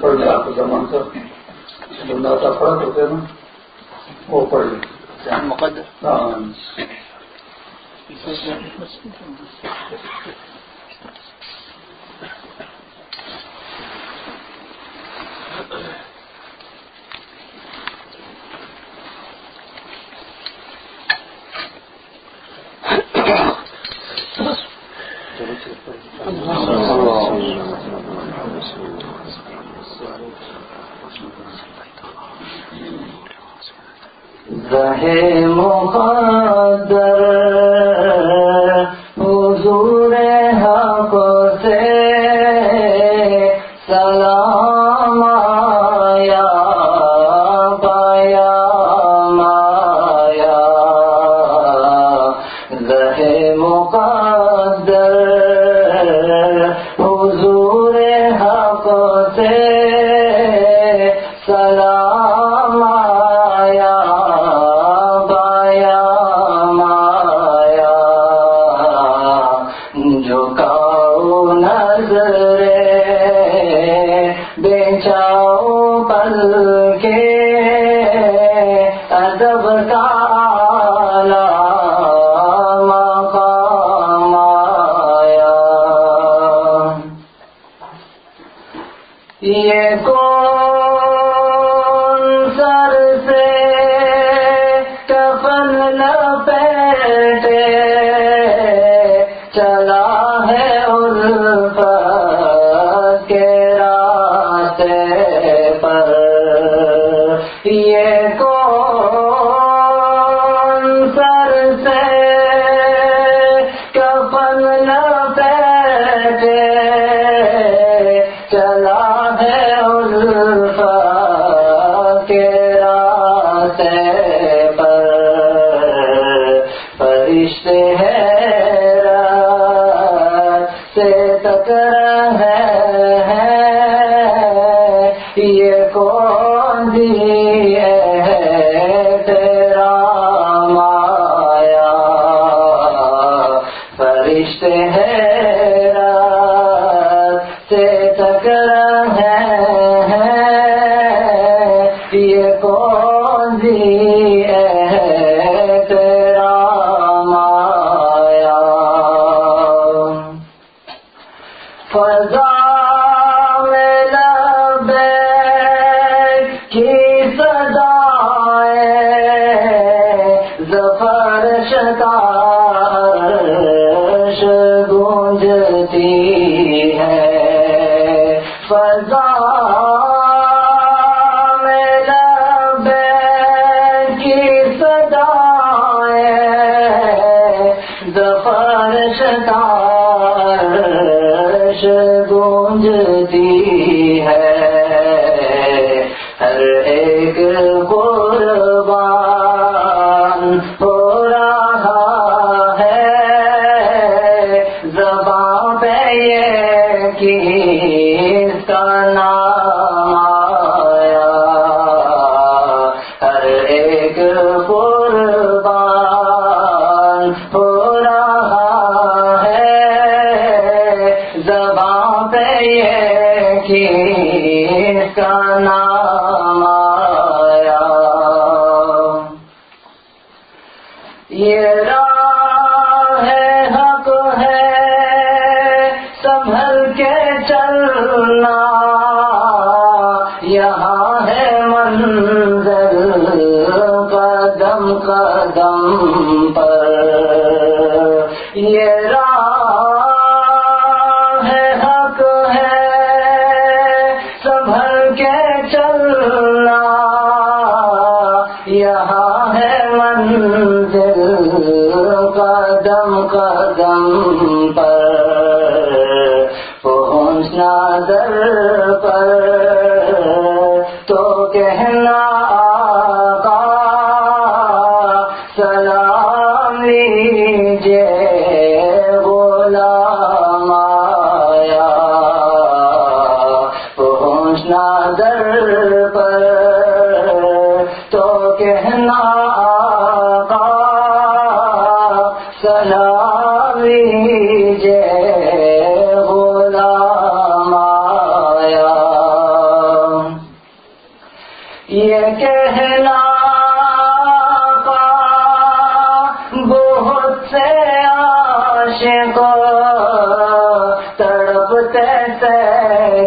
پڑھ لیا آپ کا زمان صاحب جو ناتا پڑھا کرتے نا وہ پڑھ لیا مقدر ہاں۔ رہے مقدر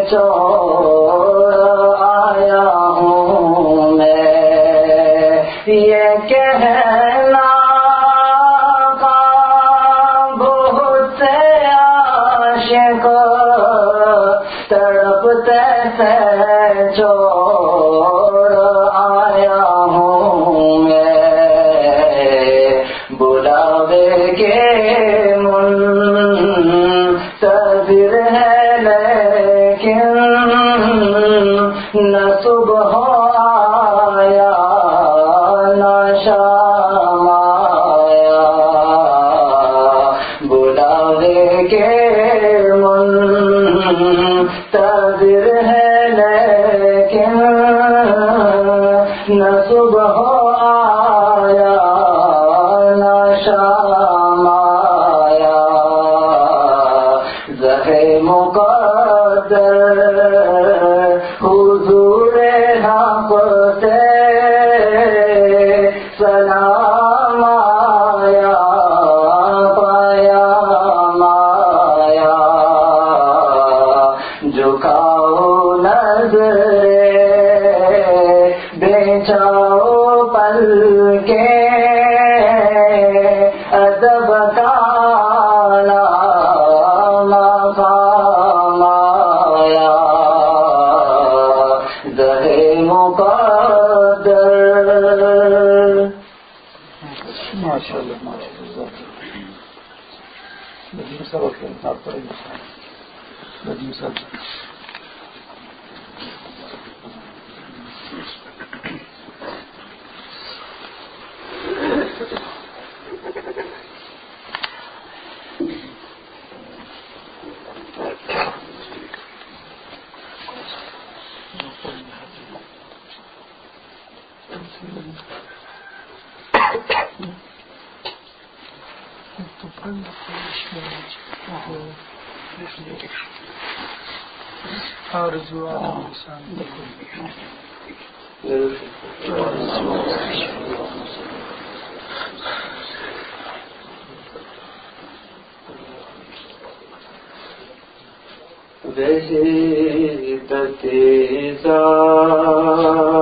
اچھا ذات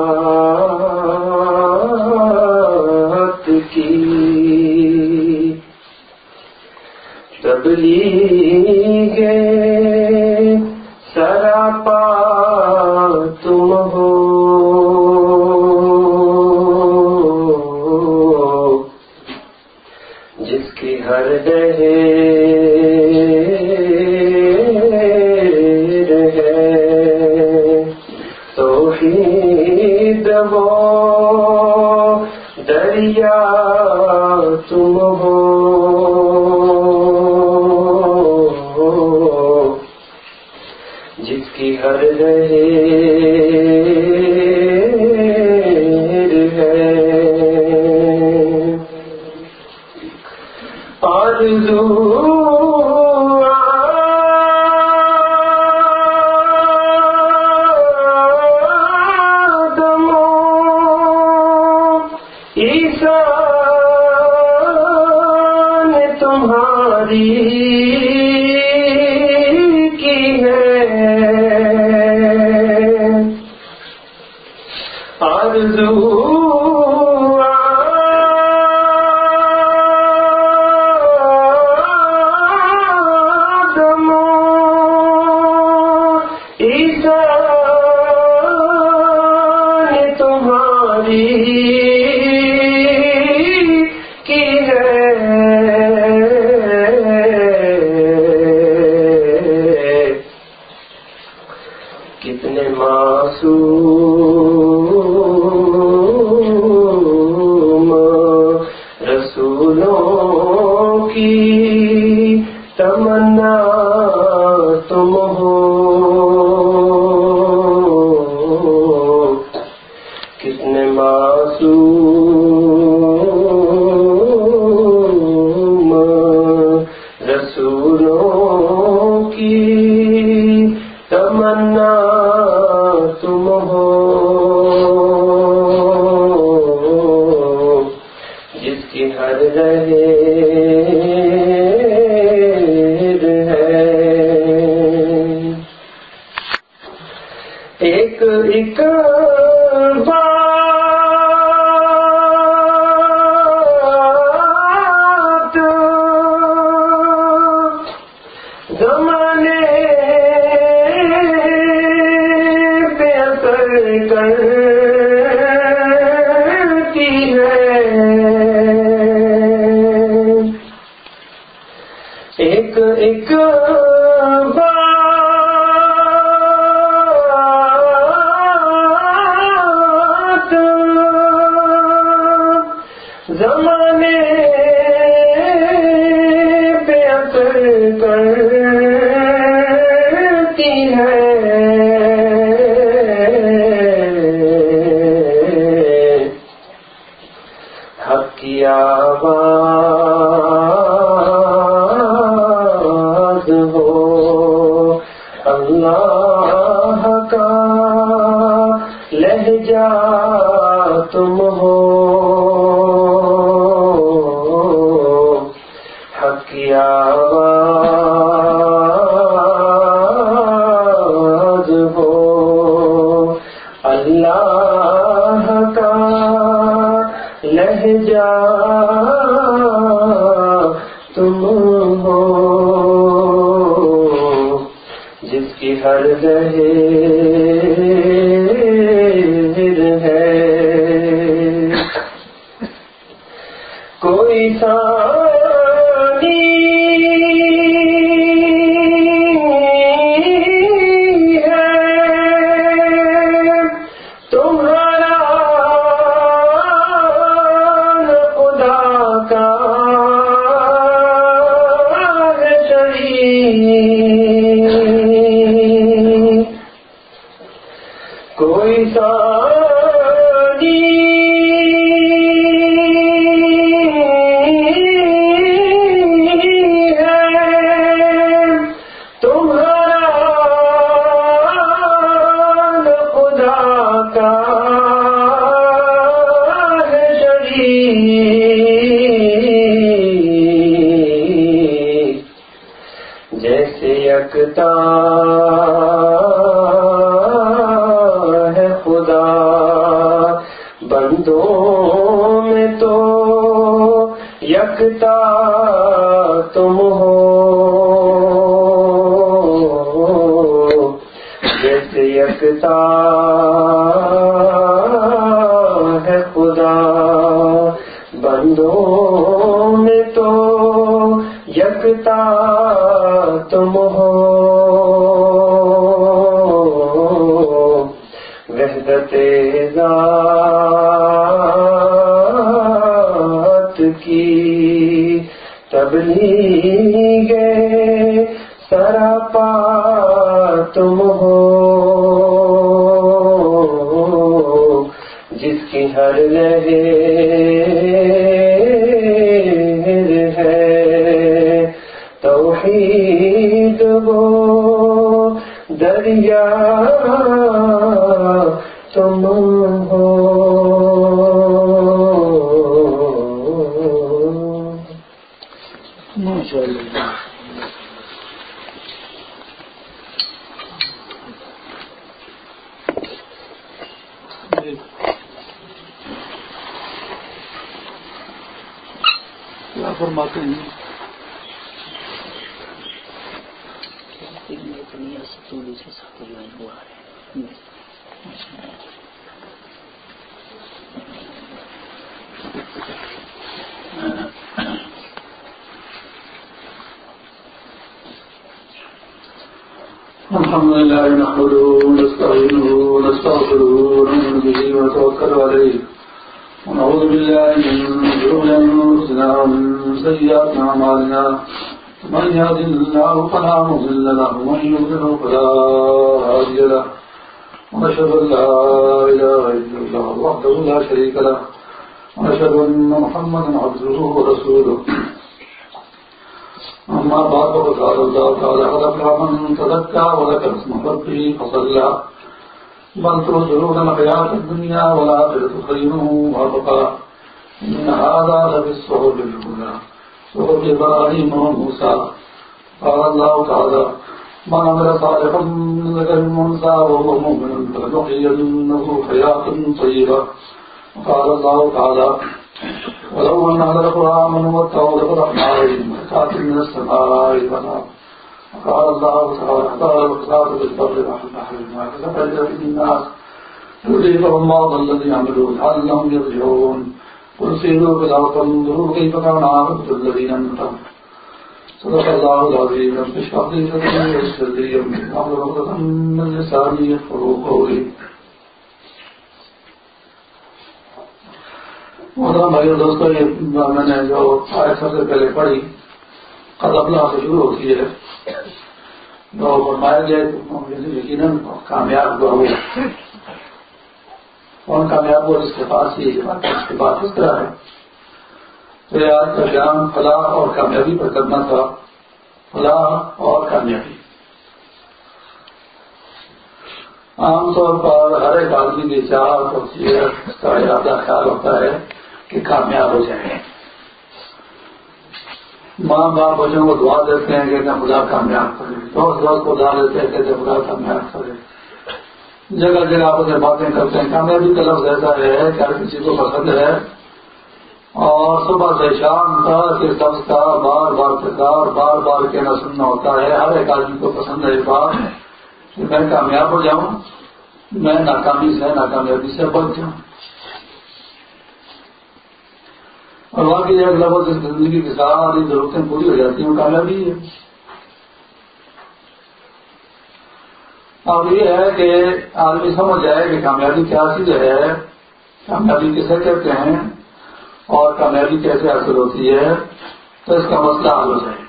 صالحا من ذكر المنسى وهو مؤمن فلنحيينه حياة طيبة وقال الله تعالى ولو أن أهل القرآن من واتقوا لفتحنا عليهم بركات من السماء والأرض وقال الله تعالى قال الاقتصاد بالبر والبحر ما كسب الناس يذيقهم بعض الذي عملوا لعلهم يرجعون قل سيروا في الأرض انظروا كيف كان عاقبة الذين من قبل صدق الله العظيم رب اشرح لي صدري ويسر لي امري واحلل عقدة من لساني يفقهوا قولي. محترم بھائی دوستو، یہ میں نے جو آئے سب سے پہلے پڑھی قدبلہ سے شروع ہوتی ہے۔ جو فرمایا گیا یقیناً کامیاب ہوا ہوا کون کامیاب ہو اس کے پاس ہی اس کے بعد اس طرح ہے۔ تو آج کا بیان فلاح اور کامیابی پر کرنا تھا۔ فلاح اور کامیابی۔ عام طور پر ہر ایک آدمی کی چاہت ہوتی ہے اس کا ارادہ خیال ہوتا ہے کہ کامیاب ہو جائیں ماں باپ بچوں کو دعا دیتے ہیں کہ خدا کامیاب کرے۔ دوست دوست کو دعا دیتے ہیں کہ خدا کامیاب کرے۔ جگہ جگہ آپ سے باتیں کرتے ہیں، کامیابی کا لفظ ایسا ہے کہ ہر کسی کو پسند ہے۔ اور صبح سے شام تک اس لفظ کا بار بار کردار بار بار کہنا سننا ہوتا ہے۔ ہر ایک آدمی کو پسند ہے یہ بات۔ کہ میں کامیاب ہو جاؤں، میں ناکامی سے ناکامیابی سے بچ جاؤں۔ اور باقی ایک لفظ اس زندگی کی ساری ضرورتیں پوری ہو جاتی ہیں کامیابی ہے۔ اب یہ ہے کہ آدمی سمجھ جائے کہ کامیابی کیا چیز ہے۔ کامیابی کسے کہتے ہیں؟ اور کامیابی کیسے حاصل ہوتی ہے، تو اس کا مسئلہ حل ہو جائے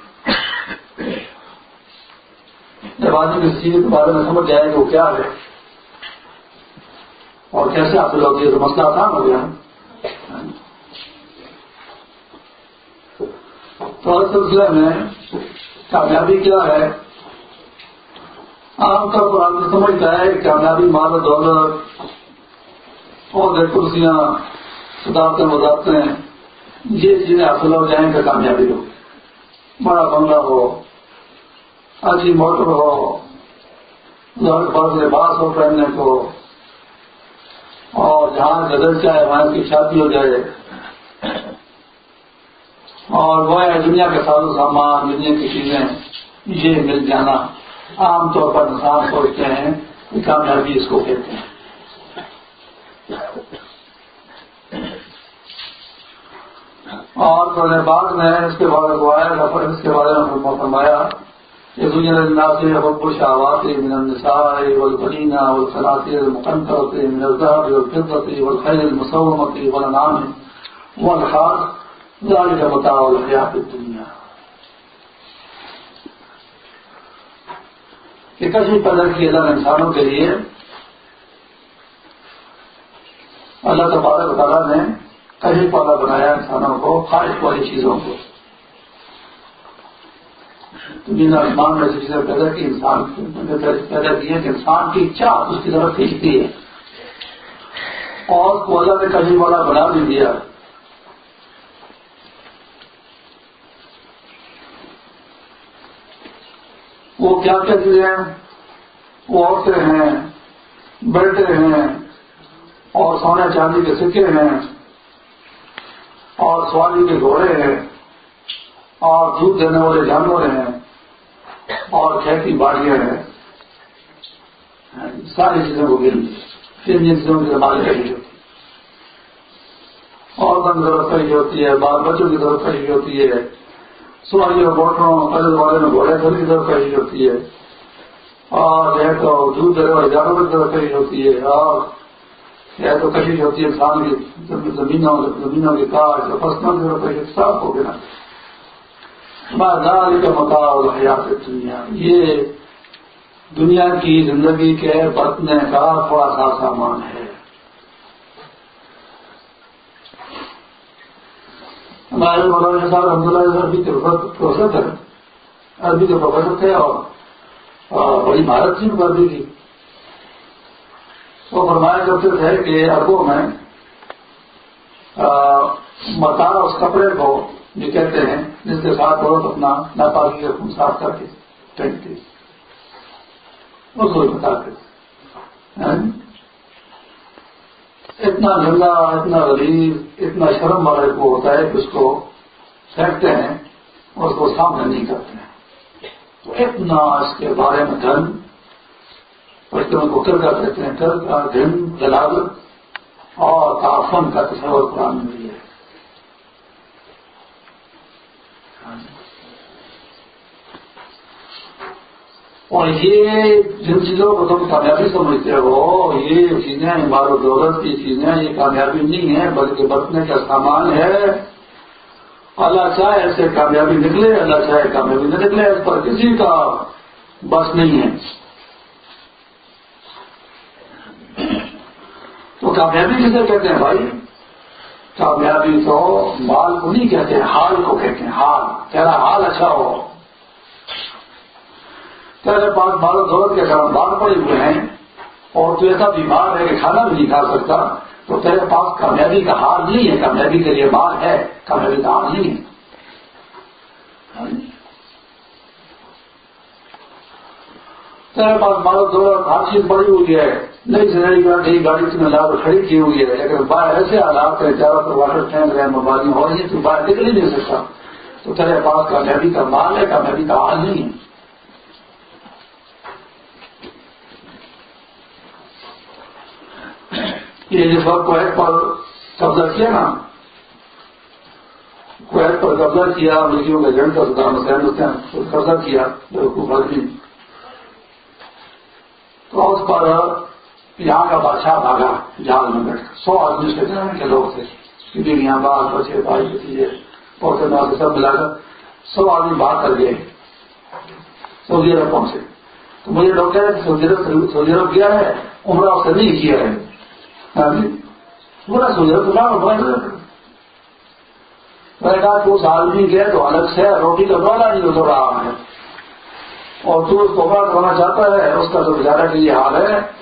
جب آدمی کسی چیز کے بارے میں سمجھ جائے کہ وہ کیا ہے، اور کیسے حاصل ہوتی ہے تو مسئلہ آسان ہو گیا۔ تو اس سلسلے میں کامیابی کیا ہے؟ عام طور پر آدمی سمجھتا ہے کہ کامیابی مال دولت اور کرسیاں صدارتیں وزارتیں یہ چیزیں حاصل ہو جائیں کہ کامیابی ہو۔ بڑا بنگلہ ہو۔ اچھی موٹر ہو۔ بڑھ لباس ہو پہننے کو۔ اور جہاں گدر چاہے وہاں کی شادی ہو جائے۔ اور وہ دنیا کے سارے سامان، دنیا کی چیزیں۔ یہ مل جانا۔ عام طور پر انسان سوچتے ہیں کہ کامیابی اس کو کہتے ہیں۔ اور قرآن باغ نے اس کے بارے میں آیا اس کے بارے میں فرمایا کہ دنیا سے حب الشہوات من النساء والبنین والصلاة المقنطرة من الذهب والفضة والخيل المسومة والانعام والحرث ذلك متاع الحياة الدنيا کہ کشی پیدا کی اللہ انسانوں کے لیے، اللہ تبارک تعالیٰ نے کشی پالا بنایا انسانوں کو خواہش والی چیزوں کو۔ جن آسمان میں چیزیں پیدا کی، انسان پیدا کی ہے کہ انسان کی چاہ اس کی طرف کھینچتی ہے۔ اور کو اللہ نے کشی والا بنا بھی دیا۔ وہ کیا کیا چیزیں ہیں؟ وہ عورتیں ہیں بیٹے ہیں اور سونے چاندی کے سکے ہیں۔ اور سوالی کے گھوڑے ہیں، اور دودھ دینے والے جانور ہیں، اور کھیتی باڑیاں ہیں۔ ساری چیزوں کو مل تین جن چیزوں کی مالک ہوتی اور بند ضرورت کری ہوتی ہے، بال بچوں کی ضرورت کری ہوتی ہے۔ سواریوں موٹروں پہلے والے میں گھوڑے گھر کی ضرورت کری ہوتی ہے۔ اور جو ہے تو دودھ دینے والے جانوروں کی ضرورت کری ہوتی ہے۔ اور یا تو کشش ہوتی ہے انسان کی زمینوں زمینوں کی کاٹ جو فصلوں کی ضرورت کری صاف ہو گیا بازار کا مقابل حیات دنیا یہ دنیا کی زندگی کے برتنے کا تھوڑا سا سامان ہے ہمارے مولانا صاحب الحمد للہ عربی کے پروفیسر تھے عربی کے پروفیسر تھے اور بڑی بھارت تھی عربی کی وہ فرمایا کرتے تھے کہ اربوں میں متانا اس کپڑے کو جو کہتے ہیں، جس کے ساتھ عورت اپنا ناپاکی کا خون صاف کر کے پہنتی اس کو بتاتے ہاں؟ اتنا گندا، اتنا غریب، اتنا شرم والے کو ہوتا ہے کہ اس کو پھینکتے ہیں اور اس کو سامنے نہیں کرتے ہیں۔ تو اتنا اس کے بارے میں دھن بچوں کو کر کا کہتے ہیں کر کا دھن اور تعفن کا تصور قرآن میں ہے۔ اور یہ جن چیزوں کو تم کامیابی سمجھتے ہو، یہ چیزیں عمارت دولت کی چیزیں، یہ کامیابی نہیں ہے، بلکہ برتنے کا سامان ہے۔ اللہ چاہے ایسے کامیابی نکلے، اللہ چاہے کامیابی نہ نکلے، اس پر کسی کا بس نہیں ہے تو کامیابی کسے کہتے ہیں بھائی، کامیابی تو مال کو نہیں کہتے ہیں، حال کو کہتے ہیں، حال، تیرا حال اچھا ہو۔ تیرے پاس بال دور کے کام بال پڑے ہوئے ہیں اور تو ایسا بیمار ہے کہ کھانا بھی نہیں کھا سکتا، تو تیرے پاس کامیابی کا حال نہیں ہے، کامیابی کے لیے مال ہے، کامیابی کا حال نہیں ہے۔ تیرے پاس مارو دور ہر چیز پڑی ہوئی ہے۔ نئی سے نئی گاڑی گاڑی تمہیں لا کھڑی کی ہوئی ہے۔ لیکن باہر ایسے حالات ہیں، چاروں پر واٹر ٹینک رہے موبائل ہو رہی ہے تو باہر نکل ہی نہیں سکتا۔ تو تیرے پاس کامیابی کا مال ہے کامیابی کا حال نہیں ہے۔ یہ جس وقت کویت پر قبضہ کیا نا کویت پر قبضہ کیا، امریکیوں کے ایجنٹ کا صدام حسین اس نے قبضہ کیا حکومت آدمی۔ تو اس پر یہاں کا بادشاہ بھاگا جہاز میں بیٹھ کر سو آدمی اس کے لوگ تھے۔ بیویاں بال بچے بھائی بتیجے پوتے ماں سب ملا کر۔ سو آدمی باہر کر گئے۔ سعودی عرب پہنچے۔ تو مجھے ڈاکٹر سعودی عرب سعودی عرب کیا ہے، عمرہ اس نے نہیں کیا ہے۔ ہاں جی۔ پورا سوچا تو میں نے کہا، تو اس آدمی کے تو الگ سے روٹی کا ڈالا نہیں اتر رہا ہے۔ اور تو اس کو بڑا کرنا چاہتا ہے، اس کا جو گزارا کے لیے حال ہے۔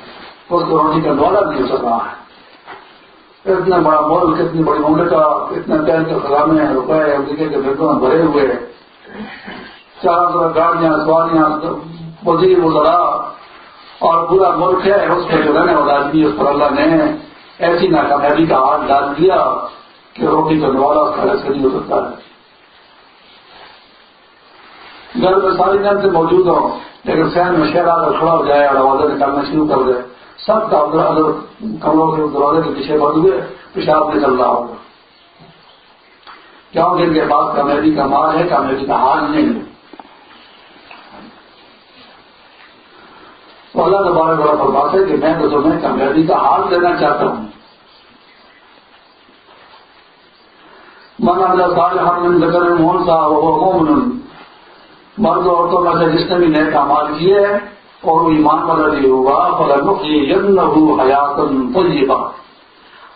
اس کو روٹی کا ڈالا نہیں اتر رہا ہے۔ اتنا بڑا ملک، اتنی بڑی مملک اتنے تیل کے خزانے روپئے امریکہ کے بینکوں میں بھرے ہوئے۔ چاروں طرف گاڑیاں، سواریاں، وزیر، وزرا۔ اور پورا ملک ہے، اس پہ جو رہنے والا آدمی، اس پر اللہ نے ایسی ناکامیابی کا ہاتھ ڈال دیا کہ روٹی کا دوبارہ اس کا نہیں ہو سکتا۔ ہے گھر میں ساری دن سے موجود ہو لیکن سہن میں شہر آ کر کھڑا ہو جائے اور آوازیں نکالنا شروع کر دے۔ سب کا اگر کمروں کے دروازے کے پیچھے بند ہوئے، پیشاب نکل رہا ہوگا کیونکہ ان کے پاس کامیابی کا مال ہے کامیابی کا حال نہیں ہے؟ تو اللہ دوبارہ بڑا برباد ہے کہ میں تو تمہیں کامیابی کا حال دینا چاہتا ہوں۔ من اللہ صاحب ذکر مون صاحب، وہ مومن مرد عورتوں میں سے جس نے بھی نئے کامال کیے ہیں اور وہ ایمان والا بھی ہوگا فلنخ ین حیاتن طیبہ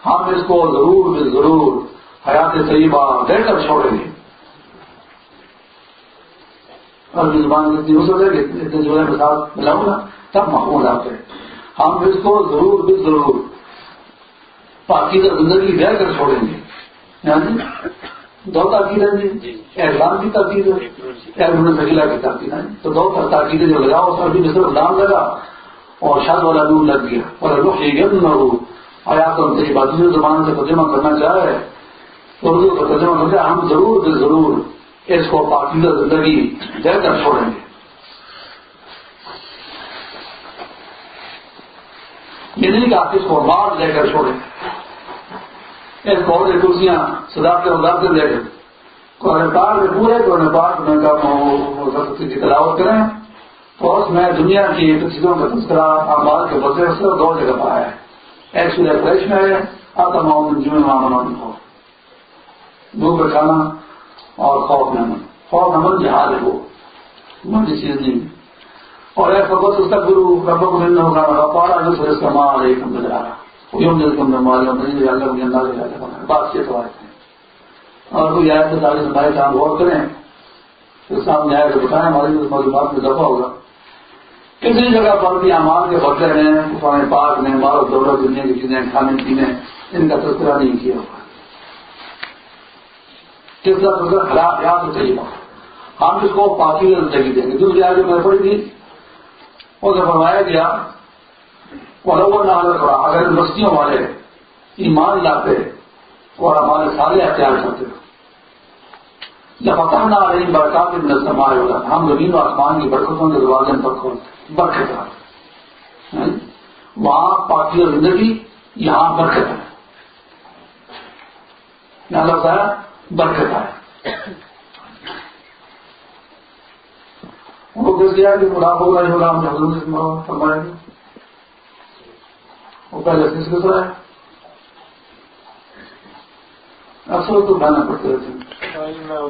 ہم اس کو ضرور ضرور حیات طیبہ دے کر چھوڑیں گے۔ اور زبان کتنی ہو سکے اتنے جو ہے ساتھ ملاؤں گا تب محمود آتے ہیں ہم اس کو ضرور بھی ضرور پاکیزہ زندگی دے کر چھوڑیں گے۔ یعنی دو تاکید ہے جی۔ احسان کی تاکید ہے سکیلا کی تاکید ہے تو دو تاکیدیں جو لگا اس پر بھی صرف نام لگا۔ اور شاد والا نور لگ گیا۔ اور رخ یہ نہ ہو آیا تو ہم بات زبان سے ترجمہ کرنا چاہ رہے اردو کا ترجمہ کرتے ہم ضرور ضرور اس کو پاکیزہ زندگی دے کر چھوڑیں گے۔ یہ نہیں کہ آپ اس کو مار لے کر چھوڑیں۔ ایک بہت سی کرسیاں صداقت سداتے ادارتے لے کر۔ قرآن پاک میں پورے قرآن پاک میں سرسوتی کی تلاوت کریں۔ تو اس میں دنیا کی چیزوں کا تذکرہ آباد کے بدلے سے دو جگہ پر آیا ہے۔ ایک سورہ فریش میں ہے۔ آتما جمع معاملہ ہو دھوپ کھانا اور خوف نمن خوف نمن جہاز ہے وہ۔ مجھے چیز نہیں۔ اور ایک وقت اس کا گرو رب کو ملنا ہوگا پارا جو سر اس کا ماں ایک ہم گزرا رہا یوم دل کم مال نہیں اللہ کو انداز لگا بات سے تو آئے اور کوئی آئے تو تعلیم ہمارے کام غور کریں، تو سامنے آئے تو بتائیں ہماری معلومات میں دفاع ہوگا۔ کسی جگہ پر بھی امال کے بدلے ہیں قرآن پاک نے مال دولت دنیا کی چیزیں، کھانے پینے، ان کا تذکرہ نہیں کیا ہوگا کس طرح حیات چاہیے ہم اس کو پاکی زندگی دیں گے دوسری آگے میں پڑی تھی اسے فرمایا گیا وہ نہ اگر بستیوں والے ایمان لاتے اور ہمارے سارے اختیار کرتے جب پتہ نہ رہی برکات سماج ہوگا ہم زمین و آسمان کی برکتوں کے دروازے پر کھولتے برکت ہاں؟ وہاں پاکی اور زندگی یہاں برکت ہے۔ یہاں لگتا ہے برکت ہے۔ ان کو کس دیا کہ خدا ہوگا نہیں ہوگا ہم حضور سے فرمائیں گے وہ پہلے کس رہا ہے اصل تو گانا پڑتے رہتے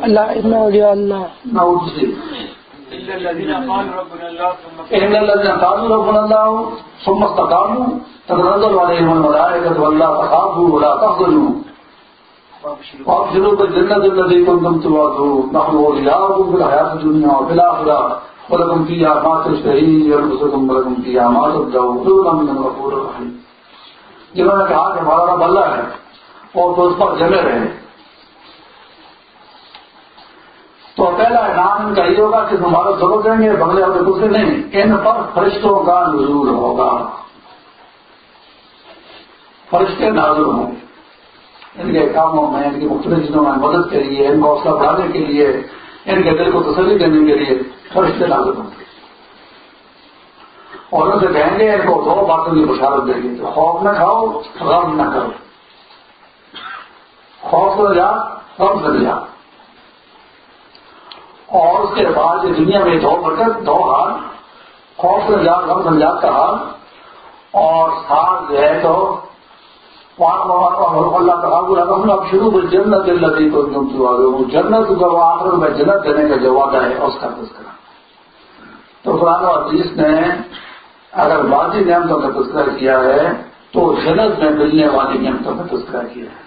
اللہ اللہ۔ تخافوا ولا تحزنوا۔ وابشروا بالجنة التي كنتم توعدون نحن أولياؤكم في الحياة الدنيا وفي الآخرة۔ ولكم فيها ما تشتهي أنفسكم ولكم فيها ما تدعون نزلا من الغفور الرحيم۔ جنہوں نے کہا کہ ہمارا رب اللہ ہے اور تو اس پر جمے رہے تو پہلا انعام ان کا یہ ہوگا کہ تمہارا ضرور دیں گے بنگلے والے دوسرے نہیں۔ ان پر فرشتوں کا نزول ہوگا۔ فرشتے نازل ہوں۔ گے ان کے کاموں میں، ان کی مختلف چیزوں میں مدد کے لیے، ان کو حوصلہ بڑھانے کے لیے، ان کے دل کو تسلی دینے کے لیے فرشتے نازل ہوں۔ گے اور ان سے کہیں گے ان کو دو باتوں کی بشارت دیں گے خوف نہ کھاؤ، غم نہ کرو۔ خوف سے جا غم سے جا اور اس کے بعد یہ دنیا میں دو برکت، دو حال، خوف نجات غم نجات کا حال۔ اور ساتھ جو ہے تو اللہ تعالیٰ شروع میں جنت اللہ کو تم سے جنت کا وہ آخر میں جنت دینے کا جو وعدہ ہے، اس کا تذکرہ۔ تو قرآن و حدیث نے اگر واضح نعمتوں کا تذکرہ کیا ہے، تو جنت میں ملنے والی نعمتوں کا تذکرہ کیا ہے۔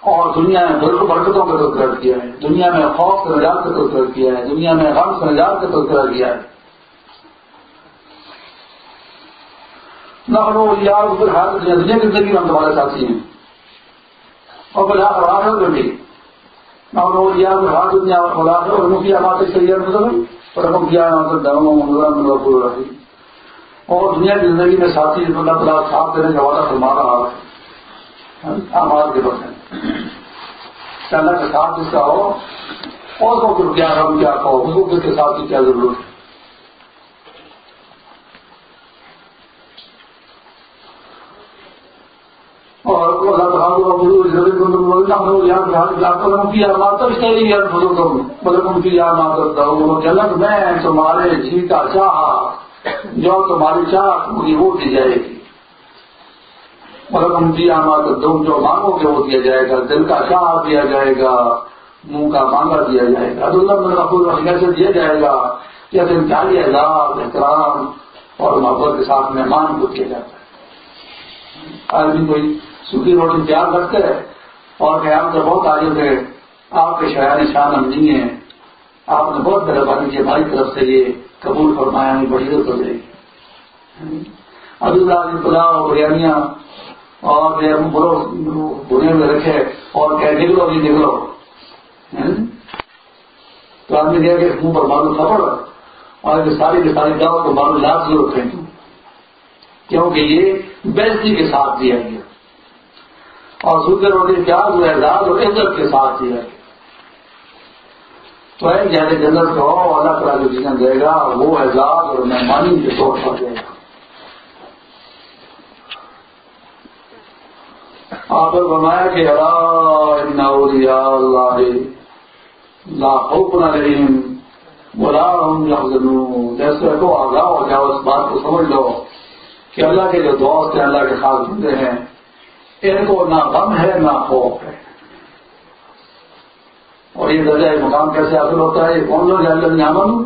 اور دنیا میں بالکل برکتوں کا تذکرہ کیا ہے، دنیا میں خوف سے نجات کا تذکرہ کیا ہے، دنیا میں غم سے نجات کا تذکرہ کیا ہے۔ نہ یار ہر دنیا کی زندگی میں ہم تمہارے ساتھی ہیں۔ اور بلا خراب ہے بھی۔ نہ ہو یار ہر دنیا اور مکھیا مات اور رقم کیا اور دنیا کی زندگی میں ساتھی اللہ تعالیٰ ساتھ دینے کا وعدہ فرما رہا ہے۔ آباد کے وقت اللہ کے ساتھ جس کا ہو۔ اور کو کیا غم کیا کہو اس کو کس کے ساتھ کی کیا ضرورت ہے؟ اور اللہ تعالیٰ جنت میں تمہارے جی کا چاہ جو تمہاری چاہ مجھے وہ دی جائے گی۔ مطلب دیا ماں تم جو مانگو گے وہ دیا جائے گا۔ دل کا چاہ دیا جائے گا، منہ کا مانگا دیا جائے گا۔ تو کیسے دیا جائے گا جیسے انتہائی اعزاز احترام اور محبت کے ساتھ مہمان کو کیا جاتا ہے۔ آدمی کوئی سوکھی روٹی تیار کرتے ہے اور قیام سے بہت آگے تھے آپ کے شاعر شان ہم نہیں ہیں آپ نے بہت مہربانی کی ہماری طرف سے یہ قبول فرمایا، ہمیں بڑی ضرورت ہو جائے گی۔ ابھی اللہ پلاؤ اور بریانیاں اور بنے میں رکھے اور کہ نکلو جی نکلو۔ تو آدمی کہا کہ منہ پر معلوم تھپڑ اور ساری کی ساری جاؤ تو معلوم لاکھ ضرورت پھینکوں کیونکہ یہ بیستی کے ساتھ دیا گیا اور سوکھے روٹی پیاز و اعزاز اور عزت کے ساتھ جی دیا گیا تو ایک جہاں جنت کو اللہ تعالیٰ جو جیون دے گا، وہ اعزاز اور مہمانی کے طور پر دے گا۔ آپ نے فرمایا کہ اللہ لاکھوں نہ رہی بلا ہوں جیسے کو آگاہ ہو جاؤ اس بات کو سمجھ لو کہ اللہ کے جو دوست ہیں، اللہ کے خاص بندے ہیں۔ ان کو نہ غم ہے نہ خوف ہے۔ اور یہ درجہ مقام کیسے حاصل ہوتا ہے، یہ کون لوگ اللہ نامن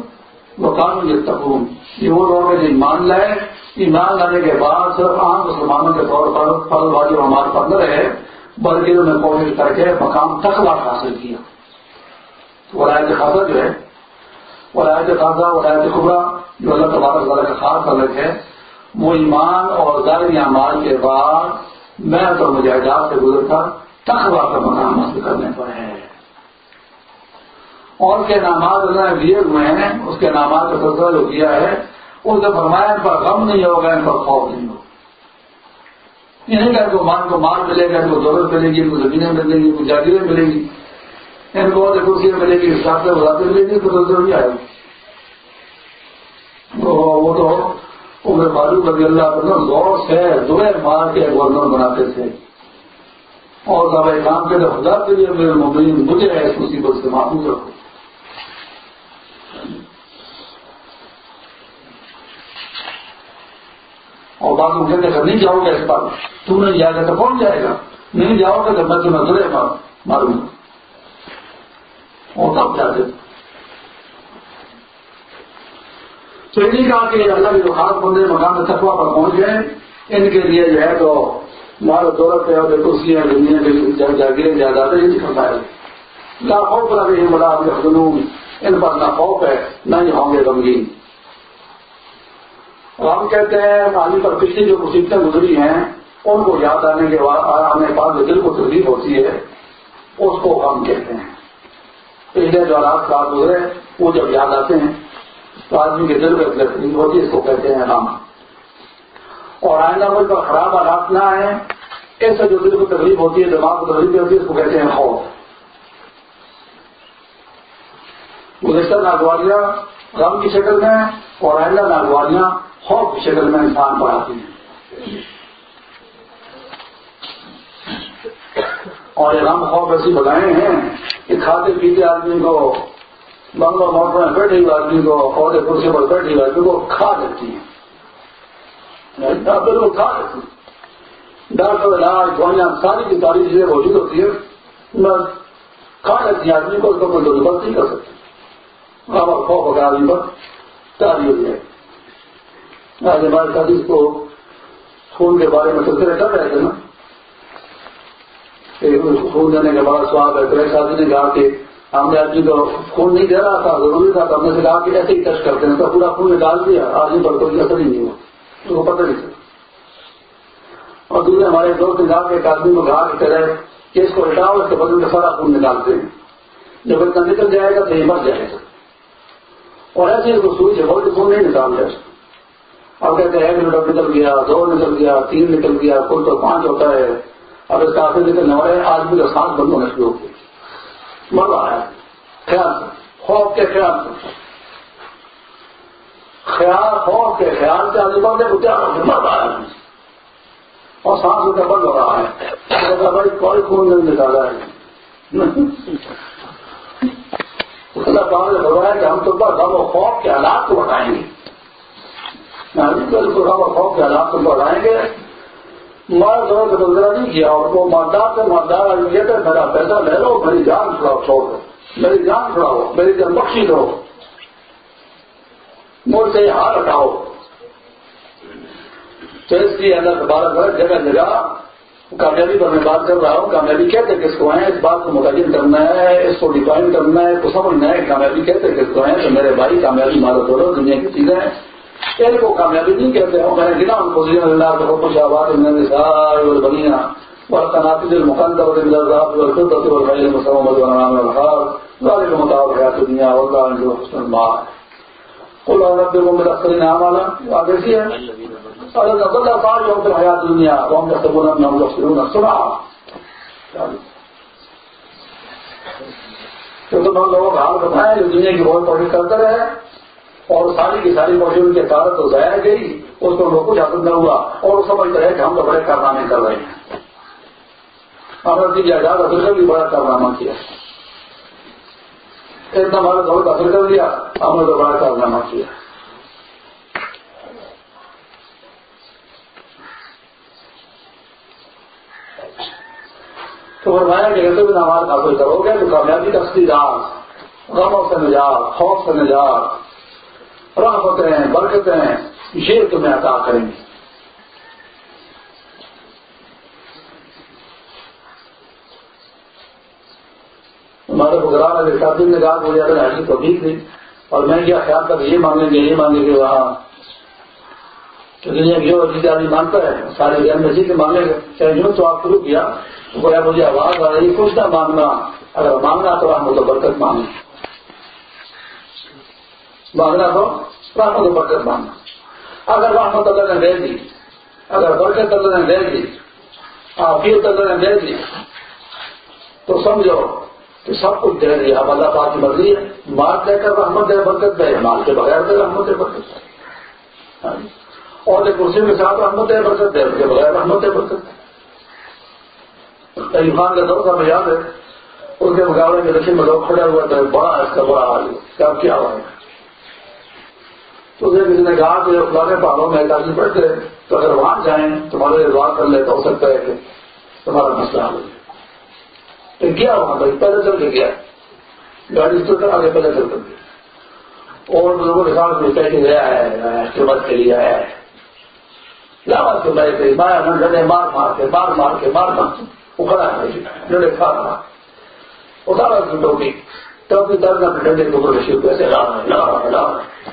وہ قانون یہ تقوم یہ وہ لوگ ہیں جو مان لائے۔ ایمان لانے کے بعد صرف عام مسلمانوں کے طور پر پل واجب ہمارے پر نہ رہے، بلکہ انہوں نے کوشش کر کے مقام تقوا حاصل کیا۔ ولایت خاصہ جو ہے، ولایت خاصہ، ولایت خبرا جو اللہ تبارک کا خاص الگ ہے، وہ ایمان اور ظاہر اعمال کے بعد میں تو مجاہدات سے گزر کر تخوا کا مقام حاصل کرنے پر ہے۔ اور کے نامات اللہ نے دیے ہوئے ہیں، اس کے نامات کا سلسلہ جو کیا ہے اس نے فرمایا، ان پر غم نہیں ہوگا، ان پر خوف نہیں ہوگا۔ یہ نہیں کہ ان کو مان کو مال ملے گا، ان کو دولت ملے گی، ان کو زمینیں ملے گی، ان کو جاگیریں ملے گی۔ ان کو کرسیاں ملے گی، حساب سے بتاتے ملے گی تو ضروری آئے گی وہ تو عمر فاروق رضی اللہ عنہ زور سے دعے مار کے گورنر بناتے تھے۔ اور دعوی کام کے خدا کے لیے میرے مبین مجھے اس مصیبت سے محفوظ رکھو۔ اور بات کو کہتے کہ نہیں جاؤ گا اس بار تم نہیں جائے گا تو کون جائے گا؟ نہیں جاؤ گا تو میں تمہیں دلے ماروں گا۔ اور تب جاتے تو انہیں کہا کہ اللہ کے جو خاص بندے مقام تقوا پر پہنچ گئے، ان کے لیے جو ہے تو مارو دولت ہے اور کرسیاں دنیا کے جاگیریں جائیداد یہ نہیں کرتا ہے لاکھوں پر ابھی بڑا خنون ان پر نہ خوف ہے، نہ ہی ہوں گے غمگین۔ ہم کہتے ہیں، پانی پر پچھلی جو مصیبتیں گزری ہیں، ان کو یاد آنے کے بعد آنے بعد جو دل کو تکلیف ہوتی ہے، اس کو ہم کہتے ہیں۔ پچھلے جو حالات خراب گزرے، وہ جب یاد آتے ہیں تو آدمی کے دل میں تکلیف ہوتی ہے، اس کو کہتے ہیں ہم اور آئندہ مجھ پر خراب حالات نہ آئے ایسے جو دل کو تکلیف ہوتی ہے، دماغ کو تکلیف ہوتی ہے اس کو کہتے ہیں خوف۔ گزشتہ ناگواریاں غم کی شکل میں اور آئندہ ناگواریاں خوف کی شکل میں انسان پڑھاتی ہیں۔ اور یہ غم خوف ایسی بتائے ہیں کہ کھاتے پیتے آدمی کو بنگلہ موٹر میں بیٹھے ہوئے آدمی کو پودے کرسی پر بیٹھے ہوئے آدمی کو، کھا دیتی ہیں بالکل کھا دیتی ہیں۔ ڈاکٹر علاج دوائیاں ساری کی ساری چیزیں موجود ہوتی ہے کھا لیتی ہیں آدمی کو اس کو کوئی ضرورت نہیں کر سکتی۔ غم اور خوف اگر آدمی پر تاری ہو جائے۔ آج ہمارے ساتھی کو خون کے بارے میں سلسلے کر رہے تھے نا۔ خون دینے کے بعد سواب ہے پھر شادی نے کہا کہ ہم نے آدمی کو خون نہیں دے رہا تھا ضروری تھا، تو ہم نے سے کہا کہ ایسے ہی ٹچ کرتے ہیں۔ تو پورا خون نکال دیا آدمی پر کوئی اثر ہی نہیں ہوا۔ تو وہ پتہ نہیں۔ اور دوسرے ہمارے دوست نے کہا کہ ایک آدمی کو کہا کہ کرے کہ اس کو ہٹاؤ، اس کے بدل میں سارا خون نکالتے ہیں جب اتنا نکل جائے گا تو یہ مر جائے گا۔ اور ایسے ہی سوئی سے بہت خون نہیں نکال دیا اب کہتے ہیں، ایک میٹر نکل گیا، دو نکل گیا، تین نکل گیا کل تو پانچ ہوتا ہے۔ اور اس کا آخر نکلنے والے آدمی کا سانس بند ہونا شروع ہو گیا۔ مر رہا ہے خیال خوف کے خیال سے خیال، خوف کے خیال سے آدمی بندے کو کیا مر رہا ہے اور سانس اس کا بند ہو رہا ہے۔ بھائی کوئی خون نہیں نکالا ہے۔ اللہ تعالیٰ نے بتایا کہ ہم تو بس ہم خوف کے حالات کو بتائیں گے۔ خوف کے حالات کو بڑھائیں گے۔ مار دور کا تذکرہ نہیں کیا، اور وہ مالدار سے مالدار یہ کہ میرا پیسہ لے لو، میری جان چھڑاؤ، چھوڑ دو، میری جان چھڑاؤ، میری جان بخشی دو مجھ سے ہاتھ ہٹاؤ تو اس لیے اللہ تبارک ہے جگہ جگہ، کامیابی پر میں بات کر رہا ہوں، کامیابی کہتے کس کو ہیں؟ اس بات کو متعین کرنا ہے، اس کو ڈیفائن کرنا ہے کو سمجھنا ہے کامیابی کہتے کس کو ہیں؟ تو میرے بھائی کامیابی مارو توڑو دنیا کی چیزیں ان کو کامیابی نہیں کہتے ہوں میں نے گنا ان کو اللہ کو خوش آباد یعنی سارے بنیا برتناتی المقندر والخدة والخيل المسومة والأنعام والحار ذلك متاع الحياة الدنيا والله عنده حسن المعاد قل أنبئكم بالأخسرين أعمالا. وآخر الذين ضل سعيهم في الحياة الدنيا وهم يحسبون أنهم يحسنون صنعا. تو تم لوگوں کا حال بتائیں جو دنیا کی بہت کوشش کرتے رہے اور ساری کی ساری موجود کی عدالت تو ضائع گئی، اس کو لوگ کچھ حاصل نہ ہوا اور وہ سمجھتے ہیں کہ ہم تو بڑے کارنامے کر رہے ہیں۔ ہم نے جائیداد حاصل بھی بڑا کارنامہ کیا۔ اتنا ہمارا دولت حاصل کر لیا، ہم نے تو بڑا کارنامہ کیا۔ تو فرمایا کہ ایسے بھی نماز حاصل کرو گے تو کامیابی کا اصلی راز غموں سے نجات خوف سے نجات رحمتیں برکتیں یہ تمہیں عطا کریں گے۔ ہمارے بغران میں شادی نے کہا مجھے اگر ایسی تو ٹھیک تھی اور میں کیا خیال کر یہ مانگیں گے، یہ مانگیں گے، وہاں۔ تو دنیا کی جو عزیز آدمی مانتا ہے، سارے جن میں سے مانگے گا چاہے یوں تو آپ شروع کیا گویا مجھے آواز آ رہی کچھ نہ مانگنا۔ اگر مانگنا تو ہم تو برکت مانگنا مانگنا تو رحمت و برکت مانگنا اگر رحمت اللہ نے دے دی، اگر برکت اللہ نے دے دی آفیت اللہ نے دے دی، تو سمجھو کہ سب کچھ دے دیا۔ اب اللہ پاک کی مرضی ہے، مال دے کر رحمت دے، برکت دے۔ مال کے بغیر دے رحمت دے، برکت دے۔ اور ایک کرسی کے ساتھ رحمت ہے برکت دے۔ کے بغیر رحمت ہے برکت علی خان کا دور کا یاد ہے، اس کے مقابلے میں لکشمی مذہب کھڑا ہوا تھا بڑا اس کا بڑا حال کیا کیا ہوا ہے؟ تو اسے کسی نے کہا کہ فلانے پہاڑوں میں ایک آدمی بیٹھتے تو اگر وہاں جائیں، تمہارے روار کر لے تو ہو سکتا ہے کہ تمہارا مسئلہ ہو جائے۔ کیا وہاں بھائی پہلے چل کے گیا۔ گاڑی سے کر آگے پہلے چل کر گیا۔ اور لوگوں کے ساتھ کہہ کے گیا ہے خدمت کے لیے آیا ہے لاوت کے بیٹھ گئی مایا ڈنڈے مار مار کے، مار مار کے، مار مار کے۔ وہ کھڑا ہے ڈنڈے کھا رہا۔ اتارا اس کی ٹوپی ٹوپی درد اپنے ڈنڈے کے اوپر شروع کیسے لا رہا ہے لا رہا ہے لا رہا ہے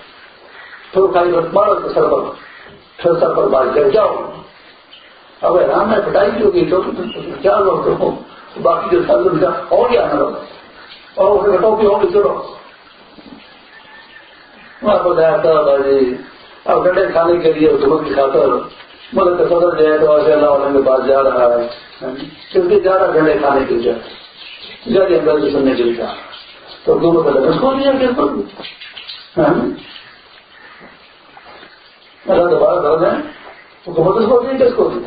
پھر کئی بار مارو تو سر پر پھر سر پر بار کر جاؤ۔ اب رام میں پٹائی کی ہوگی ٹوپی کیا لوگ کروں باقی جو سر لوگ اور کیا نہ اور اسے اس ٹوپی ہوگی چلو وہاں پر جایا تھا جی اب گڈے کھانے کے لیے حکومت کی خاطر۔ ملک صدر جو ہے تو ایسے اللہ والے کے پاس جا رہا ہے۔ ہاں جی۔ کیونکہ جا رہا گڈے کھانے کے لیے۔ جج اندر سننے کے لیے۔ جا رہا تو حکومت نے اس کو دیا کس کو اللہ دوبارہ کر دیں حکومت اس کو دی کس کو دی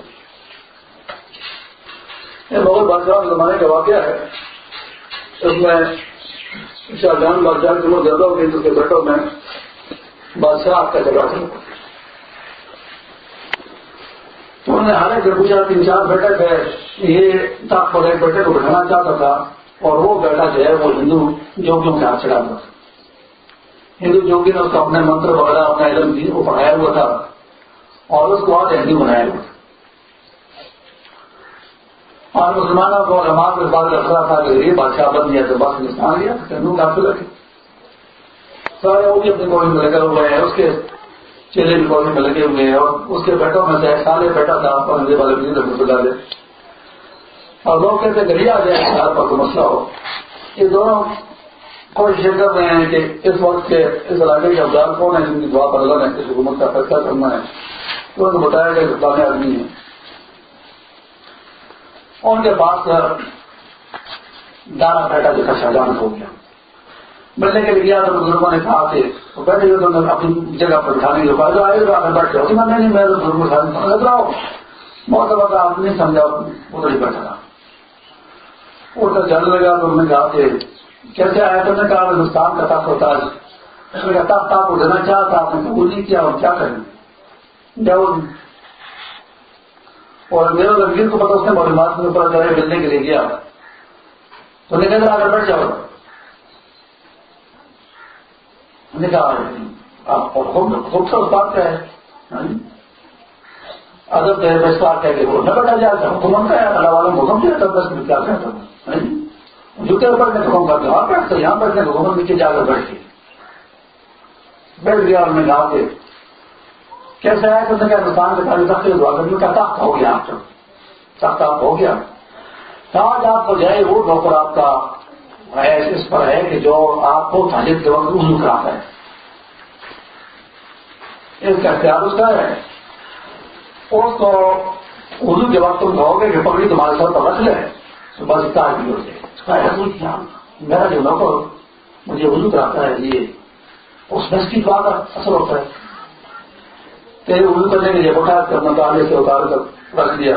یہ مغل بادشاہ زمانے کا واقعہ ہے۔ اس میں شاہ جان بادشاہ کی عمر زیادہ ہو گئی تو کے بیٹوں میں بادشاہ آپ کا جگہ تھا۔ تو انہوں نے ہر ایک پوچھا، تین چار بیٹھک ہے یہ تاپ پر ایک بیٹے کو بٹھانا چاہتا تھا اور وہ بیٹا جو ہے وہ ہندو جوگیوں کے ہاتھ چڑھا تھا۔ ہندو جوگی نے اس کو اپنے منتر وغیرہ اپنا علم وہ پڑھایا ہوا تھا اور اس کو آج ہندو بنایا ہوا تھا اور مسلمانوں کو نماز کے بعد رکھ رہا تھا کہ یہ بادشاہ بن گیا تو بات ہندوستان گیا ہندو کافی رکھے سارے وہ بھی اپنی کوئی میں لگے ہوئے ہیں، اس کے چیلے بھی کوئی میں لگے ہوئے ہیں اور اس کے بیٹوں میں سے سالے بیٹا تھا، اور والے بھی رکھ ڈالے اور لوگ کہتے گلی آ جائے شہر پر کوئی مسئلہ ہو۔ یہ دونوں کوشش کر رہے ہیں کہ اس وقت کے اس علاقے کے افزار کون ہے جن کی دعا پر لگا ہے اس حکومت کا فیصلہ کرنا ہے؟ تو ان کو بتایا کہ پرانے آدمی ہیں۔ اور ان کے پاس دانا بیٹا جو تھا شہجان ہو گیا۔ ملنے کے لیے گیا تو بزرگوں نے کہا کہ وہ بیٹھے ہوئے تو اپنی جگہ پر بٹھانے کے بعد آئے گا اگر بیٹھے ہو نہیں، میں تو بزرگ اٹھانے لگ رہا ہوں بہت دفعہ آپ نہیں سمجھا ادھر ہی بیٹھا تھا۔ اٹھ کر جانے لگا تو انہوں نے کہا کہ کیسے آیا تو نے کہا ہندوستان کا تخت ہوتا ہے۔ اس میں کہا تخت آپ اٹھنا چاہتا آپ نے قبول نہیں کیا اور کیا کریں؟ جاؤ۔ اور میرا لڑکی کو پتا اس نے معلومات میں اوپر جائے ملنے کے لیے گیا تو نے کہا اگر بیٹھ جاؤ۔ نے کہا اور خوب سا بات کیا ہے ہاں؟ ادب ہے بس بات ہے کہ وہ نہ بیٹھا جائے حکومت کا ہے، اللہ والوں حکم دیا تب بس میں کیا کہتا ہوں ہاں؟ جوتے اوپر میں حکم کرتے وہاں بیٹھتے یہاں بیٹھنے حکومت نیچے جا کر بیٹھ گئی بیٹھ گیا اور میں کہا کہ کیسے آیا کہ کیا ہندوستان کے تعلیم تک دعا کرنے کا تخت ہو گیا آپ تخت آپ ہو گیا۔ تاج آپ کو جائے، وہ نوکر آپ کا اس پر ہے کہ جو آپ کو تاجر کے وقت اردو کراتا ہے۔ اس کا اختیار اس کا ہے۔ اس کو اردو کے وقت تم کہو گے کہ پگڑی تمہارے سر پر رکھ لے۔ تو بس اتنا بھی ہو جائے۔ رسول کیا میرا جو نوکر مجھے اردو کراتا ہے، یہ اس میں اس کی دعا کا اثر ہوتا ہے۔ کہ اردو کرنے کے لیے بٹھا کر مطالعے سے اتار کر رکھ دیا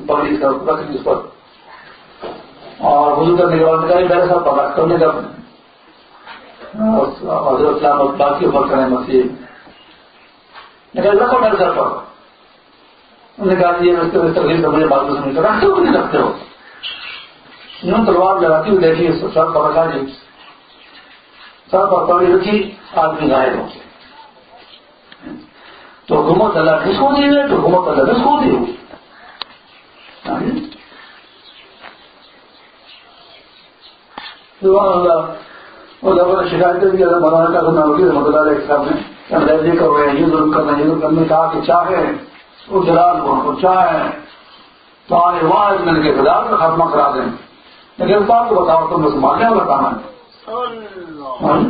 بکری پگڑی رکھ دی اس پر۔ اور وضو کرنے کے بعد میرے ساتھ پتا کرنے کا۔ حضرت اسلام باقی اوپر کریں مسیح رکھو میرے سر پر انہوں نے کہا، یہ تقریب کا مجھے بات میں سمجھ کر رکھتے ہو نہیں رکھتے ہو؟ انہوں تلوار لگاتی ہوئی دیکھی سر پر رکھا جی۔ سر پر پڑی رکھی، آدمی غائب ہو تو حکومت اللہ کس کو دی ہے، تو حکومت اللہ کس کو دی ہوگی شکایتیں بھی اگر مولانا کا ہوگی رحمۃ اللہ علیہ صاحب نے۔ انگریزی کر رہے ہیں، یہ ظلم کر رہے ہیں یہ ظلم کرنے کہا کہ چاہے وہ جلال کو چاہے۔ تو آنے واحد مل کے خدار کا خاتمہ کرا دیں۔ اس بات کو بتاؤ تم نے سنبھالنے والا کام ہے ہاں؟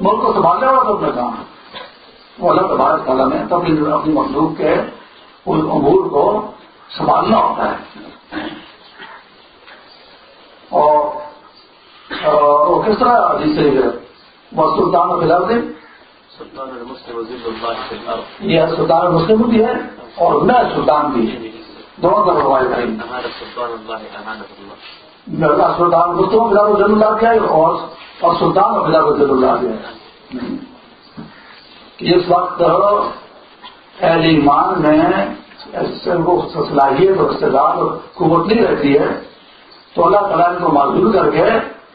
ملک کو سنبھالنے والا تو اپنا کام ہے۔ وہ اللہ تبارک تعالیٰ نے تب اپنی مخلوق کے اس امور کو سنبھالنا ہوتا ہے۔ اور وہ کس طرح جیسے وہ سلطان فلال دیں یہ سلطان مسلم بھی ہے اور میں سلطان بھی ہے دونوں طرف روایت سلطان مسلم فلال ضلع اللہ کیا ہے اور سلطان و فلال ضلع اللہ کیا ہے۔ اس وقت اہل ایمان میں صلاحیت اور استدار قوت نہیں رہتی ہے، تو اللہ تعالیٰ کو معذور کر کے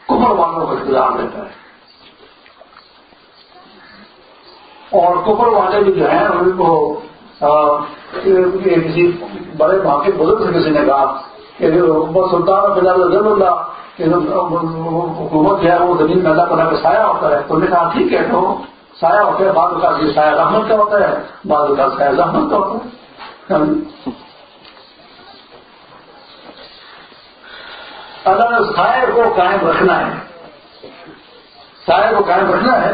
کمر والوں کا اقتدار دیتا ہے۔ اور کپڑ والے بھی جو ہیں، ان کو کسی بڑے موقع بزرگ سے کسی نے کہا کہ سلطان ضرور اللہ حکومت جو ہے وہ زمین میں اللہ تعالیٰ کا سایہ ہوتا ہے۔ تو نے کہا، ٹھیک ہے، تو سایہ ہوتا ہے، بعض اوقات یہ سایہ رحمت کا ہوتا ہے، بعض اوقات سایہ رحمت کا ہوتا ہے۔ اگر سائے کو قائم رکھنا ہے۔ سائے کو قائم رکھنا ہے۔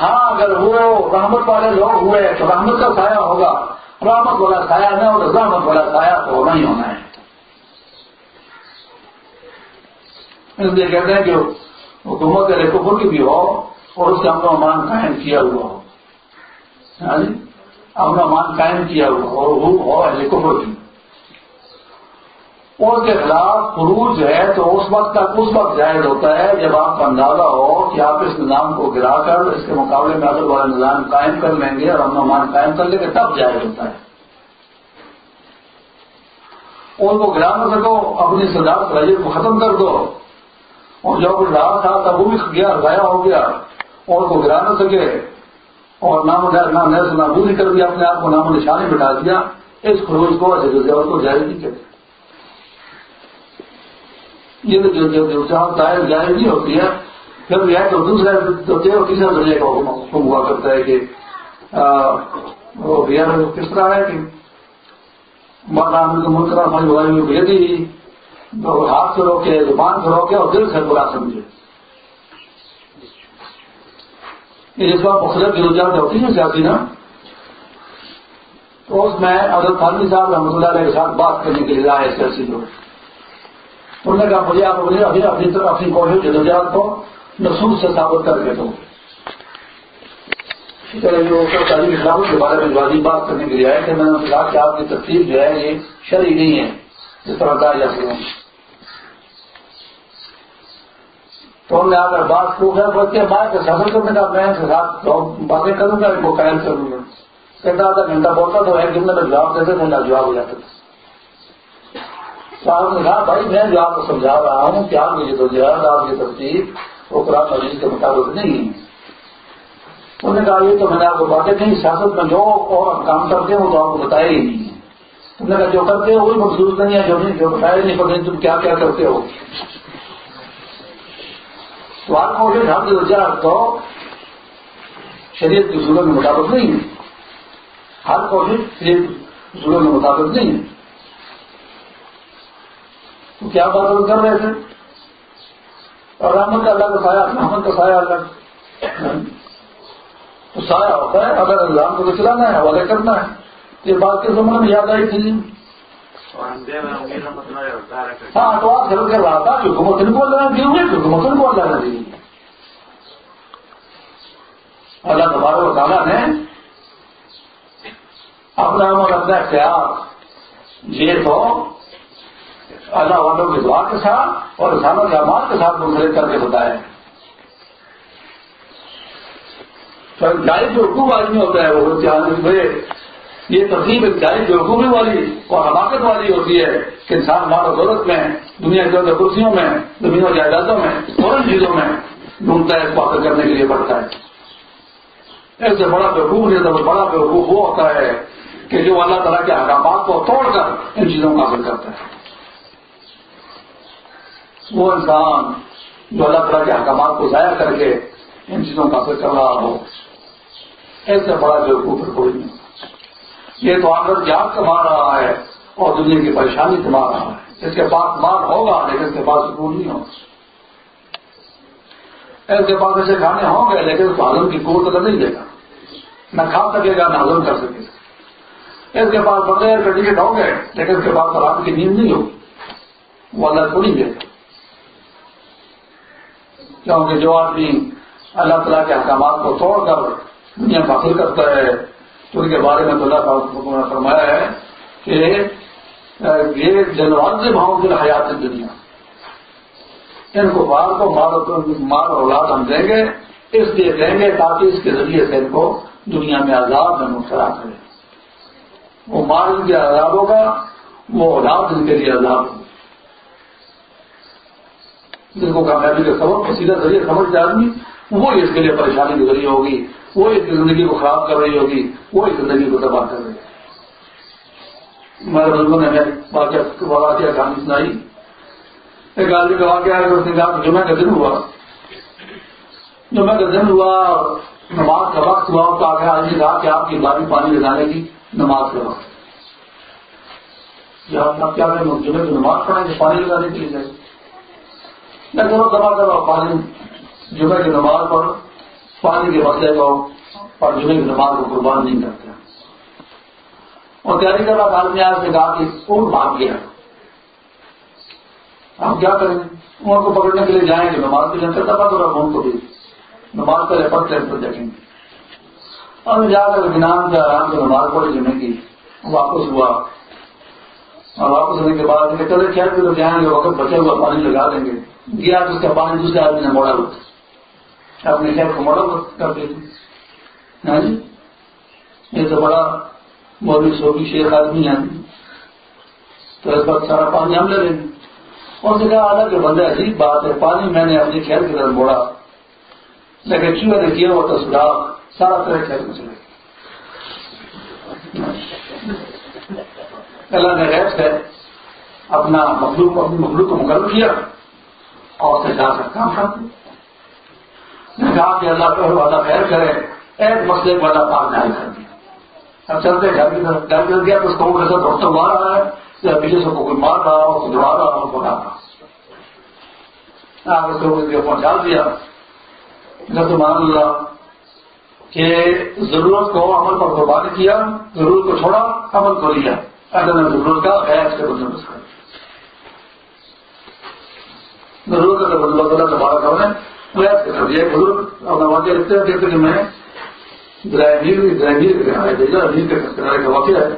ہاں اگر وہ رحمت والے لوگ ہوئے تو رحمت کا سایہ ہوگا۔ رحمت والا سایہ نہ ہو تو رحمت والا سایہ تو ہونا ہی ہونا ہے۔ اس لیے کہتے ہیں کہ حکومت کفر کی بھی ہو اور اس کا امن و امان قائم کیا ہوا ہو۔ ہاں جی؟ قائم کیا ہوا ہو اور وہ ہو اہل کفر کی اس کے خلاف خروج ہے تو اس وقت تک اس وقت جائز ہوتا ہے جب آپ کا اندازہ ہو کہ آپ اس نظام کو گرا کر اس کے مقابلے میں اگر والا نظام قائم کر لیں گے اور امن امان قائم کر لیں گے، تب جائز ہوتا ہے۔ ان کو گرا نہ سکو اپنی سردار صلاحیت کو ختم کر دو۔ اور جو کچھ رہا تھا، تب وہ بھی گیا، ضائع ہو گیا۔ اور کو گرا نہ سکے۔ اور نام نئے نابودی کر دیا، اپنے آپ کو نام و نشانی بٹھا دیا۔ اس خروج کو جائز نہیں کہتے۔ یہ جو ظاہر ظاہر نہیں ہوتی ہے۔ پھر یہ تو دوسرا اور تیسرا درجے کا حکم ہوا کرتا ہے کہ وہ کس طرح ہے کہ مردان کو ملک ہماری بغیر میں بھیج دی۔ ہاتھ سے روکے، زبان سے روکے اور دل سے برا سمجھے۔ جس بار مختلف کی رجحان ہوتی ہیں سیاسی نا، تو اس میں اگر فالمی صاحب رحمۃ اللہ علیہ کے ساتھ بات کرنے کے لیے آئے سیاسی لوگ۔ انہوں نے کہا، مجھے آپ مجھے ابھی اپنی طرف اپنی کوشش جدوجہد کو نسوس سے ثابت کر کے دو. تعلیم خلافت کے بارے میں واضح بات کرنے کے لیے آئے تھے، میں نے کہا کہ آپ کی ترتیب جو ہے یہ شرعی نہیں ہے، جس طرح کہا جا سکوں تو انہوں نے آ کر بات کو ہے بچے مائر کے سفر کرنے کا، میں کے ساتھ باتیں کروں گا ان کو قائم کروں گا۔ کہتا آدھا گھنٹہ بولتا تو ایک دن میں جواب دیتے تھے، نہ جواب ہو جاتا تھا۔ صاحب نے کہا، بھائی میں جو آپ کو سمجھا رہا ہوں کہ آپ کی جو جہاز، آپ کی ترتیب وہ قرآن مجید کے مطابق نہیں ہے. انہوں نے کہا، یہ تو میں نے آپ کو باتیں نہیں، سیاست میں جو اور ہم کام کرتے ہیں وہ تو آپ کو بتایا ہی نہیں ہے. تم نے کہا، جو کرتے ہو وہی محسوس نہیں ہے، جو نہیں، جو بتایا نہیں پڑتے تم کیا کیا کرتے ہو. تو آپ کو ہم جو جہاز تو شریعت کی اصولوں کے مطابق نہیں ہے۔ ہر کوشش شریعت اصولوں کے مطابق نہیں ہے۔ تو کیا بات کر رہے تھے؟ اور رحمت کا اللہ کا سایہ، رحمت کا سایہ الگ تو سایہ ہوتا ہے، اگر اللہ کو چلانا ہے، حوالے کرنا ہے۔ یہ بات کے زمانے میں یاد آئی تھی۔ ہاں تو آپ خرید کر رہا تھا کہ حکومت نہیں بول رہے ہیں کہ حکومت نہیں بول رہے ہیں اللہ تبارک و تعالیٰ نے اپنا عمل، اپنا اختیار، یہ تو اللہ والوں کی دعا کے ساتھ اور انسانوں کے آماد کے ساتھ منسلک کر کے بتایا جائز جو حقوق آدمی ہوتا ہے، وہ یہ تقریب ایک جائز جو حقوقی والی اور حماقت والی ہوتی ہے کہ انسان ہمارا دولت میں، دنیا کے اندر کرسیوں میں، زمین و جائیدادوں میں اور چیزوں میں ڈھونڈتا ہے، اس کو حاصل کرنے کے لیے پڑتا ہے۔ ایسے بڑا بیوقوف نہیں ہوتا بڑا بیوقوف وہ ہوتا ہے کہ جو اللہ تعالیٰ کے احکامات کو توڑ کر ان چیزوں کو حاصل کرتا ہے۔ وہ انسان جو اللہ تعالیٰ کے احکامات کو ضائع کر کے ان چیزوں کا اثر کر رہا ہو ایسے بڑا جو اوپر کوئی نہیں۔ یہ تو آگر یاد کما رہا ہے اور دنیا کی پریشانی تمہارا رہا ہے۔ اس کے پاس مال ہوگا، لیکن اس کے پاس سکون نہیں ہوگا۔ اس کے پاس ایسے کھانے ہوں گے، لیکن اس کو ہزم کی قوت اگر نہیں دے گا، نہ کھا سکے گا، نہ ہزم کر سکے گا۔ اس کے پاس بغیر کا ٹکٹ ہوں گے، لیکن اس کے پاس رات کی نیند نہیں ہوگی۔ وہ اللہ کو نہیں دے گا کیونکہ جو آدمی اللہ تعالیٰ کے احکامات کو توڑ کر دنیا حاصل کرتا ہے، تو ان کے بارے میں تو اللہ نے فرمایا ہے کہ یہ جنوان سے بھاؤں کی حیات دنیا ان کو بار کو مال اور اولاد ہم دیں گے، اس لیے دیں گے تاکہ اس کے ذریعے سے ان کو دنیا میں آزاد میں مبتلا کرے۔ وہ مال ان کے آزاد ہوگا، وہ اولاد ان کے لیے آزاد ہوگا۔ جن کو کامیابی کا سبب سیدھا ذریعہ سمجھتے آدمی، وہ اس کے لیے پریشانی گزری ہوگی، وہ اس زندگی کو خراب کر رہی ہوگی، وہ اس زندگی کو تباہ کر رہی ہوگی۔ ہمارے بزرگوں نے واقعہ کہانی سنائی۔ ایک آدمی کا واقعہ ہے، اس نے کہا کہ جمعہ کا دن ہوا۔ جمعہ کا دن ہوا، نماز کا وقت ہوا، تو آگے آدمی کہا کہ آپ کی باری پانی لگانے کی نماز کا وقت۔ آپ کیا کریں جمعے کی نماز پڑھیں گے پانی لگانے کے لیے جائیں میں چلو دبا کرو پانی جمعے کی نماز پر پانی کے مسئلے کو اور جمعے کی نماز کو قربان نہیں کرتے۔ اور تیاری کر رہا آدمی آج نے کہا کہ کون بھاگ گیا۔ ہم کیا کریں؟ ان کو پکڑنے کے لیے جائیں گے، نماز کے جنتا دبا کرو ان کو بھی۔ نماز پہلے پڑھ ٹائم پر دیکھیں گے۔ اور جا کر گنان سے آرام سے نماز پڑھی جمعے کی واپس ہوا۔ اور واپس ہونے کے بعد چلے کھیل کے تو جائیں گے، وقت بچے ہوا پانی لگا دیں گے۔ گیا تو اس کا پانی دوسرے آدمی نے موڑا ہوتا اپنے کھیل کو موڑا کر دیتے ہاں جی؟ یہ تو بڑا مولوی سوبی شیخ آدمی ہے۔ تو اس وقت سارا پانی ہم لے لیں۔ گے اور سے کہا الگ بندہ عجیب بات ہے، پانی میں نے اپنے کھیل کی طرف موڑا۔ لیکن چوہے نے کیا ہوا تو سارا طرح کھیل میں چلے اللہ نے ریپ سے اپنا مخلوق اپنی مخلوق کو مقرر کیا۔ اور سے جا کر کام کر نے کہا کہ اللہ کا وعدہ خیر کرے، ایک مسئلے کو اللہ پاک جاری کر دیا۔ اب چلتے گھر کی طرف گھر کر دیا تو اس کو کیسے دوستوں کو آ رہا ہے۔ یا پیچھے سے کوئی مار رہا ہو دوڑا رہا ہو بنا رہا آپ اس کو پہنچا ہاں، دیا۔ جب مان اللہ کہ ضرورت کو عمل پر قربانی کیا، ضرورت کو چھوڑا، عمل کو لیا۔ اگر میں ضرورت کا خیر اس کے بندوبست کر ضرورت کا بندوبست اللہ دوبارہ کرنے پریاس کر دیا بزرگ اپنا واقعہ لکھتے ہیں کہتے کہ میں ڈرائیور ڈرائیور بھیجا امیر کے کنارے کا واقعہ ہے۔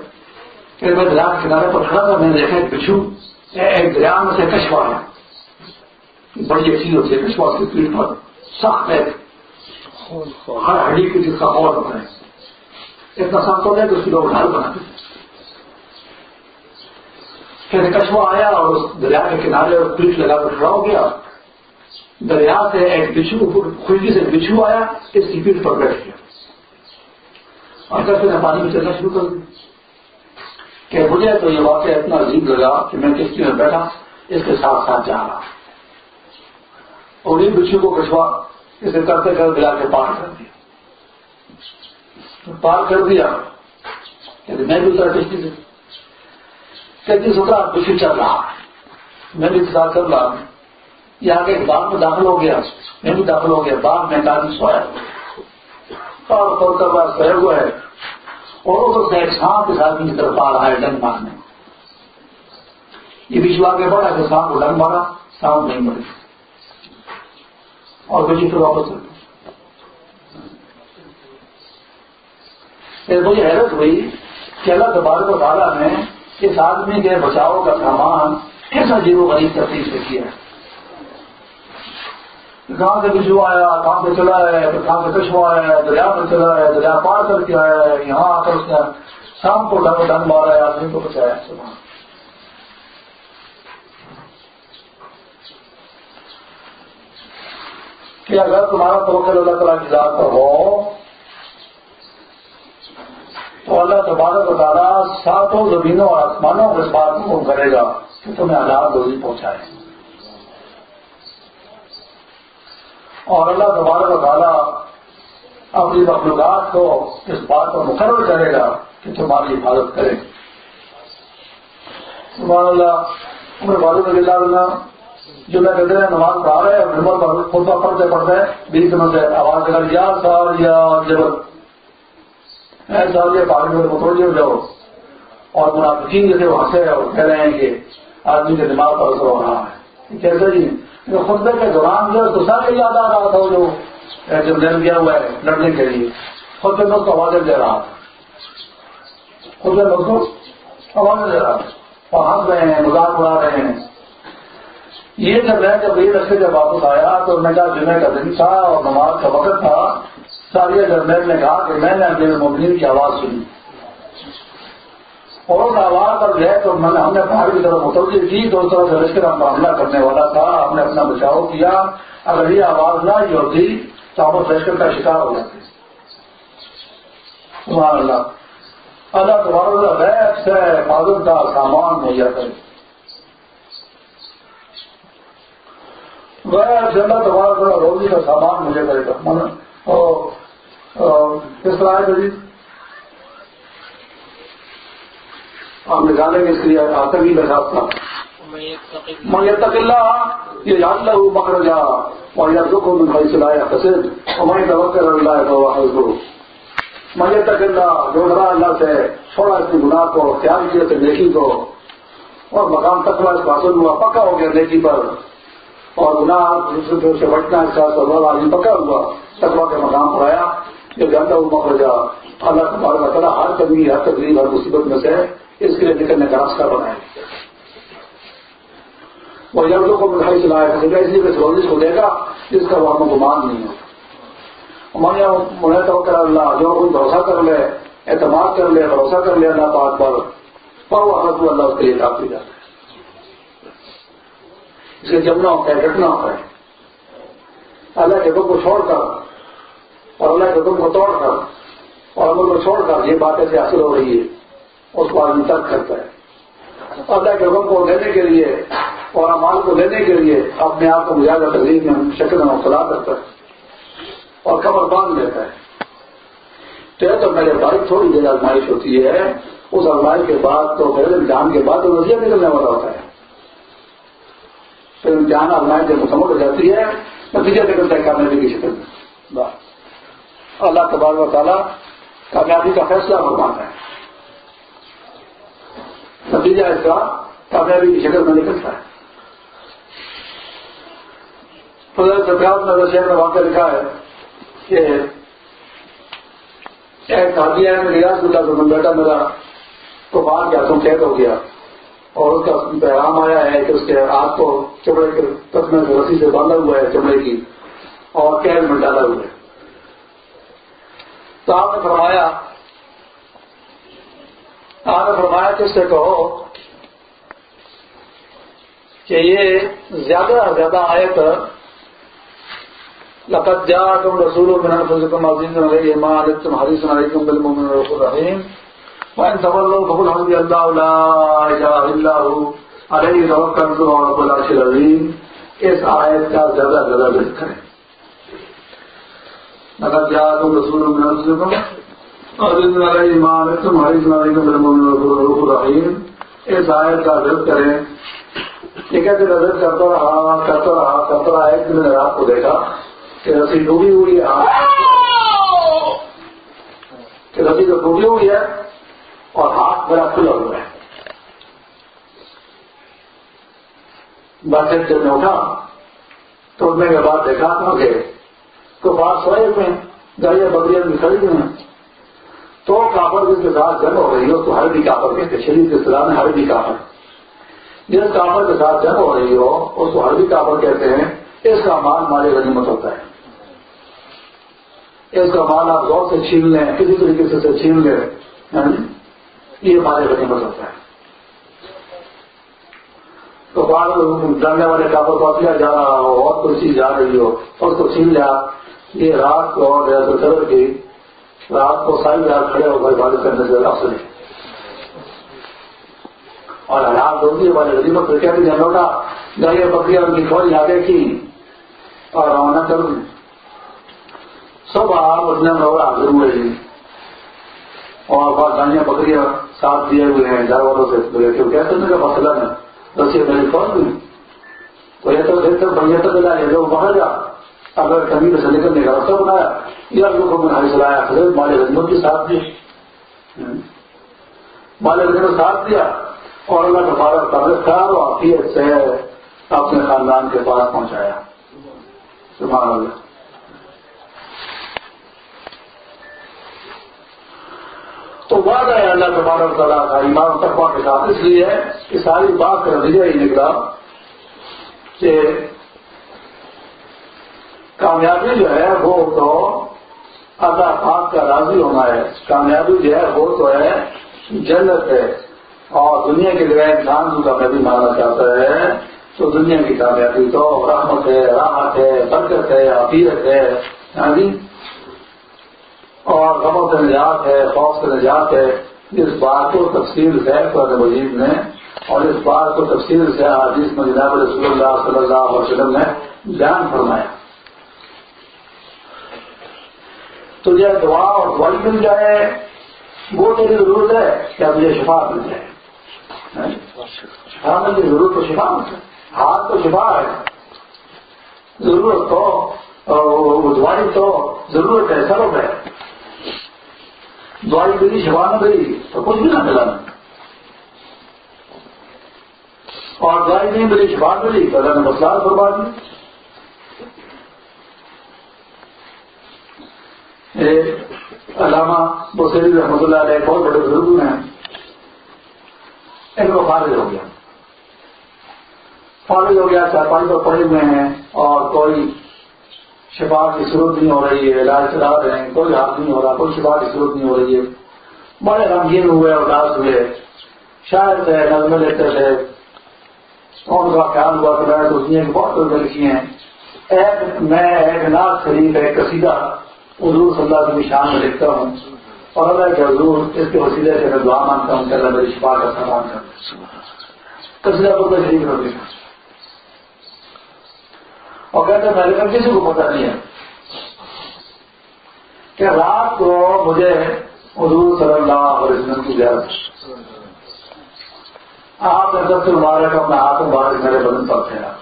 کہ میں دریا کے کنارے پر کھڑا تھا، میں نے دیکھا ایک بچھو، ایک دریا میں سے کشوا ہے۔ بڑی ایک چیز ہوتی ہے، کشوا کی پیٹ پر سخت ہے۔ ہر ہڈی کی جس کا اور ہوتا ہے، اتنا سخت ہوتا ہے کہ اس کی لوگ ڈھال بناتے ہیں۔ پھر کچھوا آیا اور اس دریا کے کنارے اور پیٹ لگا کر کھڑا ہو گیا۔ دریا سے ایک بچھو خوشی سے بچھو آیا، اس کی پیٹ پر بیٹھ گیا۔ اور جب پھر پانی میں چلنا شروع کر دیا۔ کہ مجھے تو یہ واقعہ اتنا عجیب لگا کہ میں کشتی میں بیٹھا، اس کے ساتھ ساتھ جا رہا۔ اور ان بچھو کو کچھوا اسے کرتے کرتے دریا کے پار کر دیا۔ پار کر دیا۔ کہ میں بھی اترا کشتی سے۔ کہتی سوچا بچھو چل رہا میں بھی انتظار کر رہا ہوں۔ یہ آگے باغ میں داخل ہو گیا۔ میں بھی داخل ہو گیا۔ باغ میں آدمی سویا اور طور کر رہا سویا ہوا ہے اور ادھر سے ایک سانپ اس آدمی کی طرف آ رہا ہے ڈنگ مارنے۔ یہ بچو آگے بڑھا کہ سانپ کو ڈنگ مارا، سانپ نہیں مری اور بچی پھر واپس مجھے حیرت ہوئی کہ اللہ تبارک و تعالیٰ نے اس آدمی کے بچاؤ کا سامان کیسا عجیب و غریب ترتیب سے کیا ہے؟ کہاں سے بچو آیا کہاں سے چلا ہے؟ کہاں سے کشو آیا ہے؟ دریا میں چلا ہے، دریا پار کر کے آیا ہے، یہاں آ کر اس نے شام کو ڈنگ ڈنگ مارا ہے، آدمی کو بچایا سامان کہ اگر تمہارا توقع اللہ تعالیٰ کی ذات پر ہو تو اللہ تبارک و تعالیٰ ساتوں زمینوں اور آسمانوں کے اس بات کو کرے گا کہ تمہیں آزاد روزی پہنچائے اور اللہ تبارک و تعالیٰ اپنی مخلوقات کو اس بات پر مقرر کرے گا کہ تمہاری حفاظت کرے۔ سبحان اللہ، عمر فاروق رضی اللہ جو میں کہتے ہیں نماز پڑھا رہے اور خطبہ پڑھتے پڑھتے بیچ دنوں سے آواز کر یا سال، یا جبل۔ اے سال یا پہاڑی میں متوجہ ہو جاؤ اور منافقین جیسے وہاں سے اور کہہ رہے ہیں کہ آدمی کے دماغ پر اثر ہو رہا ہے۔ کیسے جی؟ خطبے کے دوران جو تو سارے یاد آ رہا تھا جو جو دن گیا ہوا ہے لڑنے کے لیے۔ خطبے میں اس کو آوازیں دے رہا تھا۔ خطبے میں اس کو آوازیں دے رہا تھا۔ اور ہنس رہے ہیں، مذاق اڑا رہے ہیں۔ یہ جب میں جب یہ رستے جب واپس آیا تو میں کہا جمعے کا دن تھا اور نماز کا وقت تھا۔ ساریہ جرنیل نے کہا کہ میں نے اپنے مبین کی آواز سنی۔ اور اس آواز پر گئے تو میں نے ہم نے پہاڑی کی طرف متوجہ کی دو طرح سے لشکر ہم حملہ کرنے والا تھا۔ ہم نے اپنا بچاؤ کیا۔ اگر یہ آواز نہ ہی ہوتی تو ہم لشکر کا شکار ہو جاتے۔ سبحان اللہ۔ اللہ تمہارا غیر سے حفاظت کا سامان مہیا کرے۔ غیر سے اللہ تمہارا روزی کا سامان مجھے کرے۔ گا کس طرح ہے جی۔ آپ نکالیں گے اس لیے آتر ہی لگا تھا۔ میں تک اللہ یہ یاد لگو مکر جا اور یا دکھ میں بھائی چلایا حسد اور میں دبا کر اللہ تو حضر میں تک اللہ جو ڈرا اللہ سے چھوڑا اس کی گناہ کو تیار کیا تھے نیکی کو اور مقام تک اس حاصل ہوا پکا ہو گیا نیکی پر۔ اور گناہ دوسرے سے بٹنا اس کا سرور آدمی پکا ہوا تکوا کے مقام پر آیا یہ جانتا ہوں مکر جا، اللہ تبارک تعالیٰ ہر کمی ہر تکلیف ہر مصیبت میں سے اس کے لیے نکلنے کا راستہ بنائے۔ وہ یادوں کو مٹھائی چلایا کرے گا، اس لیے کہ سروس کو دے گا جس کا وہ ہم گمان نہیں ہو ہمارے یہاں منہ تو کر اللہ جو کوئی بھروسہ کر لے، اعتماد کر لے، بھروسہ کر لے اللہ پاک پر پر وہ حضرت اللہ اس کے لیے کافی جاتا ہے۔ اس کے جمنا ہوتا ہے گھٹنا ہوتا ہے۔ اللہ کے کو چھوڑ کر اور اللہ کے حکم کو توڑ کر اور عمل کو چھوڑ کر یہ بات ایسے حاصل ہو رہی ہے، اس کو آدمی ترک کرتا ہے۔ اللہ کے حکم کو لینے کے لیے اور امال کو لینے کے لیے اپنے آپ کو مجاز تقریب میں شکل میں مبتلا کرتا ہے اور خبر باندھ لیتا ہے۔ تو میرے بھائی تھوڑی دیر آزمائش ہوتی ہے۔ اس آزمائش کے بعد تو پہلے امتحان کے بعد نظریہ نکلنے والا ہوتا ہے۔ پھر امتحان آزمائش جب مکمل ہو جاتی ہے، نتیجہ نکلتا ہے کامیابی کی شکل میں۔ اللہ تبار و تعالیٰ کامیابی کا فیصلہ فرماتا ہے۔ نتیجہ اس کا کامیابی کی شکل میں نکلتا ہے۔ شہر میں واقعہ لکھا ہے کہ ایک ہے ریاض گلا تو بیٹا میرا تو باہر گیا تم قید ہو گیا اور اس کا پیغام آیا ہے کہ اس کے ہاتھ کو چمڑے کے رسی سے باندھا ہوا ہے، چمڑے کی اور قید میں ڈالا ہوا ہے۔ تو آپ نے فرمایا، آپ نے فرمایا کہ اس سے کہو کہ یہ زیادہ سے زیادہ آئے تو لقد جاءكم رسول من انفسكم عزيز عليه ما علمتم حريص عليكم بالمؤمنين رؤوف رحيم وان تولوا فقل حسبي الله لا اله الا هو، عليه توكلت وهو رب العرش العظيم. اس آیت کا زیادہ زیادہ ذکر کریں۔ لقد جاءكم رسول من انفسكم ایمان تمہاری رحیم اس آیت کا رد کریں۔ ٹھیک ہے پھر رد کرتا رہا کرتا رہا کرتا رہا ایک دن رات کو دیکھا کہ رسی ڈوبی ہوئی ہے۔ کہ رسی تو ڈوبی ہوئی ہے اور ہاتھ میرا کھلا ہوا ہے۔ بس جب میں اٹھا تو اٹھنے کے بعد دیکھا کہ تو بات سوئے میں گاڑیاں بکریاں بھی خرید ہیں۔ تو کافر جس کے ساتھ جنگ ہو رہی ہے اس کو ہر بھی کافر کہتے ہیں شریف کے سلام میں ہر بھی کافر۔ جس کافر کے ساتھ جنگ ہو رہی ہو، اس کو ہر بھی کافر کہتے ہیں، اس کا مال مالے غنیمت ہوتا ہے۔ اس کا مال آپ غور سے چھین لیں، کسی طریقے سے چھین لیں یعنی یہ مالے غنیمت ہوتا ہے۔ تو بعد جاننے والے کافر کو اپنا جا رہا ہو، اور کوئی چیز جا رہی ہو اور اس کو چھین لیا۔ یہ رات کو اور ریاض القدر کی رات کو ساری رات کھڑے ہو کر عبادت کرنے سے افسر ہے۔ اور حالات ہوگی ہمارے غریبوں کو کہتے ہیں لوٹا گاڑیاں بکریاں ان کی کھوڑی آگے کی اور روانہ کر دیں سب آپ اپنے میں حاضر ہوئے جی اور بعض گاڑیاں بکریاں ساتھ دیے ہوئے ہیں گھر والوں سے۔ بولے کہ کہتے ہیں کہ مسئلہ ہے؟ بس یہ میری فوج ہوئی تو یہ تو دیکھتے بڑھیا تو ملا ہے جو باہر جا۔ اگر کبھی سے نکلنے کا رستہ بنایا یا لوگوں کو میں چلایا پھر مالے رنجوں کے ساتھ دیے مالے رنجوں ساتھ دیا اور اللہ کا بارہ طبیعت خراب اور حقیقت سے اپنے خاندان کے پاس پہنچایا۔ سبحان اللہ۔ تو وعدہ ہے اللہ تبارک تعالیٰ کا ایمان تقوا کے ساتھ، اس لیے کہ ساری بات کا نتیجہ ہی نکلا کہ کامیابی جو ہے وہ تو اللہ پاک کا راضی ہونا ہے۔ کامیابی جو ہے وہ تو ہے جنت ہے۔ اور دنیا کے جو انسان جو کامیابی ماننا چاہتا ہے۔ تو دنیا کی کامیابی تو رحمت ہے، راحت ہے، برکت ہے عقیدت ہے۔ ہاں جی؟ اور غموں سے نجات ہے، خوف سے نجات ہے۔ اس بات کو تفصیل سے قرآن مجید نے اور اس بات کو تفصیل سے حدیث میں جناب رسول اللہ صلی اللہ علیہ وسلم نے بیان فرمایا۔ تو دعا اور دعائی مل جائے، وہ میری ضرورت ہے کیا مجھے شفا مل جائے۔ ہاں، شفا ضرورت تو شفا مل جائے۔ ہاتھ تو شفا ہے۔ ضرورت تو دعائی تو ضرورت ہے سرب ہے۔ دعائی ملی شفا نہ ملی تو کچھ بھی نہ ملا۔ اور دعائی نہیں ملی شفا ملی تو اللہ نے مسئلہ کروا دی۔ علامہ بسری رحمۃ اللہ علیہ بہت بڑے بزرگ ہیں۔ ان کو فارغ ہو گیا۔ فارغ ہو گیا، چار پانچ پر پڑے ہوئے ہیں اور کوئی شفا کی ضرورت نہیں ہو رہی ہے، علاج چلا رہے ہیں، کوئی ہاتھ نہیں ہو رہا، کوئی شفا کی ضرورت نہیں ہو رہی ہے۔ بڑے غمگین ہوئے، اداس ہوئے۔ شاید نظمیں لیتے تھے۔ ان کا خیال ہوا کہ میں دنیا کی بہت لکھی ہیں۔ ایک میں ایک ناز شریف، ایک قصیدہ حضور صلی اللہ کی شان میں لکھتا ہوں۔ اور اللہ کے حضور اس کے وسیلے سے میں دعا مانگتا ہوں کہ اللہ میری شفا کا سامان کر قصیدہ کو شریف کر لکھا اور کہتے ہیں پہلے کسی کو پتہ نہیں ہے۔ کہ رات کو مجھے حضور صلی اللہ علیہ وسلم کی زیارت۔ آپ نے سب سے مبارک اپنا ہاتھ مبارک میرے بدن پر پھیلا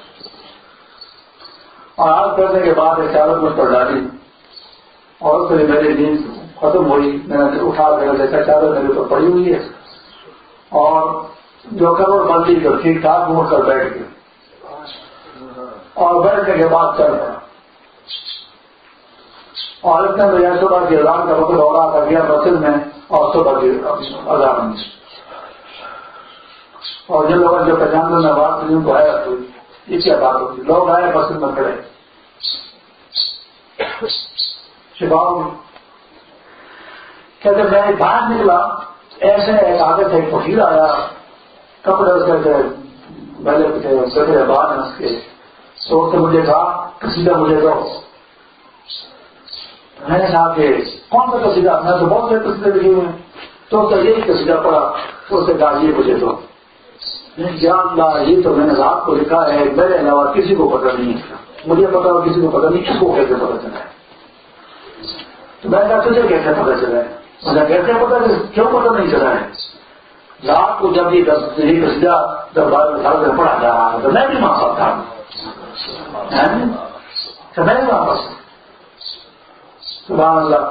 اور ہاتھ کرنے کے بعد ایک چادر مجھ پر ڈالی اور اس پھر میری نیند ختم ہوئی، میں نے اٹھا کر دیکھا، چادر میرے اوپر پڑی ہوئی ہے۔ اور جو کروڑ بندی جو ٹھیک ٹھاک مڑ کر بیٹھ گئی اور بیٹھنے کے بعد چل پڑا۔ اور اس نے مجھے صبح کی اذان کا وقت ہو رہا تھا گیا مسجد میں اور صبح کی اذان۔ میں اور جن لوگوں جو پہچان میں بات کی ان کو آیا تو یہ کیا بات ہوتی لوگ آئے مسجد میں کھڑے۔ شفاؤ کہتے میں باہر نکلا، ایسے ایک آگے ایک فقیر آیا کپڑے اس کے پہلے سکڑے بعد ہیں اس کے۔ تو مجھے کہا کسیدہ مجھے دو۔ میں نے کہا کہ کون سا کسیدہ میں تو بہت سے کسیدے لکھے ہوئے ہیں۔ تو اس کا یہی کسیدہ پڑا تو اس نے کہا، یہ مجھے دو۔ یا اللہ، یہ تو میں نے رات کو لکھا ہے، میرے علاوہ کسی کو پتہ نہیں ہے۔ مجھے پتا ہو کسی کو پتہ نہیں کس کو کیسے پتہ چلا ہے؟ تو میں کہا تجھے کیسے پتہ چلا ہے؟ مجھے کیسے پتا کیوں پتہ نہیں چلا ہے؟ رات کو جب یہ یہی قصیدہ جب بارہ میں پڑھا جا رہا ہے تو میں بھی وہاں پر تھا میں بھی وہاں سبحان اللہ۔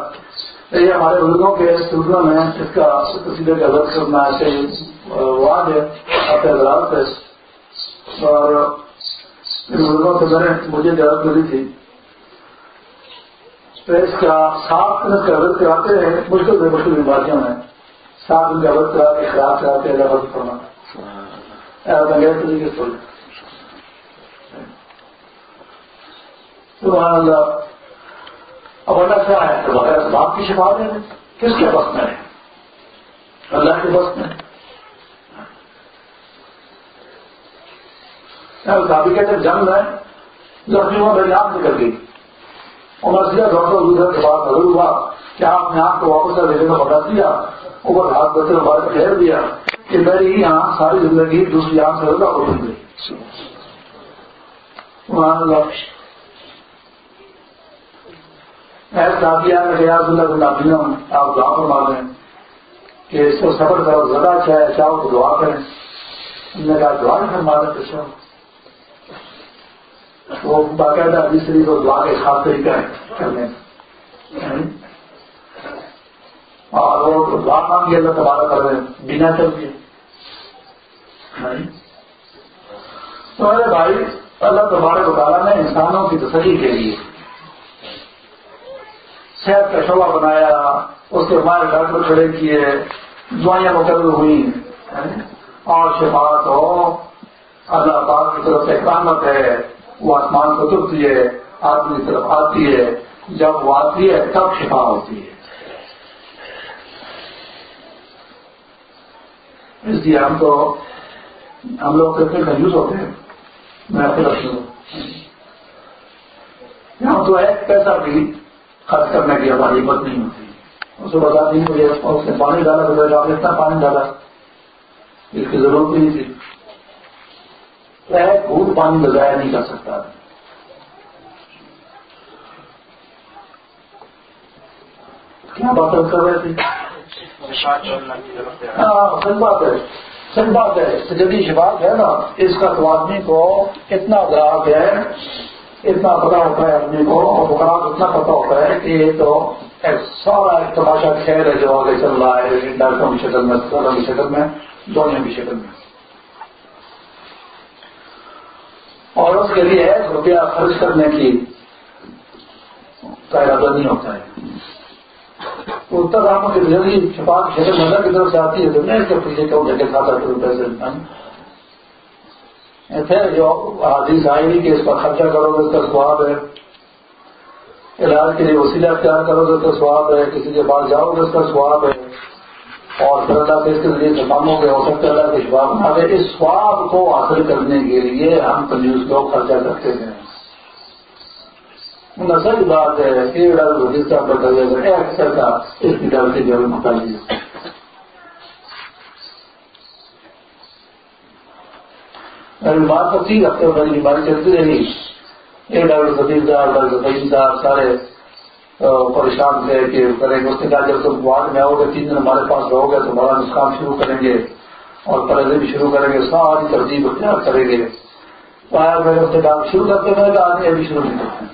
یہ ہمارے بزرگوں کے سلسلوں میں اس کا قصیدے کا ضبط کرنا ایسے واد ہے۔ آپ حضرات سے اور بزرگوں سے میں نے مجھے ضرورت ملی تھی۔ تو اس کا سات دن کا عبت کراتے ہیں مشکل سے مشکل بیماریوں میں سات دن کا عبت کرا کے خراب کراتے ہیں لفظ کرنا طریقے سے سبحان اللہ۔ اب اللہ کیا ہے؟ تو بغیر باپ کی شفا دیں۔ کس کے بس میں؟ ہے اللہ کے بس میں۔ کافی کہتے جنگ ہے۔ لڑکیوں میں یاد نکل گئی۔ اور میں سیدھا ڈاکٹر دوسرے کے بعد ضرور ہوا کہ آپ نے آپ کو واپس دینے کا بتا دیا۔ اوپر ہاتھ بچے بعد کہہ دیا کہ میری یہاں ساری زندگی دوسری آنکھ سے زیادہ ہو گئی ایسا آپ نے کہا اللہ نابینا آپ گاؤں پر دیں کہ اس کو سفر کرو، زیادہ اچھا ہے، چاہو تو دعا کریں۔ انہوں نے کہا دعا نہیں فرما دیں وہ باقاعدہ دوسری کو دعا کے خاص طریقہ ہے۔ کرنے اور وہ دعا مانگی اللہ تبارہ کر رہے ہیں بنا چل کے تو میرے بھائی، اللہ تبارک تعالیٰ نے انسانوں کی تسلی کے لیے صحت کا شعبہ بنایا، اس کے بعد ڈاکٹر کھڑے کیے، دعائیاں مقرر ہوئی۔ اور شفاعت ہو، اللہ پاک کی طرف سے کامت ہے۔ وہ آسمان کو چپتی ہے آدمی کی طرف آتی ہے، جب وہ آتی ہے تب شفا ہوتی ہے۔ اس لیے ہم تو، ہم لوگ کتنے کنجوس ہوتے ہیں۔ میں یہاں تو ایک پیسہ بھی خرچ کرنے کی ہماری ہمت نہیں ہوتی۔ اس کو بتا دی مجھے اس نے پانی ڈالا تو آپ نے اتنا پانی ڈالا۔ اس کی ضرورت نہیں تھی۔ ایک بھوک پانی بجایا نہیں کر سکتا۔ کیا بات کر رہے تھے؟ ہاں صحیح بات ہے صحیح بات ہے۔ جدید شفاق ہے نا، اس کا تو آدمی کو اتنا گراہک ہے، اتنا پتا ہوتا ہے آدمی کو، اور بخار اتنا پتا ہوتا ہے کہ یہ تو سارا ایک تماشا کھیل ہے جو آگے چل رہا ہے ڈاکٹروں کی شکل میں سالوں کی شکل میں، دونوں کی شکل میں۔ اور اس کے لیے ایک روپیہ خرچ کرنے کی۔ کا ارادہ نہیں ہوتا ہے۔ اتر راموں کی ضروری چھپا کی مزہ کی طرف سے آتی ہے۔ تو میں اس کے پیچھے کیوں جگہ سات آٹھ روپئے سے؟ تھے جو حادث آئی نہیں کہ اس پر خرچہ کرو گے اس کا سواب ہے۔ علاج کے لیے وسیلہ اختیار کرو گے اس کا سواب ہے۔ کسی کے پاس جاؤ گے اس کا سواب ہے۔ اور پھر اللہ سے اس کے ذریعے سپاموں کے ہو سکتے اللہ کے سواب نہ دے اس سواب کو حاصل کرنے کے لیے ہم کنجوس لوگ خرچہ کرتے ہیں۔ صحیح بات ہے ایک ڈر جس کا بتائیے گا ایک کا، اس کی ڈال ڈر سے جو متعلق بات تو ٹھیک ہفتے میری بیماری چلتی رہی۔ ایک ڈاکٹر سدیب دار ڈاکٹر سعید دار سارے پریشان تھے کہ کریں گے۔ اس نے کہا جب تم وارڈ میں آؤ گے، تین دن ہمارے پاس رہو گے تو بڑا نسخان شروع کریں گے اور پرہزے بھی شروع کریں گے، ساری ترتیب اختیار کریں گے۔ تو آیا میں اس نے کہا شروع کرتے میں کہا آدمی ابھی شروع نہیں کرتے۔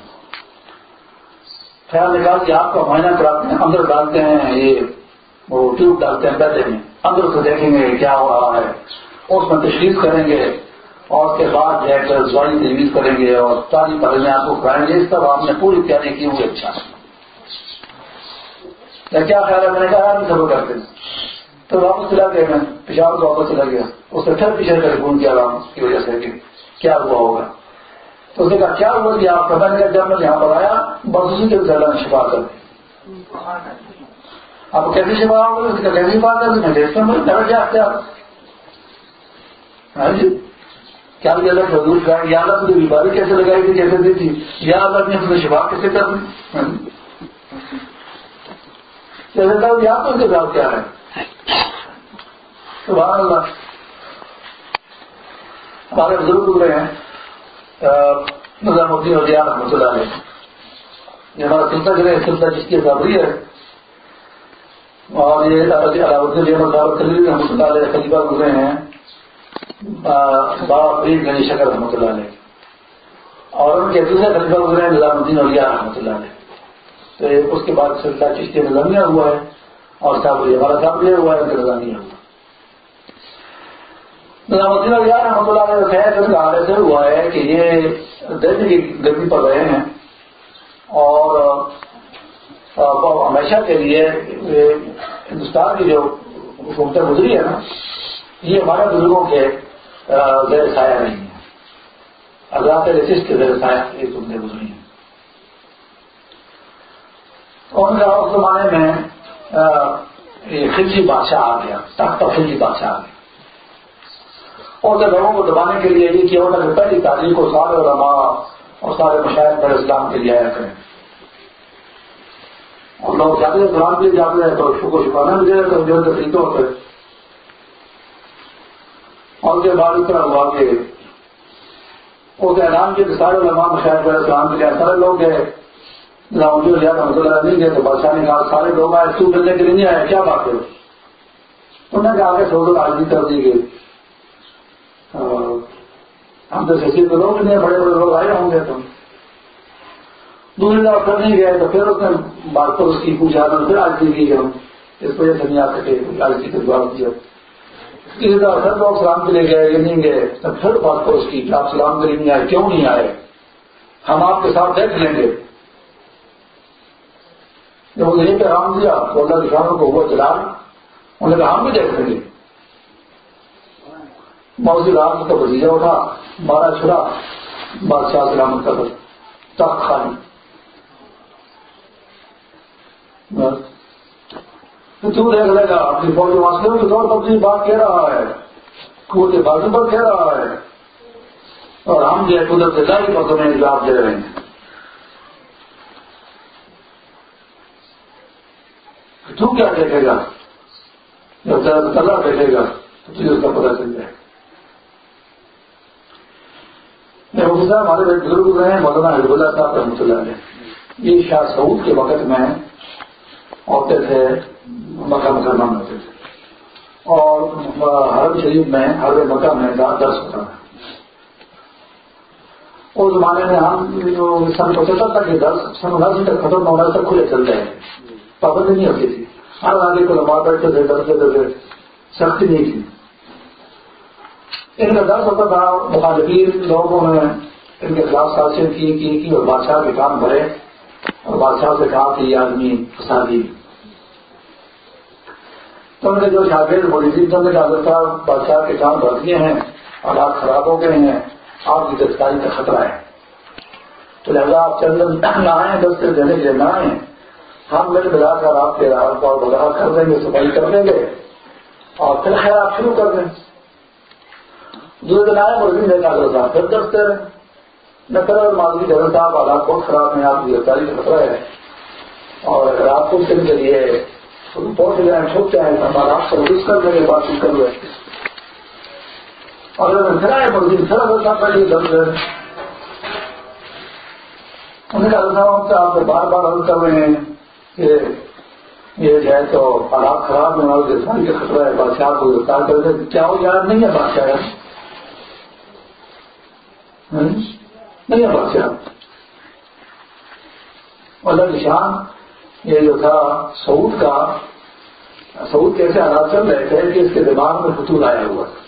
خیال نکال کہ آپ کا معائنہ کراتے ہیں، اندر ڈالتے ہیں، یہ وہ ٹیوب ڈالتے ہیں پہلے میں اندر سے دیکھیں گے کیا ہو رہا ہے۔ اس میں تشخیص کریں گے اور اس کے بعد جو ہے دوائی تجویز کریں گے اور ساری پہلے آپ کو کرائیں گے۔ اس طرح آپ نے پوری تیاری کی ہوئی اچھا۔ کیا خیال ہے؟ میں نے کہا نہیں سب کرتے تو واپس چلا گیا میں پشاور کو واپس چلا گیا۔ اس نے پھر پیچھے کر فون کیا رام کی وجہ سے کہ کیا ہوا ہوگا۔ تو اس نے کہا، کیا ہوا کہ آپ پتا نہیں جب میں یہاں پر آیا بس اسی کے زیادہ نے شفا کر دی۔ آپ کیسے شفا ہوگا اس کا کیسی بات ہے میں دیکھتا ہوں ڈر گیا کیا ہاں جی۔ کیا یہ اللہ حضور کا یا اللہ تجھے بیماری کیسے لگائی تھی، کیسے دی تھی؟ یا اللہ نے تمہیں شفا کیسے کر ہاں جی۔ دی جیسے کہ یا تو اس ساتھ کیا ہے؟ سبحان اللہ۔ ہمارے بزرگ ہو رہے ہیں نظام الدین اور دیا رحمۃ اللہ علیہ۔ یہ ہمارا سلسلہ جو ہے، سلسلہ جس کی برابری ہے، اور یہ علاؤدین رحمۃ اللہ علیہ خلیفہ گزرے ہیں بابا فرید گنی شکر رحمۃ اللہ علیہ۔ اور ان کے دوسرے خلیفہ گزرے ہیں، نظام الدین علیہ رحمۃ اللہ علیہ۔ اس کے بعد سلسلہ چشتی نظامیہ ہوا ہے اور صاحب ہمارا صاحب یہ ہوا ہے ان کا نظامیہ ہوا نظام الدین رحمۃ اللہ علیہ کا حال ایسے ہوا ہے کہ یہ دہلی کی گرمی پر رہے ہیں اور ہمیشہ کے لیے ہندوستان کی جو حکومتیں گزری ہے نا، یہ ہمارے بزرگوں کے زیر سایہ نہیں ہے۔ حضرات رسس کے زیر سایہ یہ تم گزری ہیں۔ ان کا اس زمانے میں خلجی بادشاہ آ گیا تخت خلجی بادشاہ آ گیا۔ اور جب لوگوں کو دبانے کے لیے یہ کیا ہوتا کہ پہلی تعلیم کو سارے علماء اور سارے مشاہد پر اسلام کے لیے آیا کریں اور لوگ جاتے ہیں اسلام کے لیے جاتے ہیں، تو شکر شکرانا مل جائے تو جو سیکھتے ہوتے اور کے بعد اس طرح ہوا کہ، اس اعلان کے سارے علماء مشاہد پر اسلام کے لیے، سارے لوگ گئے۔ زیادہ مسئلہ نہیں گئے تو بادشاہ نے کہا سارے لوگ آئے تو ملنے کے لیے نہیں آئے، کیا بات ہے؟ انہوں نے آگے سعود راجنی کر دی گئی۔ ہم تو سچی تو لوگ نہیں بڑے بڑے لوگ آئے ہوں گے تو۔ دوسری طرف پھر نہیں گئے تو پھر اس نے بات کو اس کی پوچھا تو پھر آج کی ہم اس وجہ سے نہیں آ سکے آج کی جواب دیا اسی طرح پھر لوگ سلام کے لیے گئے یا نہیں گئے، تو پھر بات کو اس کی کہ آپ سلام کے لیے نہیں آئے، کیوں نہیں آئے؟ ہم آپ کے ساتھ دیکھ لیں گے۔ جب وہ یہیں پہ رام دیا تو اللہ کسانوں کو ہوا چلا انہوں نے کہا ہم بھی دیکھ لیں گے۔ موضوع رات کا بتیجا اٹھا، مارا چھڑا، بادشاہ سلامت کا تخت خالی۔ تو دیکھ لے گا، اپنی فوجی واسطے کے طور پر اپنی بات کہہ رہا ہے۔ کو کے بازو پر کہہ رہا ہے۔ اور ہم جو ہے قدرت سے داری پر تمہیں جواب دے رہے ہیں۔ تو کیا دیکھے گا؟ جب تلا دیکھے گا، تو تجھے اس کا پتہ چل جائے گا۔ ہمارے بزرگ رہے ہیں، مولانا حضب اللہ صاحب رحمۃ اللہ علیہ۔ یہ شاہ سعود کے وقت میں ہوتے تھے، مکہ مسلمان ہوتے تھے۔ اور حرم شریف میں ہر مکہ میں درس ہوتا ہے اس زمانے میں ہم سن کو چلتا تھا کہ درس، سن اناسی تک ختم ہونا تک کھلے چل جائے پابندی نہیں ہوتی تھی۔ ہر آگے کو لمبا بیٹھتے تھے ڈرتے تھے سختی نہیں تھی۔ ان کا درد ہوتا تھا، مخالفین لوگوں نے ان کے خلاف سازشیں کی کی کی اور بادشاہ کے کام بھرے اور بادشاہ سے کہا کہ یہ آدمی فسادی تو ان کے جو شاگرد بولی تھی جی، تو نے کہا تھا، بادشاہ کے کام بھر دیے ہیں، حالات خراب ہو گئے ہیں، آپ کی گرفتاری کا خطرہ ہے۔ تو لہٰذا آپ چندن نہ آئے دس دینے کے لیے نہ آئے ہم مل ملا کر آپ کے راہ کو بغیر کر دیں گے، صفائی کر دیں گے۔ اور پھر خیر آپ شروع کر دیں۔ دوسرے دن آئے مرضی نے کہا صاحب پھر دس رہے نہ کرا ماضی جگہ صاحب حالات بہت خراب ہیں آپ کی گرفتاری کا خطرہ ہے۔ اور اگر آپ کچھ دن کے لیے پہنچ جائیں چھپ جائیں تو ہمارا آپ سے رجوع کر دیں گے، بات چیت کر لیں۔ اور اگر پھر آئے مرضی پھر اگر صاحب کا لیے دس دے انہوں نے کہا صاحب، آپ سے بار بار عرض کر رہے ہیں۔ کہ یہ جو ہے تو حالات خراب ہیں اور کا خطرہ ہے، بادشاہ کو گرفتار کر دیں کیا وہ یاد نہیں ہے بادشاہ ہاں؟ نہیں ہے بادشاہ۔ اللہ نشان یہ جو تھا سعود کا، سعود کیسے حالات چل رہے تھے کہ اس کے دماغ میں فتول آیا ہوا تھا۔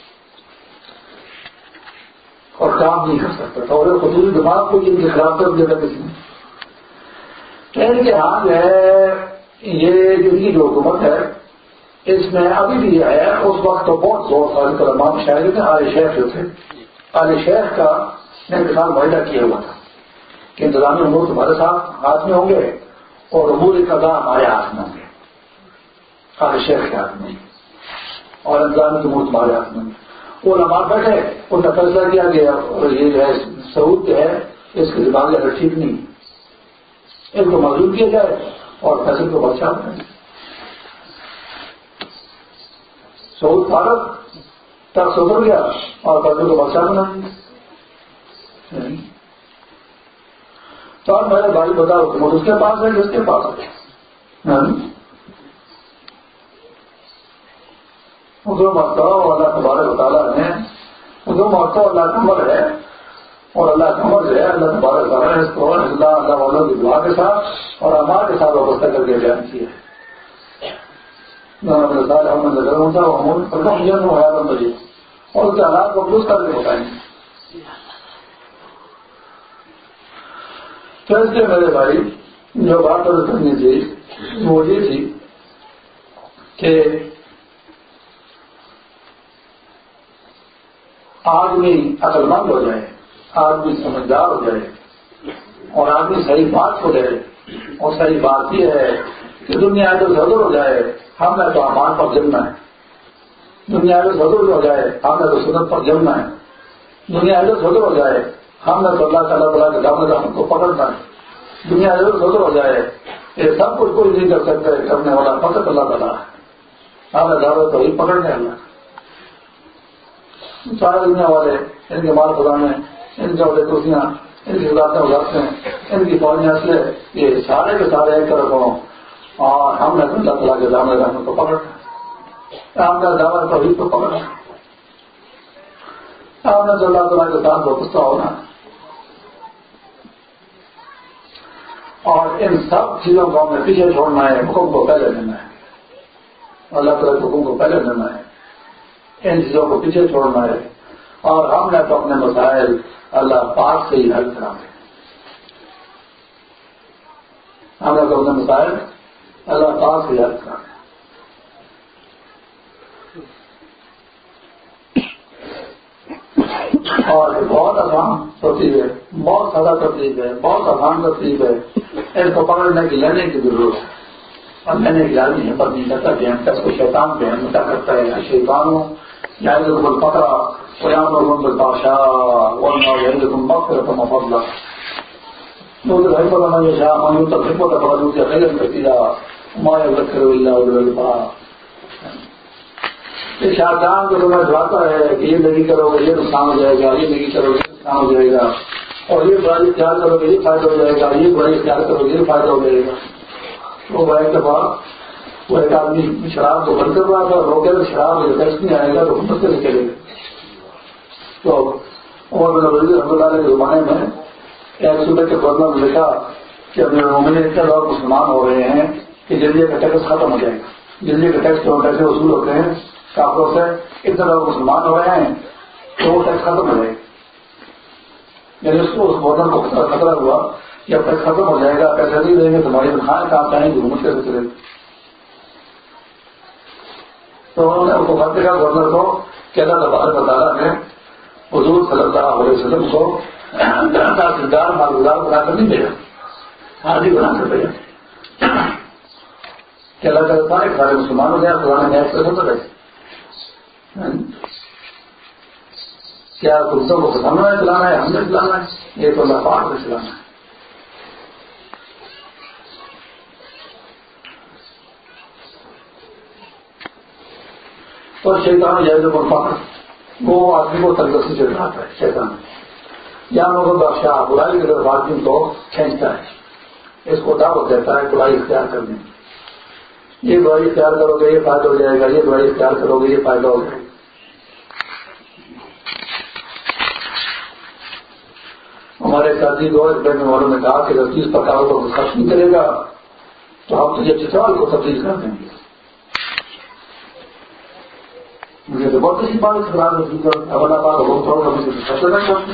اور کام نہیں کر سکتا تھا، اور فتول دماغ کو ان کے خلاف کر دیا تھا کسی نے۔ ان کے ہاں جو ہے یہ جن کی جو حکومت ہے، اس میں ابھی بھی ہے، اس وقت تو بہت زور تھا ان کا تمام شاعری تھے، آل شیخ جو تھے۔ آل شیخ کا نے کے ساتھ معاہدہ کیا ہوا تھا کہ انتظامی امور تمہارے ساتھ ہاتھ میں ہوں گے اور امور قضا ہمارے ہاتھ میں ہوں گے۔ آل شیخ کے ہاتھ میں۔ اور انتظامی امور تمہارے ہاتھ میں ہوں گے۔ وہ نماز بیٹھے، ان کا فیصلہ کیا گیا اور یہ جو ہے سعود جو ہے، اس کے دماغ اگر ٹھیک نہیں ان کو معلوم کیا جائے اور فیصل کو بادشاہ بنائیں سعود فارغ تک سدھر گیا اور فیصل کو بادشاہ بنائیں یعنی تو اب میرے بھائی بتا حکومت اس کے پاس ہے جس کے پاس ہے۔ یعنی جو مرتبہ اللہ تبارک تعالیٰ نے جو مرتبہ اللہ کمر ہے۔ اور اللہ کمر جو ہے، اللہ تبارک تعالیٰ اس کو اللہ اللہ والوں کی دعا کے ساتھ اور امار کے ساتھ وابستہ کر کے بیان کیا ہے۔ اور اس کے حالات کو درست کر کے بتائیں تو اس لیے میرے بھائی، جو بات اور کرنی تھی، وہ یہ تھی کہ آدمی عقل مند ہو جائے۔ آدمی سمجھدار ہو جائے اور آدمی صحیح بات کو دے اور صحیح بات یہ ہے کہ دنیا ادھر ادھر ہو جائے، ہم نے تو امان پر جمنا ہے دنیا ادھر ادھر ہو جائے، ہم نے تو سنت پر جمنا ہے دنیا ادھر ادھر ہو جائے، ہم نے تو اللہ تعالیٰ تعالیٰ کے دامن ہم کو پکڑنا ہے دنیا ادھر ادھر ہو جائے، یہ سب کچھ کوئی نہیں کر سکتا کرنے والا فقط اللہ تعالیٰ ہے۔ ہمیں دعوت تو ہی پکڑنے اللہ سارے دنیا والے، ان کے مال خدانے ان کے والے کرسیاں ان کی خداتے اگاتے ہیں، ان کی فوجیں اصلے یہ سارے کے سارے ایک طرف ہوں۔ اور ہم نے اللہ تعالیٰ کے دامن ہم کو پکڑنا آپ کا دعوی تو تو پکڑا۔ آپ نے تو اللہ تعالیٰ کے ساتھ وابستہ ہونا۔ اور ان سب چیزوں کو ہمیں پیچھے چھوڑنا ہے، حکم کو پہلے لینا ہے۔ اللہ تعالیٰ کے حکم کو پہلے لینا ہے۔ ان چیزوں کو پیچھے چھوڑنا ہے۔ اور ہم نے تو اپنے مسائل اللہ پاک سے ہی حل کرا ہم نے تو اپنے مسائل اللہ پاک سے ہی حل کرا اور بہت آسان ترتیب ہے، بہت سادہ ترتیب ہے، بہت آسان ترتیب ہے۔ اس کو پکڑنے کی، لینے کی ضرورت ہے۔ اور لینے کی آدمی ہے، پر نہیں کرتا کہ ہم کو شیطان پہ ہم کیا کرتا ہے شیطان ہو یا پکڑا قیام اور بول بادشاہ ورنہ یا تم وقت کرتا مفضلہ من تک حکمت پکڑ لوں کہ خیر کرتی رہا مایا ذکر اللہ یہ شاہجہاں جو تمہیں جاتا ہے کہ یہ نہیں کرو گے، یہ نقصان ہو جائے گا، یہ نہیں کرو گے نقصان ہو جائے گا۔ اور یہ برائی اختیار کرو گے، یہ فائدہ ہو جائے گا، یہ برائی اختیار کرو گے، یہ فائدہ ہو جائے گا۔ تو وہ برائی کے بعد وہ ایک آدمی شراب کو بند کر رہا تھا روکے تو شراب جو ٹیکس نہیں آئے گا تو حکومت سے نکلے گا۔ تو عمر بن عبد رحمۃ اللہ کے زمانے میں ایک صبح کے گورنر نے لکھا کہ ابھی عمر اتنے لوگ مسلمان ہو رہے ہیں کہ جلدی کا ٹیکس ختم ہو جائے گا۔ جلدی کا ٹیکس جو پیسے وصول ہوتے ہیں، کافروں سے اتنے لوگ مسلمان ہو رہے ہیں تو وہ ٹیکس ختم ہو جائے گا۔ یعنی اس کو اس گورنر کو خطرہ ہوا کہ اب ٹیکس ختم ہو جائے گا، پیسے نہیں دیں گے، تمہاری تنخواہیں کام چاہیں گے حکومت کیسے چلے گی تو انہوں نے اس کو خط کہا گورنر کو کہ اللہ تبارک تعالیٰ نے حضور صلی اللہ علیہ وسلم کو تحصیلدار مالدار بنا کر نہیں بھیجا۔ حاضی بنا کر بھیجا۔ کہ اللہ تعالیٰ ہے سارے مسلمان ہو گیا خدا نے نیت سے ہوتا رہے۔ کیا کلسوں کو پسند ہے چلانا ہے ہم نے چلانا ہے یہ تو اللہ پاک نے چلانا ہے اور شیطان جیسے پکڑ وہ آدمی کو تندرستی سے چلاتا ہے، شیطان۔ یا لوگوں بادشاہ برائی کی طرف آدمی کو کھینچتا ہے۔ اس کو دعوت دیتا ہے برائی اختیار کرنے۔ یہ برائی اختیار کرو گے، یہ فائدہ ہو جائے گا، یہ برائی اختیار کرو گے، یہ فائدہ ہو جائے گا۔ ہمارے ساتھی دو بہن والوں نے کہا کہ اگر تیس پرکاروں کو خرچ نہیں کرے گا تو ہم تجھے چترال کو تبدیل کر دیں گے۔ مجھے تو بہت اچھی بات خراب اب ہو تھوڑا مجھے خرچ کرنا چاہتے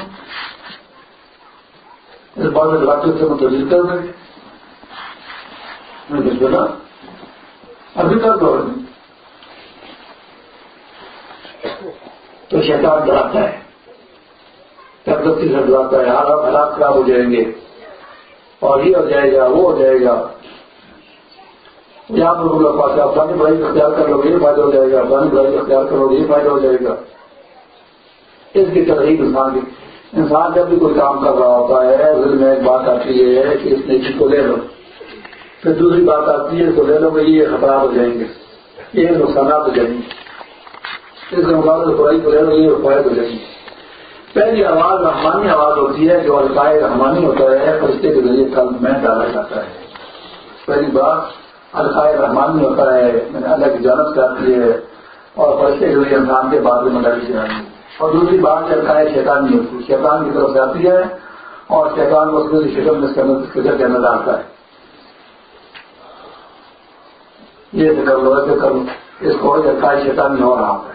میں علاقے سے میں تبدیل کر دیں گے میں ابھی کر دو تو شیطان ڈراتا ہے تندرستی سے ڈراتا ہے حالات خراب ہو جائیں گے اور یہ ہو جائے گا وہ ہو جائے گا یہاں پر اللہ پاس افغانی بڑائی اختیار کر لو یہ فائدہ ہو جائے گا۔ افغانی بڑائی کا اختیار کرو یہ فائدہ ہو جائے گا۔ اس کی ترغیب انسان کی۔ انسان جب بھی کوئی کام کر رہا ہوتا ہے، دل میں ایک بات آتی ہے کہ اس نیچی کو لے لو۔ پھر دوسری بات آتی ہے، اس کو لے لو گے یہ خطرات ہو جائیں گے۔ یہ نقصانات ہو جائیں گے۔ اس کے مقابلے برائی کو لے لو، یہ فائد ہو جائیں گے۔ پہلی آواز رحمانی آواز ہوتی ہے، جو القائے رحمانی ہوتا ہے، فرشتے کے ذریعے قلب میں ڈالا جاتا ہے۔ پہلی بات القائے رحمانی ہوتا ہے اللہ کی جانت کرتی ہے اور فرشتے کے ذریعے انسان کے بعد میں ڈالی جاتی ہے اور دوسری بات القائے شیطان نہیں ہوتی شیطان کی طرف سے آتی ہے اور شیطان کو اس شکم میں اس کے اندر فکر کے اندر آتا ہے۔ یہ کر لو ایسے کر اس کو القائے شیطان نہیں ہو رہا ہے۔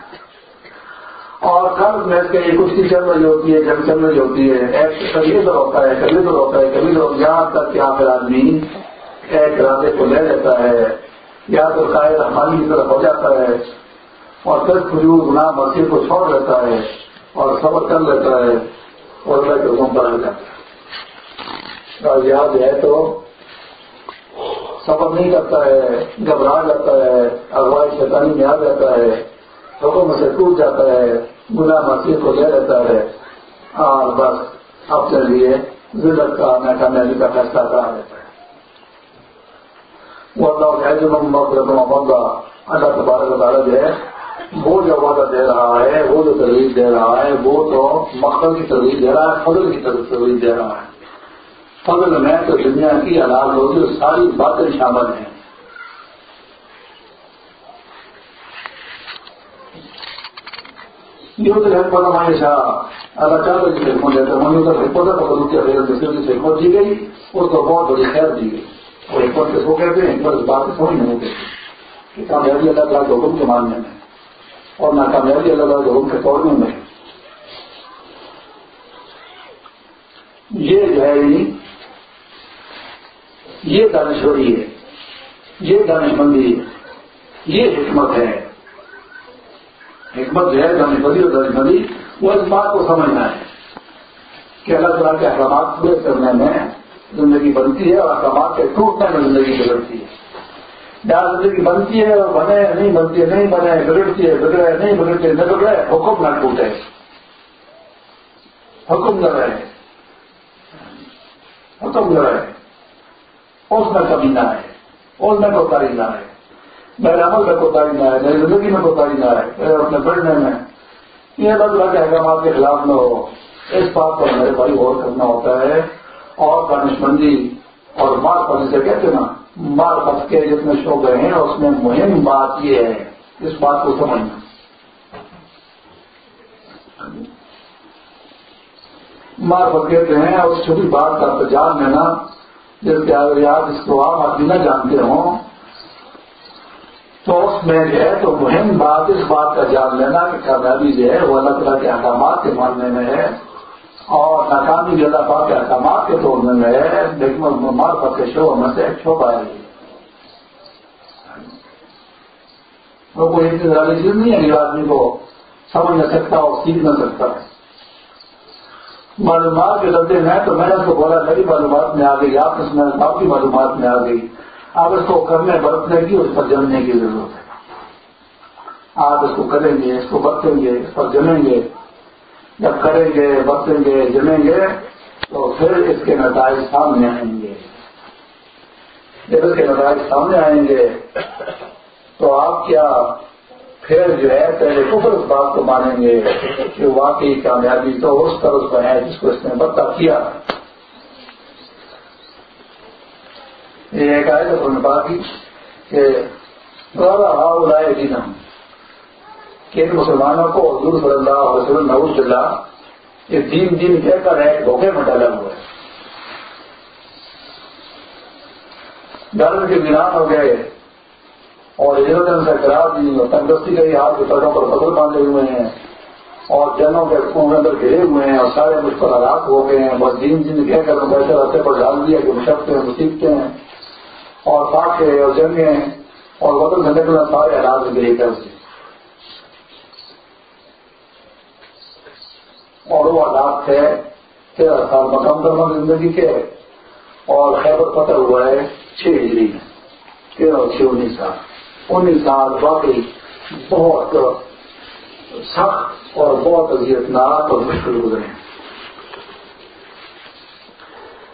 اور قرض میں اس کے کچھ کی چل رہی ہوتی ہے جب چل رہی ہوتی ہے کبھی ادھر ہوتا ہے کبھی ادھر ہوتا ہے کبھی ادھر یہاں تک کہ پھر آدمی ایک ارادے کو لے لیتا ہے، یا تو قائد رحمانی کی طرف ہو جاتا ہے اور پھر کھجور گناہ مسیح کو چھوڑ لیتا ہے اور صبر کر لیتا ہے اور اللہ کے حکم پر آ جاتا ہے۔ اور یاد ہے تو صبر نہیں کرتا ہے، گھبرا جاتا ہے اغوائی شیطانی میں آ جاتا ہے، حکم سے ٹوٹ جاتا ہے گنا مسیح کو لے لیتا ہے۔ اور بس اپنے لیے ضلع کا کامیابی کا فیصلہ کرا دیتا ہے۔ وہ اللہ بندہ اللہ تبارک تعالیٰ جو ہے وہ جو وعدہ دے رہا ہے وہ جو تجویز دے رہا ہے وہ تو مقصد کی تجویز دے رہا ہے فضل کی تجویز دے رہا ہے فضل میں تو دنیا کی حالات ہوگی ساری باتیں شامل ہیں یہ تو حکمت ہمارے شاہ اللہ چاہتا جس حکمت دیتا ہے منی ادھر حکمت ہے تو کی خیر دی گئی اس کو بہت بڑی خیر دی گئی اور حکمت کس کو کہتے ہیں حکمت اس بات کو سمجھ نہیں ہوتے کہ کامیابی اللہ تعالیٰ کے حکم کے ماننے میں اور ناکامیابی اللہ تعالیٰ کے حکم کے توڑنے میں یہ جو ہے یعنی، یہ دانشوری ہے، یہ دانش مندی ہے، یہ حکمت ہے۔ حکمت جو ہے دانش مندی اور دانش مندی، وہ اس بات کو سمجھنا ہے کہ اللہ تعالیٰ کے احکامات پورے کرنے میں زندگی بنتی ہے اور احکامات کے ٹوٹنے میں زندگی بگڑتی ہے۔ جہاں زندگی بنتی ہے اور بنے، نہیں بنتی ہے، نہیں بنے، بگڑتی ہے، بگڑے، نہیں بگڑتے، نہ بگڑے، حکم نہ ٹوٹے۔ حکم نہ رہے۔ حکم نہ رہے۔ اس میں کمی نہ ہے اس میں کوئی نہ ہے میرے عمل میں کوئی نہ ہے میری زندگی میں کوئی نہ ہے میرے اپنے بڑھنے میں۔ یہ الگ الگ احکامات کے خلاف نہ ہو۔ اس بات پر میرے بھائی غور کرنا ہوتا ہے۔ اور دانش مندی اور مار پڑنے سے کہتے نا مار پت کے جتنے شعبے ہیں، اس میں مہم بات یہ ہے، اس بات کو سمجھنا۔ مار پت کہتے ہیں، اس چھوٹی بات کا جان لینا جس کے اگر آپ اس کو آپ آدمی نہ جانتے ہوں، تو اس میں جو ہے تو مہم بات، اس بات کا جان لینا کہ کامیابی جو ہے وہ اللہ تعالیٰ کے احکامات کے ماننے میں ہے۔ اور ناکامی جو اللہ پاک کے احکامات کے توڑنے میں ہے، لیکن مار کے شو میں سے ایک شو پائے گی وہ کوئی اتنی زیادہ چیز نہیں ہے کہ آدمی کو سمجھ نہ سکتا اور سیکھ نہ سکتا۔ معلومات کے ڈبے میں تو میں نے اس کو بولا، میری معلومات میں آ گئی، آپ اس میں آپ کی معلومات میں آ گئی۔ آپ اس کو کرنے، برتنے کی، اس پر جمنے کی ضرورت ہے۔ آپ اس کو کریں گے، اس کو برتیں گے، اس پر جمیں گے۔ جب کریں گے برتیں گے، جمیں گے، تو پھر اس کے نتائج سامنے آئیں گے۔ جب اس کے نتائج سامنے آئیں گے، تو آپ کیا پھر جو ہے پہلے کفر اس بات کو مانیں گے کہ واقعی کامیابی تو اس طرح پر ہے جس کو اس نے بدتا کیا۔ یہ ایک آئے تو بات کی کہ ہاؤ لائے جی ہم کہ ان مسلمانوں کو حضور صلی اللہ علیہ وسلم نوز اللہ یہ دین دین کہہ کر ہے دھوکے میں ڈالا ہوا ہے ڈالنے کے دنان ہو گئے اور ادھر سے کرا دی، اور تندرستی کا ہی ہاتھ کے سڑکوں پر بدل باندھے ہوئے ہیں، اور جنوں کے اندر گرے ہوئے ہیں، اور سارے مجھ پر آرات ہو گئے ہیں۔ بس دین دن کہہ کر بیٹھے رستے پر ڈال دیا کہ مشقتے ہیں مصیبتیں ہیں، اور پاکے اور جنگیں اور بدل سے نکلنا سارے حالات گرے کر سے اور وہ حالات تھے تیرہ سال مقام کرنا زندگی کے اور خیبر پتہ ہوا ہے، چھ ہجری تیرہ چھ، انیس سال۔ انیس سال واقعی بہت سخت اور بہت اذیت ناک اور مشکل گزرے ہیں۔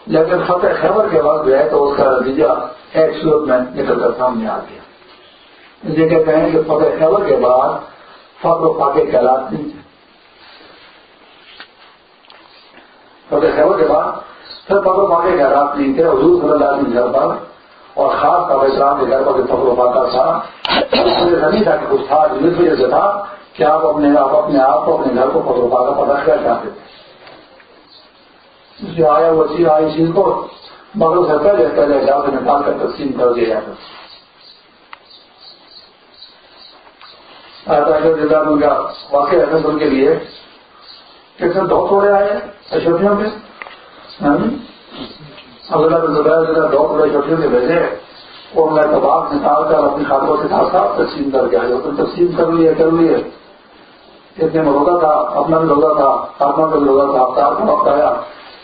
لیکن فتح خیبر کے بعد جو ہے تو اس کا نتیجہ ایک صورت میں نکل کر سامنے آ گیا۔ اسے کہتے ہیں کہ فتح خیبر کے بعد فخر و فاقے کے حالات نہیں تھے فتح خیبر کے بعد پھر فخر و فاقے کے حالات نہیں تھے حضور صلی اللہ علیہ وسلم پر اور خاص طور اسلام کے گھر پر جو فخر پاتا تھا نہیں تھا کہ کچھ تھا جس وجہ سے تھا کہ آپ اپنے آپ اپنے آپ کو، اپنے گھر کو فخر پاتا پر رکھنا چاہتے تھے۔ جو آیا وہ چیز، آئی چیز کو مگر سے پہلے پہلے جا کے نکال کر تقسیم کر دیا جاتا ان کا واقع ہے کے لیے کیسے دو تھوڑے آئے اشوکیوں کے۔ اگر زبیر ذرا دو بڑے چھوٹے کے بھیجے اور میں کباب نکال کر اپنی خاتوں کے ساتھ ساتھ تقسیم کر کے آئے تو تقسیم کر لیے کر لیے۔ اتنے میں روزہ تھا، اپنا بھی روزہ تھا، خاتمہ کا بھی روزہ تھا، افطار کا وقت آیا۔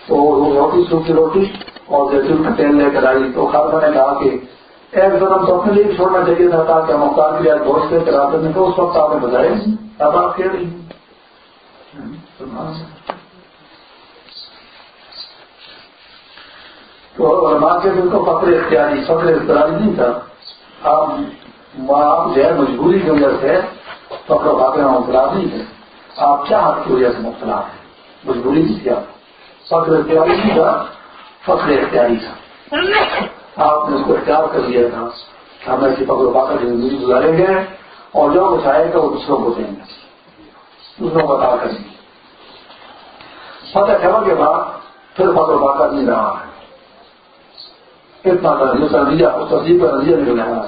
تو روٹی سوکھی روٹی اور جیسے کا تیل لے کر آئی۔ تو خاتمہ نے کہا کہ ایک قدم تو اپنے لیے چھوڑنا چاہیے تھا، تاکہ ہم افطار کے لیے گوشت لے کر آتے تو اس وقت آپ نے بتائے اب آپ کہہ رہی تو علماء کے دن کو فخر اختیاری فخر اختیاری نہیں تھا۔ آپ آپ جو ہے مجبوری کی وجہ سے فخر فاقر مبتلا نہیں تھے۔ آپ کیا حق کی وجہ سے مبتلا ہیں؟ مجبوری نہیں تھی آپ فخر اختیاری نہیں تھا، فخر اختیاری تھا۔ آپ نے اس کو اختیار کر دیا تھا ہم ایسی فخر فاقر زندگی گزاریں گے اور جو کچھ آئے گا وہ دوسروں کو دیں گے۔ دوسروں کو بتا کریں گے۔ فتح کرو کے بعد پھر فتح واقع نہیں رہا ہے۔ اتنا دوسرا نتیجہ اس تصدیق کا نتیجہ نہیں رہا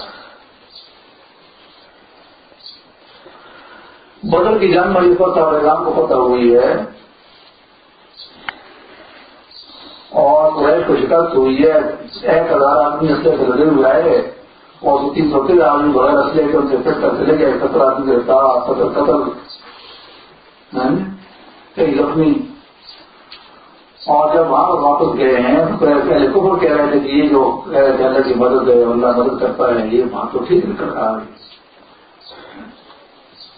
بدل کی جان مری فتح اور اعلان کو فتح ہوئی ہے۔ اور قریش کو شکست ہوئی ہے۔ ایک ہزار آدمی اسلحے سے لگے ہوئے آئے اور تین سو تیرہ آدمی بغیر اسلحے کے ان سے پھر کر چلے گئے سترہ آدمی گرفتار، ستر قتل۔ ہاں؟ کئی زخمی اور جب وہاں واپس گئے ہیں، تو پہلے کبر کہہ رہے تھے کہ یہ جو اللہ کی مدد ہے، اللہ مدد کرتا ہے، یہ وہاں تو ٹھیک نہیں کر رہا ہے۔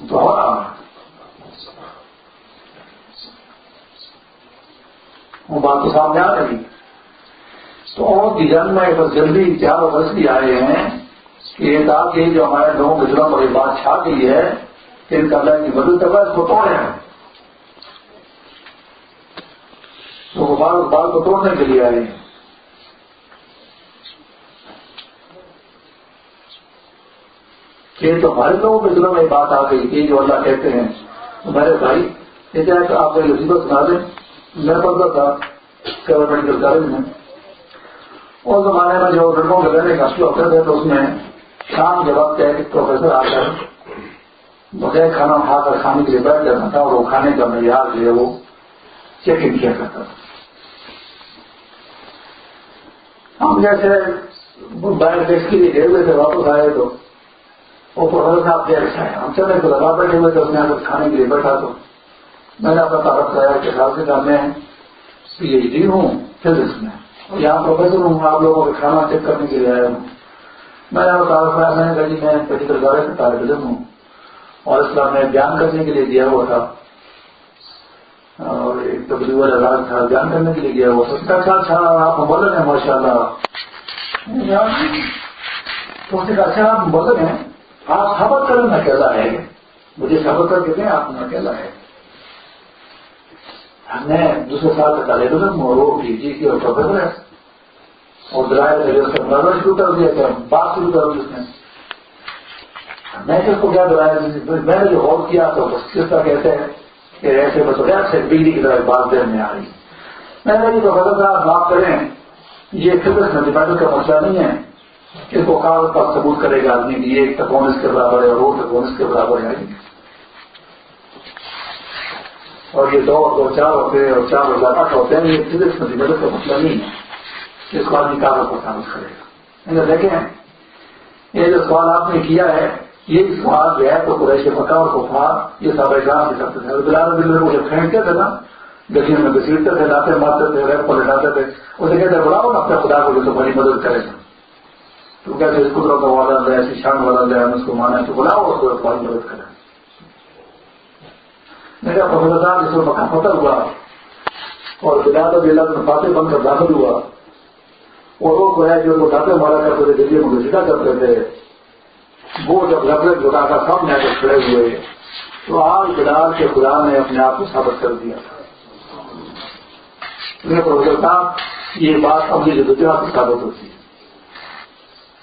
تو وہ بات تو سامنے آ رہی۔ تو اور کی جنگ میں بس جلدی چار برس بھی آئے ہیں کہ یہ جو ہمارے لوگوں کے دلوں پر یہ بات چھا گئی ہے کہ ان کا اللہ کی مدد کر رہا ہے، اس کو توڑے ہیں تو وہ بال بال کو توڑنے کے لیے آئے ہیں۔ کہ تو ہمارے لوگوں کے دلوں میں بات آ گئی کہ جو اللہ کہتے ہیں۔ میرے بھائی، یہ کیا کہ آپ کو مصیبت سنا دیں؟ میں پڑھتا تھا میڈیکل کالج میں۔ اس زمانے میں جو لڑکوں کے رہنے کا شروع ہوتے تھے تو اس میں شام کے وقت ایک پروفیسر آ کر بغیر کھانا کھا کر کھانے کے لیے بیٹھ جاتا تھا اور وہ کھانے کا معیار جو ہے وہ چیک ان کیا کرتا تھا۔ ہم جیسے باہر ٹیکس کے لیے گئے ہوئے تھے، واپس آئے تو وہ پروفیسر صاحب دیر سے آئے ہم چلے تو لگا بیٹھے ہوئے تھے، اس نے آ کھانے کے لیے بیٹھا تو میں نے اپنا تعارف کرایا کہ خیال جی سے میں پی ایچ ڈی ہوں، فزکس میں۔ اور یہاں پروفیسر ہوں، آپ لوگوں کا کھانا چیک کرنے کے لیے آیا ہوں۔ میں نے اپنا تعارف کرایا، میں نے کہا جی میں میڈیکل سے طالب علم ہوں۔ اور اس کا میں بیان کرنے کے لیے دیا ہوا تھا۔ اور ایک تبدیل والا تھا، بیان کرنے کے لیے گیا۔ ہوا تھا اچھا اچھا آپ مبلک ہیں ماشاء اللہ تو اس نے کہا اچھا آپ مبلک ہیں، آپ خبر کریں اکیلا ہے۔ مجھے خبر کر کے دیں، آپ میں اکیلا ہے۔ ہم نے دوسرے سال کا طالب علم اور وہ پی جی کی اور پروفیسر ہے اور درائے اس کا مرنا شروع کر دیا تھا بات شروع کر دی اس نے۔ میں اس کو کیا درائے میں نے جو غور کیا تو کس طرح کہتے ہیں؟ کہ ایسے بس سے بجلی کی طرح بات دیر میں آئی میں نے پروفیسر صاحب معاف کریں۔ یہ فزکس میتھمیٹکس کا مسئلہ نہیں ہے۔ اس کو کاغذ پر ثبوت کرے گا آدمی کہ ایک تکونس کے برابر ہے اور وہ تکونس کے برابر ہے۔ اور یہ دو دو، چار ہوتے ہیں اور چار اور زیادہ ہوتے ہیں، یہ فزکس میں کا مسئلہ نہیں ہے۔ اس کو آدمی کاغذ پر ثابت کرے گا۔ دیکھیں، یہ جو سوال آپ نے کیا ہے یہ سوال جو ہے تو قریش مکہ اور کفار یہ سب ایگزام بھی کرتے تھے۔ بلال دل میں جب پھینکتے تھے نا گسین میں گسیٹتے تھے لاتے مارتے تھے ریپ کو لٹاتے تھے۔ اسے کہتے بلاؤ نا اپنے خدا کو جو تمہاری مدد کرے۔ گا تو کہتے اس قدرت کا والا ہے ایسی شان والا ہے، ہم اس کو مانا تو بلاؤ اور تمہاری مدد کرے میرا پروفیسر صاحب جس میں مکہ فتح ہوا اور بلاد بلاد میں فاتح بن کر داخل ہوا، اور وہ جو ہے جو داتے مارا کرتے تھے دلی میں گسیٹا کرتے تھے وہ جب لفظ خدا کا سامنے آ کر کھڑے ہوئے۔ تو آج بلال کے خدا نے اپنے آپ کو ثابت کر دیا۔ پروفیسر صاحب، یہ بات اپنی جدوجہد کی ثابت ہوتی ہے۔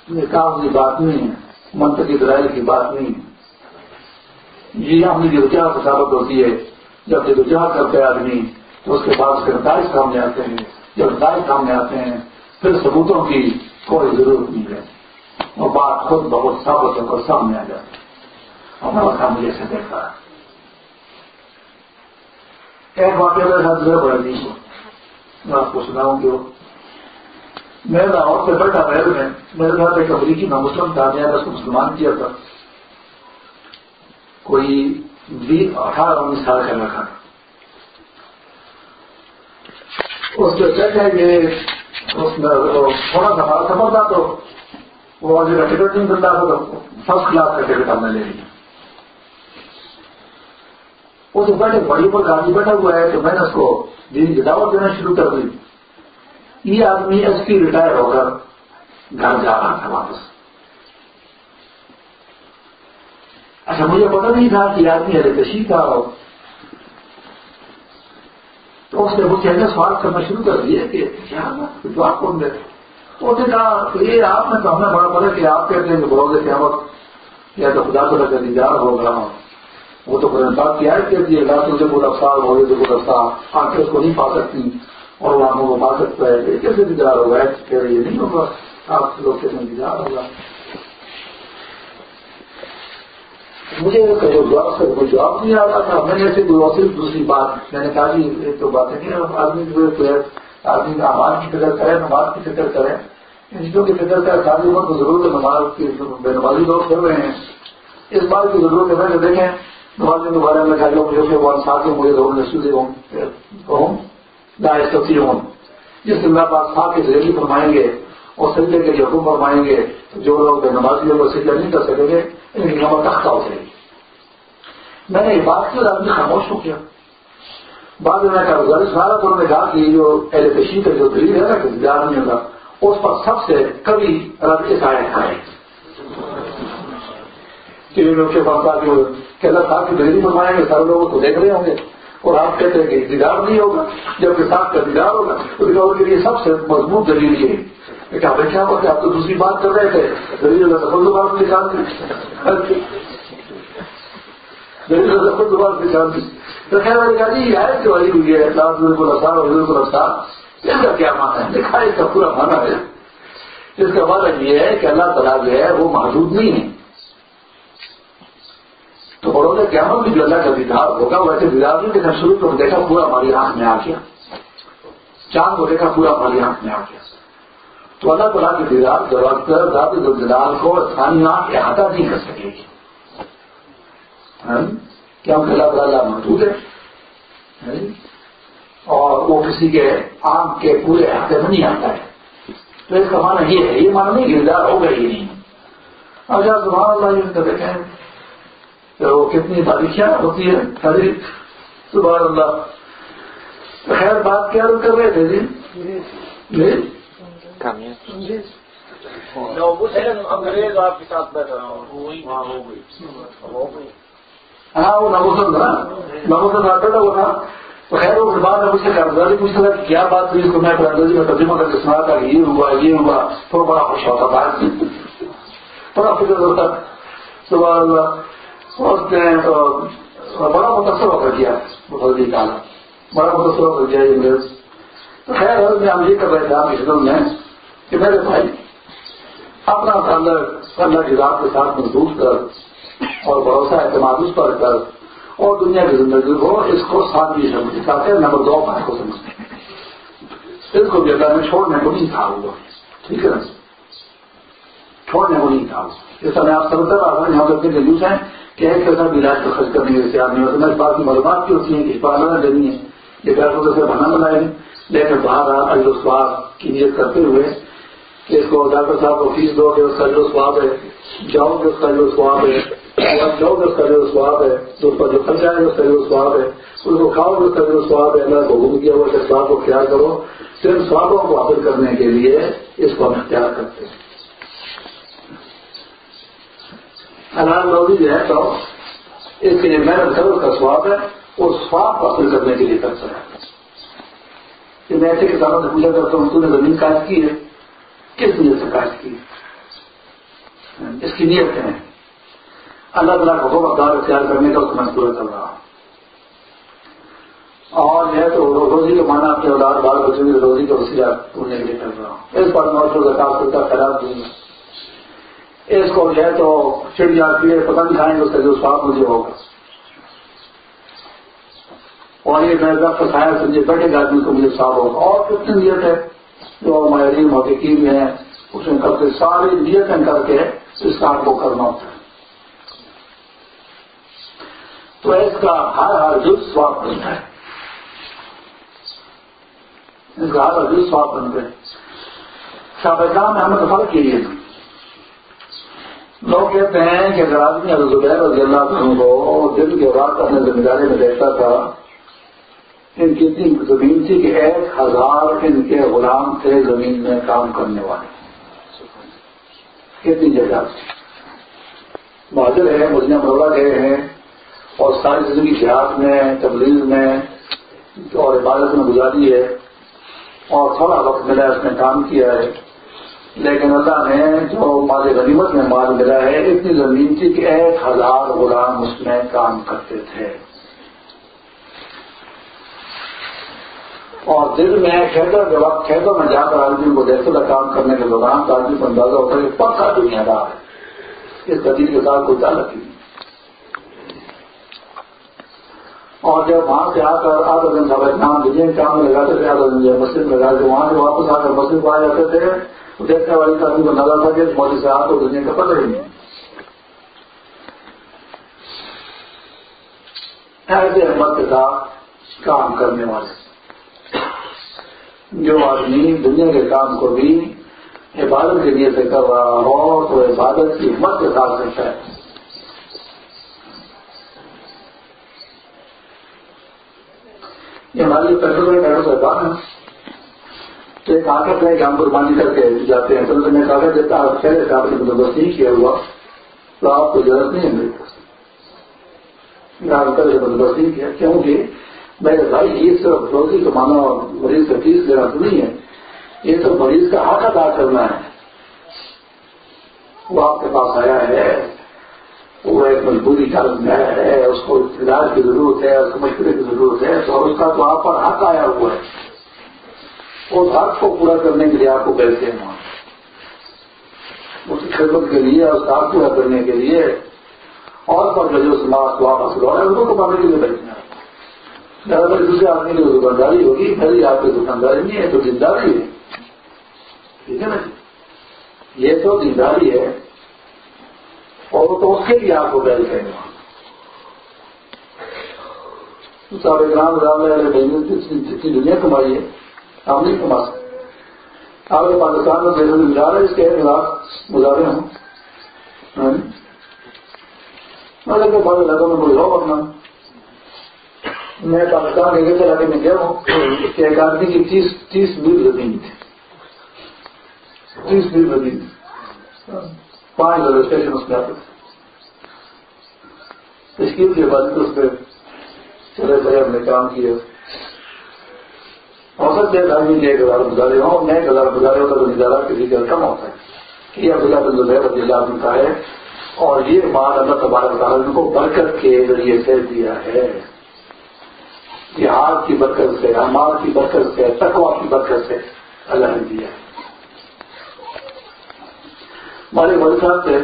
یہ کام کی بات نہیں ہے، منطقی دلائل کی بات نہیں ہے۔ یہ اپنی جدوجہد کی ثابت ہوتی ہے۔ جب جدوجہد کرتے آدمی، تو اس کے بعد اس کے نتائج سامنے آتے ہیں۔ جب نتائج سامنے آتے ہیں، پھر ثبوتوں کی کوئی ضرورت نہیں ہے وہ بات خود بہت ثابت ہو کر سامنے آ جاتی اور میں مجھے سے دیکھا ایک واقعہ میرے ساتھ جو بڑا نہیں میں آپ کو سناؤں کہ میں لاہور سے بیٹھا محل میں میرے ساتھ ایک امریکی میں مسلم تھا میں نے اس کو مسلمان کیا تھا۔ کوئی بیس اٹھارہ انیس سال کا لڑکا اس کے چیک ہے کہ اس میں تھوڑا سا ہمارا سفر تھا تو وہ آگے کا نہیں ملتا تھا تو فرسٹ کلاس کا ٹکٹ ہم نے لے لیا وہ تو بیٹھے، بڑی پر گاڑی بیٹھا ہوا ہے تو میں نے اس کو دین کی دعوت دینا شروع کر دی۔ یہ آدمی ایس پی ریٹائر ہو کر گھر جا رہا تھا واپس۔ اچھا مجھے پتا نہیں تھا کہ آدمی ارے کشی تھا تو اس نے مجھ سے سوال کرنا شروع کر دیے کہ کیا جو آپ کون دیتے اس نے کہا ہاں، یہ آپ نے تو ہمیں بڑا پڑا کہ آپ کہتے ہیں کہ بروز قیامت یا تو خدا خدا کا دیدار ہوگا وہ تو قرآن پاک کی آئے کہ اللہ تجھے کو رفتار ہو گئے کو رفتار۔ آ کے اس کو نہیں پا سکتی اور وہ آپ کو پا سکتا ہے۔ کیسے انتظار ہوگا؟ کہہ رہے یہ نہیں ہوگا۔ آپ لوگ کیسے انتظار ہوگا۔ مجھے کوئی جواب نہیں آ رہا تھا۔ میں نے ایسے کوئی صرف دوسری بات، میں نے کہا جی، کہ ایک تو بات ہے کہ آدمی جو ہے۔ آدمی آواز کی فکر کرے، نماز کی فکر کرے۔ ان کی فکر کرے ساری عمر کو ضرورت ہے نماز کی بے نمازی لوگ کر رہے ہیں۔ اس بات کی ضرورت ہے کہ دیکھیں، نماز کے بارے میں کہا مجھے وہ ساتھ ہوں مجھے ضرور نسل ہوں دائیں سبزی ہوں۔ جس دن میں پاس تھا کے ذریعے فرمائیں گے اور سجدے کے لیے حکم فرمائیں گے، تو جو لوگ بے نمازی وہ سجدہ نہیں کر سکیں گے، ان کی نمک تختہ ہو جائے گی۔ میں نے یہ بات کی اور آدمی خاموش ہو گیا۔ بعد میں کہا، گزارش سارا تو انہوں نے کہا کہ جو اہل تشریح کا جو دلیل ہے نا، کہ آدمی کا اس پر سب سے کبھی رب اس آیت کا ہے۔ کہ کے پاس آگے کہ اللہ صاحب کی دلیل فرمائیں گے سارے لوگ تو دیکھ رہے ہوں گے۔ اور آپ کہتے ہیں کہ دیدار نہیں ہوگا جب کسان کا دیدار ہوگا۔ تو لوگوں کے لیے سب سے مضبوط دلیل یہ کیا بھائی کیا ہوتا آپ تو دوسری بات کر رہے تھے۔ دلیل اللہ سفر دوبارہ نکال دی دلیل اللہ سفر دوبارہ نکال دی تو خیر والے کہا جی یہ آئے جو والی ہوئی ہے لال کو رفتار اور کو رفتار اس کا کیا مانا ہے؟ لکھا اس کا پورا مانا ہے۔ اس کا مطلب یہ ہے کہ اللہ تعالیٰ جو ہے وہ محدود نہیں ہے۔ تو بڑوں نے قیامت بھی جو اللہ کا دیدار ہوگا ویسے دیدار نہیں دیکھا شروع تو دیکھا پورا ہماری آنکھ میں آ گیا۔ چاند کو دیکھا پورا ہماری آنکھ میں آ گیا۔ تو اللہ تعالیٰ کی دیدار درخت داد دلال کو آنکھ احاطہ نہیں کر سکے گی۔ ہاں؟ کیونکہ اللہ تعالیٰ محدود ہے؟ ہاں؟ اور وہ کسی کے آنکھ کے پورے احاطے میں نہیں آتا ہے۔ تو اس کا معنی یہ ہے یہ معنی نہیں گردار ہو گئی نہیں۔ اچھا سبحان اللہ یہ دیکھیں۔ تو وہ کتنی باریکیاں ہوتی ہے تاریخ۔ سبحان اللہ۔ خیر بات کیا کر رہے تھے جی؟ جی؟ انگریز آپ کے ساتھ بیٹھا ہاں وہ نموسن تھا نموسن آتا تھا وہ تھا۔ تو خیر وہ بعد میں مجھ سے کاغذی پوچھتا تھا کہ کیا بات ہوئی اس کو میں اندازی میں ترجمہ کر کے سنا تھا کہ یہ ہوا یہ ہوا، تو بڑا خوش ہوتا تھا۔ بڑا فکر ہوتا صبح اللہ۔ سوچتے ہیں تو بڑا متاثر ہو کر کیا فوجی کالا بڑا متاثر ہو کر کیا انگریز تو خیر، حضرت میں ہم یہ کر رہے تھے آپ کی میں کہ میرے بھائی، اپنا تعلق اللہ کی رات کے ساتھ محدود کر اور بھروسہ، اعتماد اس پر کر۔ اور دنیا کی زندگی کو اس کو سادگی سمجھ چاہتے ہیں، نمبر دو پائے کو سمجھتے ہیں۔ اس کو بھی اللہ میں چھوڑنے کو نہیں تھا، وہ ٹھیک ہے نا؟ چھوڑنے کو نہیں تھا۔ جیسا میں آپ سمجھتا رہا تھا یہاں تک کے جلوس ہیں کہ ایک ایسا علاج کا خرچ کرنے کے آدمی ہوتا۔ ہے اس بات کی معلومات کی ہوتی ہے کہ پالنا دینی ہے یہ پیسوں سے بنا بنائے لیکن باہر آج اس بات کی نیت کرتے ہوئے کہ اس کو ڈاکٹر صاحب کو فیس دو گے اس کا جو سواب ہے، جاؤ گے اس کا جو سواب ہے۔ جاؤ گے اس کا جو سواب ہے تو اس پر جو خرچ آئے گا اس کا جو سواب ہے اس کو کھاؤ گے اس کا جو سواب ہے، اللہ کو حکم کیا ہوا اس کو خیال کرو۔ صرف سوابوں کو حاصل کرنے کے لیے اس کو ہم اختیار کرتے ہیں۔ حلال لوگی جو ہے تو، اس کے لیے محنت کرو، اس کا سواب ہے وہ سواب کو حاصل کرنے کے لیے کرتا ہے کہ میں ایسے کسانوں سے پوچھا کرتا ہوں تو نے زمین کاشت کی ہے؟ کس نیت سے کاشت کی اس کی نیت ہے۔ اللہ تعالیٰ کو اقدار اختیار کرنے کا اس کو میں پورا کر رہا ہوں اور یہ تو روزی کو مانا اپنے اولاد، بال بچوں کی روزی کا وسیلہ پورنے کے لیے کر رہا ہوں اس پر نوشوں کا کاف کرتا خراب دوں گا اس کو جو ہے تو چڑ جاتی ہے پتنگ کھائیں گے اس کا جو سواب مجھے ہوگا۔ اور یہ میں رب سایہ سمجھے بیٹھے گا آدمی کو مجھے صاف ہوگا۔ اور کتنی نیت ہے، جو ماہرین محققین ہیں اس میں کرتے ساری نیتیں کر کے اس کام کو کرنا ہوتا ہے۔ تو اس کا ہر ہر جز سواب بنتا ہے۔ اس کا ہر ہر جز سواب بنتا ہے۔ سابقہ میں ہمیں فرق کیجیے لوگ کہتے ہیں کہ اگر آدمی اگر زبیر رضی اللہ عنہ کو دل کے رات اپنے ذمہ داری میں دیکھتا تھا، ان کی اتنی زمین تھی کہ ایک ہزار ان کے غلام تھے زمین میں کام کرنے والے۔ کتنی جگہ۔ بہادر ہے مجھے مروڑا گئے ہیں۔ اور ساری زندگی جہاد میں، تبلیغ میں اور عبادت میں گزاری ہے اور تھوڑا وقت ملا اس نے کام کیا ہے۔ لیکن اللہ نے جو مال غنیمت میں مال ملا ہے، اتنی زمین تھی کہ ایک ہزار غلام اس میں کام کرتے تھے۔ اور دل میں کھیتوں کے وقت کھیتوں میں جا کر آدمی کو دیکھتے تھا، کام کرنے کے دوران تو آدمی کو اندازہ ہوتا ہے کہ پکا دنیا دار ہے۔ اس قدیم کے ساتھ کوئی تعلق نہیں۔ اور جب وہاں سے آ کر آدھا دن سب نام دیجیے کام میں لگاتے تھے، آدھا دن مسجد میں لگاتے وہاں سے واپس آ کر مسجد کو آ جاتے تھے۔ دیکھنے والی آدمی کو نظر تھا کہ مودی سے آپ کو دنیا کا پتہ ہی نہیں۔ ایسے احمد کے ساتھ کام کرنے والے جو آدمی دنیا کے کام کو بھی عبادت کے لیے سے کر رہا ہو، تو عبادت کی ہمت کے ساتھ کرتا ہے۔ یہ ہماری پیسے کا ڈاکٹر صاحبان ہے۔ تو ایک آکت ہے کہ قربانی کر کے جاتے ہیں۔ تو میں کاغذ دیتا پہلے سے آپ نے بندوبست نہیں کیا ہوا؟ تو آپ کو ضرورت نہیں ہے میرے پاس۔ بندوبست نہیں کیا۔ کیونکہ میرے بھائی یہ صرف روزی کمانا اور مریض کا فیس لینا تو نہیں ہے۔ یہ تو مریض کا حق ادا کرنا ہے۔ وہ آپ کے پاس آیا ہے۔ وہ ایک مجبوری کا ہے، اس کو علاج کی ضرورت ہے، اس کو مشورے کی ضرورت ہے تو اس کا تو آپ پر حق آیا ہوا ہے۔ اس حق کو پورا کرنے کے لیے آپ کو کہتے ہیں وہاں۔ اس کی خدمت کے لیے، اس کا پورا کرنے کے لیے اور پر جو سماج واپس لو ہے، ان کو کمانے کے لیے بیٹھنا ہے اگر دوسرے آدمی کی دکانداری ہوگی میری آپ کی دکانداری نہیں ہے، تو دینداری ہے۔ ٹھیک ہے نا جی؟ یہ تو دینداری ہے۔ اور تو اس کے لیے آپ کو بیل کریں گے۔ سارے گرام گرام جتنی دنیا کمائی ہے، آپ نہیں کما سکتے۔ آپ اگر پاکستان میں جیسے گزار ہے، اس کے لاکھ گزارے ہوں۔ مطلب کہ بڑے علاقوں میں کوئی ہو اپنا۔ میں پاکستان کے ایک علاقے میں گیا ہوں کہ ایک آدمی کی تیس تیس میل زمین تھی۔ تیس میل زمین۔ ہاں۔ پانچ ریلوے اسٹیشن اس میں آتے تھے۔ تشکیل کے بعد اس پہ چلے بھائی ہم نے کام کیا۔ ہو سکتا ہے آدمی نے ایک ہزار گزارے ہوں، میں ایک ہزار گزارے ہوتا تو نظارہ کسی کا کم ہوتا ہے۔ کہ عبداللہ بن زبیر رضی اللہ عنہ کا ہے، اور یہ بات اللہ تبارک تعالیٰ کو برکت کے ذریعے سے دیا ہے۔ جہاد کی برکت سے امار کی برکت سے تقوا کی برکت سے اللہ نے دیا ہمارے بڑے صاحب تھے۔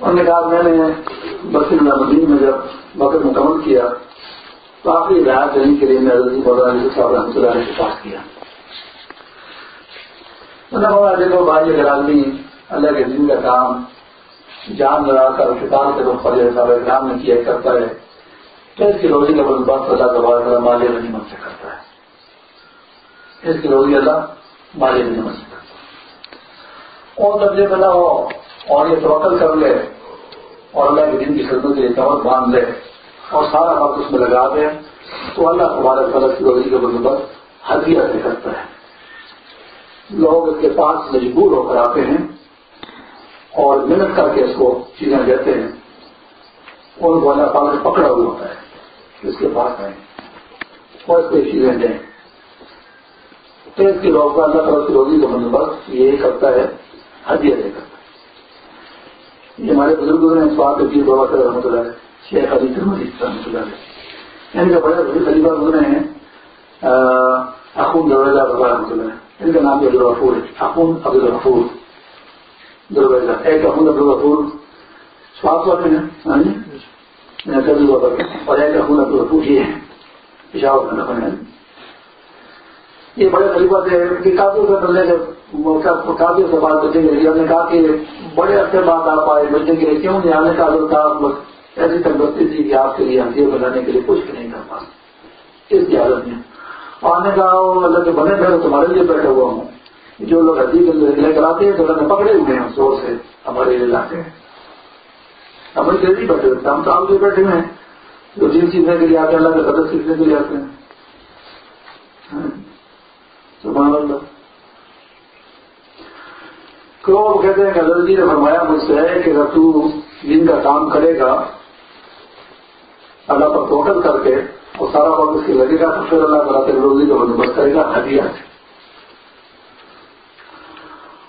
انہوں نے کہا، میں نے بس مدین میں جب وقت مکمل کیا تو آخری رعایت دینے کے لیے میں رضی صاحب رحمۃ اللہ علیہ سے پاس کیا بولا دیکھو بھائی، اگر آدمی اللہ کے دن کا کام جان لگا کر کتاب کے روپ پر صاحب اکرام نے کیا کرتا ہے تو اس کی روزی کا بندوبست اللہ تبارک تعالیٰ مالی غنیمت سے کرتا ہے۔ اس کی روزی اللہ مالی غنیمت سے کرتا ہے۔ اور درجے میں نہ ہو اور یہ توکل کر لے اور اللہ کے دن کی خدمت کے لیے باندھ لے اور سارا وقت اس میں لگا دے تو اللہ تبارک تعالیٰ کی روزی کا بندوبست ہدیہ سے کرتا ہے۔ لوگ اس کے پاس مجبور ہو کر آتے ہیں اور محنت کر کے اس کو چیزیں دیتے ہیں۔ اور وہ اللہ تعالیٰ پکڑا ہوا ہوتا ہے اس کے پاس آئے اور اس کو چیزیں دیں۔ تو اس کی لوگ اللہ تعالیٰ کی روزی کا بندوبست یہی کرتا ہے ہدیہ دے کرتا یہ ہمارے بزرگوں نے اس بات جی بابا کر رحمۃ اللہ شیخ علی ترمدی رحمۃ اللہ یعنی کہ بڑے بڑے خلیفہ گزرے ہیں اخون دروازہ بابا رحمۃ اللہ ان کا نام عبد الغفور ہے۔ اخون عبد الغفور دروازہ ایک اخون عبد الغفور سواد والے ہیں ہاں جی؟ یعنی کبھی ہوا اور ایک اخون عبد الغفور یہ ہے پشاور میں یہ بڑے خلیفہ تھے۔ کہ کافی سے بندے سے بات کرتے ہیں۔ ہم نے کہا کہ بڑے عرصے بعد آپ آئے بچنے کے لیے کیوں نہیں آنے کا حضرت تھا ایسی تندرستی تھی کہ آپ کے لیے ہتھیے بنانے کے لیے کچھ بھی نہیں کر پاتے اس کی حالت میں۔ اور نے کہا وہ اللہ کے بنے تھے تمہارے لیے بیٹھا ہوا ہوں۔ جو لوگ حدیث لے کر آتے ہیں تو اللہ نے پکڑے ہوئے ہیں زور سے ہمارے علاقے میں ہمیں جلدی بیٹھے ہوتے ہم تو آپ جو بیٹھے ہوئے ہیں۔ جو جن سیکھنے کے لیے آتے ہیں، اللہ کے قدر سیکھنے کے لیے آتے ہیں۔ ہاں۔ سبحان اللہ۔ کروڑ کہتے ہیں کہ حضرت جی نے فرمایا، مجھ سے ہے کہ اگر تو دن کا کام کرے گا، اللہ پر ٹوٹل کر کے اور سارا وقت اس کے لگے گا، تو پھر اللہ تعالیٰ کے روزی کا بندوبست کرے گا، ہدیہ سے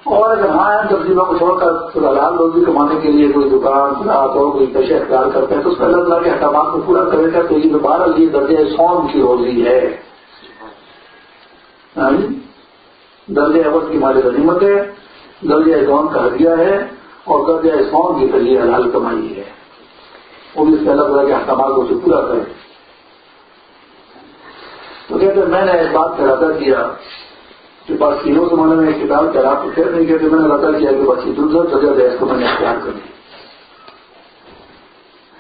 اور اگر ہاں تبدیلوں کو چھوڑ کر حلال روزی کمانے کے لیے کوئی دکان رات ہو کوئی پیشہ اختیار کرتے ہیں، تو اس میں اللہ تعالیٰ کے احکامات کو پورا کرے گا، تو یہ دوبارہ یہ درجہ سون کی روزی ہے ہاں جی؟ درجہ کی مالی غنیمت ہے درجہ سون کا ہدیہ ہے اور درجہ سون کی ذریعے حلال کمائی ہے۔ وہ بھی اس میں اللہ تعالیٰ کے احکامات کو پورا کرے۔ تو کہتے میں نے اس بات کا ارادہ کیا کہ بس تینوں زمانے میں کتاب چلا تو پھر نہیں کہتے، میں نے ارادہ کیا کہ بس دوسرا سجا ہے اس کو میں نے اختیار کر دیا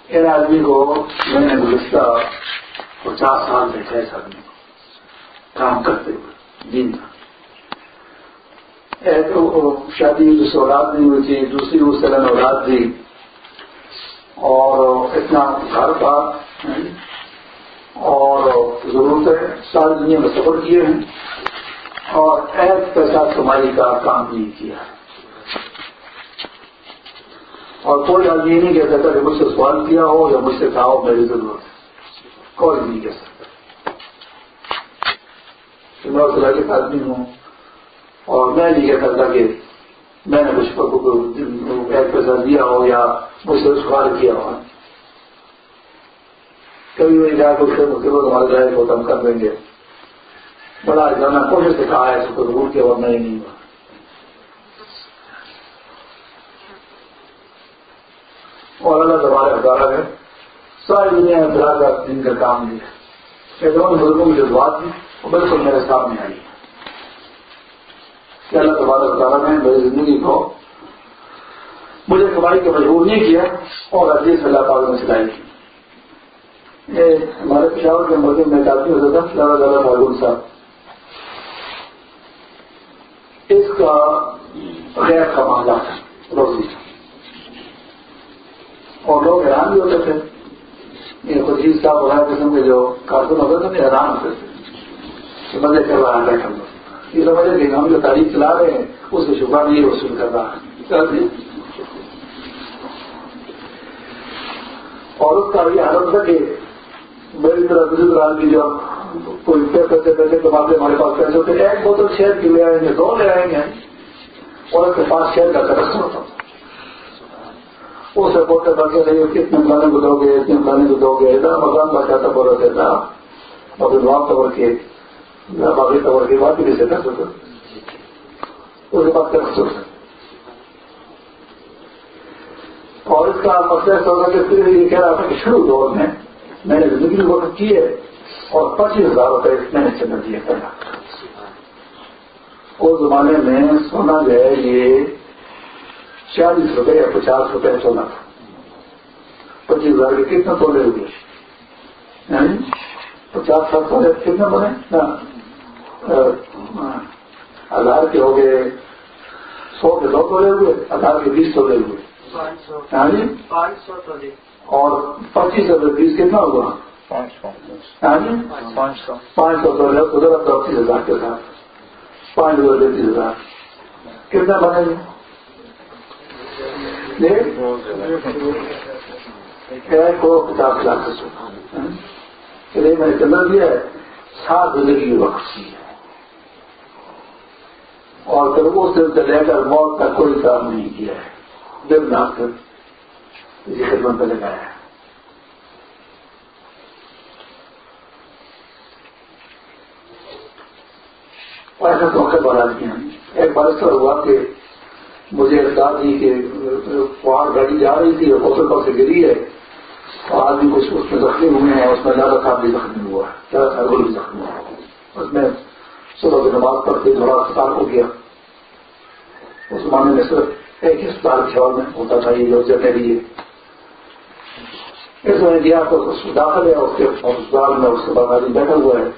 ان آدمی کو میں نے گزشتہ پچاس سال دیکھا اس آدمی کو کام کرتے ہوئے دن تھا ایک شادی جس اولاد نہیں ہوئی تھی، دوسری اس طرح اولاد دی۔ اور اتنا گھر بات اور ضرورت ہے، ساری دنیا میں سفر کیے ہیں۔ اور ایک پیسہ کمائی کا کام نہیں کیا۔ اور کوئی آدمی یہ نہیں کہہ سکتا کہ مجھ سے سوال کیا ہو یا مجھ سے کہا ہو، میری ضرورت ہے۔ کوئی نہیں کہہ سکتا۔ میں اس کے آدمی ہوں۔ اور میں نہیں کہہ سکتا کہ میں نے کچھ ایک پیسہ دیا ہو یا مجھ سے سوال کیا ہو۔ کبھی میں جا کر تمہارے جائے تو ہم کر دیں گے۔ بڑا جانا کوشش سے کہا ہے، اس کو ضرور کے ورنہ ہی نہیں۔ ہوا اور اللہ تبارک ہزارہ ہے ساری دنیا میں بلا کر دن کا کام دیا یہ دونوں بزرگوں کی جذبات تھی وہ بالکل میرے سامنے آئی۔ کہ اللہ تبارک ہزارہ نے میری زندگی کو مجھے کمائی کے مجبور نہیں کیا اور عزیز اللہ تعالیٰ نے سلائی کی۔ ہمارے پشاور کے مدد میں کافی ہوتا تھا زیادہ زیادہ فارغ صاحب اس کا غیر کا معاملہ تھا، روزی اور لوگ حیران بھی ہوتے تھے۔ یہ خدیز صاحب اور قسم کے جو کارکن ہوتے تھے، حیران ہوتے تھے کہ مزے کر رہا ہے یہ سمجھے کہ ہم جو تاریخ چلا رہے ہیں، اس سے شبہ نہیں وصول کر رہا۔ ہے جی۔ اور اس کا یہ حالت تھا کہ میری طرح بزرگ آدمی جو کوئی پیسے پیسے کماتے ہمارے پاس پیسے ہوتے، ایک بوتل شہر کی لے آئیں گے، دو لے آئیں گے، اور اس کے پاس شہر کا کرکشن ہوتا۔ اسے بولتے بچے رہی کتنے ملانے کو دو گے، اتنے ملانے کو دو گے، اتنا مکان کا کہتا بول رہے تھا اور نواب تور کے باقی تور کی بات بھی سے پیسے اس کے پاس کرکشن اور اس کا مسئلہ ہوگا کہ پھر یہ کہہ رہا تھا کہ شروع دور میں میں نے زندگی وقت کی ہے اور پچیس ہزار روپئے اس میں نے چندر دیے پہلا اس زمانے میں سونا جو ہے یہ چالیس روپے یا پچاس روپے سونا تھا۔ پچیس ہزار کے کتنے تولے ہوئے؟ یعنی پچاس سات تولے کتنے بنے؟ ہزار کے ہو گئے، سو کے دو تولے ہوئے، ہزار کے بیس تولے ہوئے۔ پانچ سو اور پچیس ہزار بیس کتنا ہوا یعنی پانچ سو پانچ سو۔ تو ادھر پچیس ہزار کے ساتھ۔ پانچ ہزار تینتیس ہزار۔ کتنا بنے گے پچاس لاکھ میں نے چندر دیا ہے سات زندگی وقت کی ہے اور پھر اس دن سے لے کر موت تک کوئی کام نہیں کیا ہے دن نہ کر کسی خدمت پہ لگایا ہے۔ ایسا موقع پر آدمی ہیں ایک بار ایسا ہوا کہ مجھے احساس دی کہ وہاں گاڑی جا رہی تھی اور ہوٹل پر سے گری ہے اور آدمی کچھ اس میں زخمی ہوئے ہیں، اس میں زیادہ صاحب بھی زخمی ہوا ہے زیادہ خرگل بھی زخمی ہوا۔ اس میں صبح کی نماز پڑھ کے تھوڑا اسپتال ہو گیا۔ اس زمانے میں صرف ایک اسپتال پشاور میں ہوتا تھا، یہ جگہ بھی ہے اس میں گیا تو داخل ہے اس کے اسپتال میں اس کے بعد آدمی بیٹھا ہوا ہے۔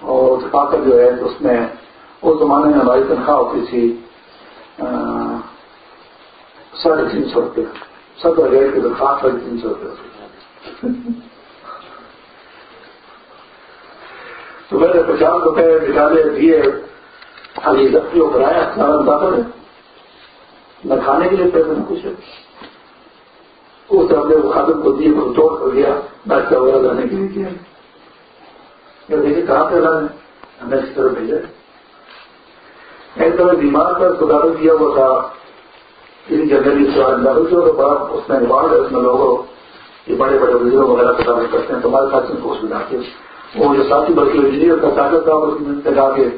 اور ثقافت جو ہے اس میں اس زمانے میں ہماری تنخواہ ہوتی تھی ساڑھے تین سو روپئے ستر ہزار کی تنخواہ ساڑھے تین سو روپئے تو میں نے پچاس روپئے نکالے، دیے۔ خالی زخمی کو کرایا سارا داخل ہے نہ کھانے کے لیے پیسے نہ کچھ ہے۔ اس طرح نے وہ خادم کو دیے کو توڑ کر دیا ڈاکٹر وغیرہ لانے کے لیے کیا دیکھیے کہاں پہ لانے ہمیں اس طرح بھیجے ایک طرح بیمار پر خدار کیا ہوا تھا۔ کسی جنرلی سوال داخل کیا تو بڑا اس میں ریوارڈ ہے، اس میں لوگوں یہ بڑے بڑے وزیروں وغیرہ خدمت کرتے ہیں۔ تو ہمارے ساتھ ان کو اس میں وہ جو ساتھی بلکہ انجینئر کا طاقت تھا، اس میں جا کے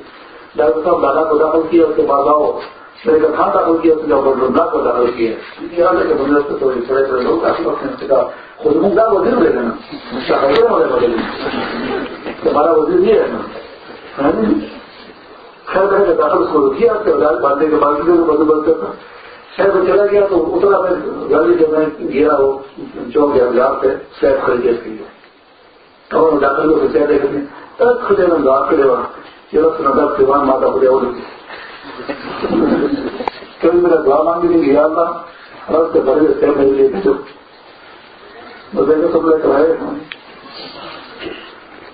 ڈاکٹر صاحب دادا کو داخل کیا اس کے بعد آؤ میں نے کہا کہاں داخل کیا اس نے ڈاکٹر کو داخل کیا یاد ہے کہ مجھے بندے تو تھوڑے تھوڑے لوگ کافی وقت نے کہا خود مقدار وزیر لے لینا والے بدل ہمارا وزیر یہ ہے نا خیر میں نے داخل اس کو کیا اس کے بعد باندھنے کے بعد بندوبست کرتا شہر میں چلا گیا تو اتنا میں گاڑی جب میں گیا وہ چوک گیا بازار سے سیب خریدے اس کے لیے اور داخل کو سیب دیکھتے ہیں تب خریدے گاہ کے لیے یہ وقت نظر دیوان ماتا خدا وہ کبھی میرا دعا مانگی نہیں گیا تھا اور اس کے بڑے سیب میرے لیے بھیجو۔ تو دیکھو سب لے کر آئے۔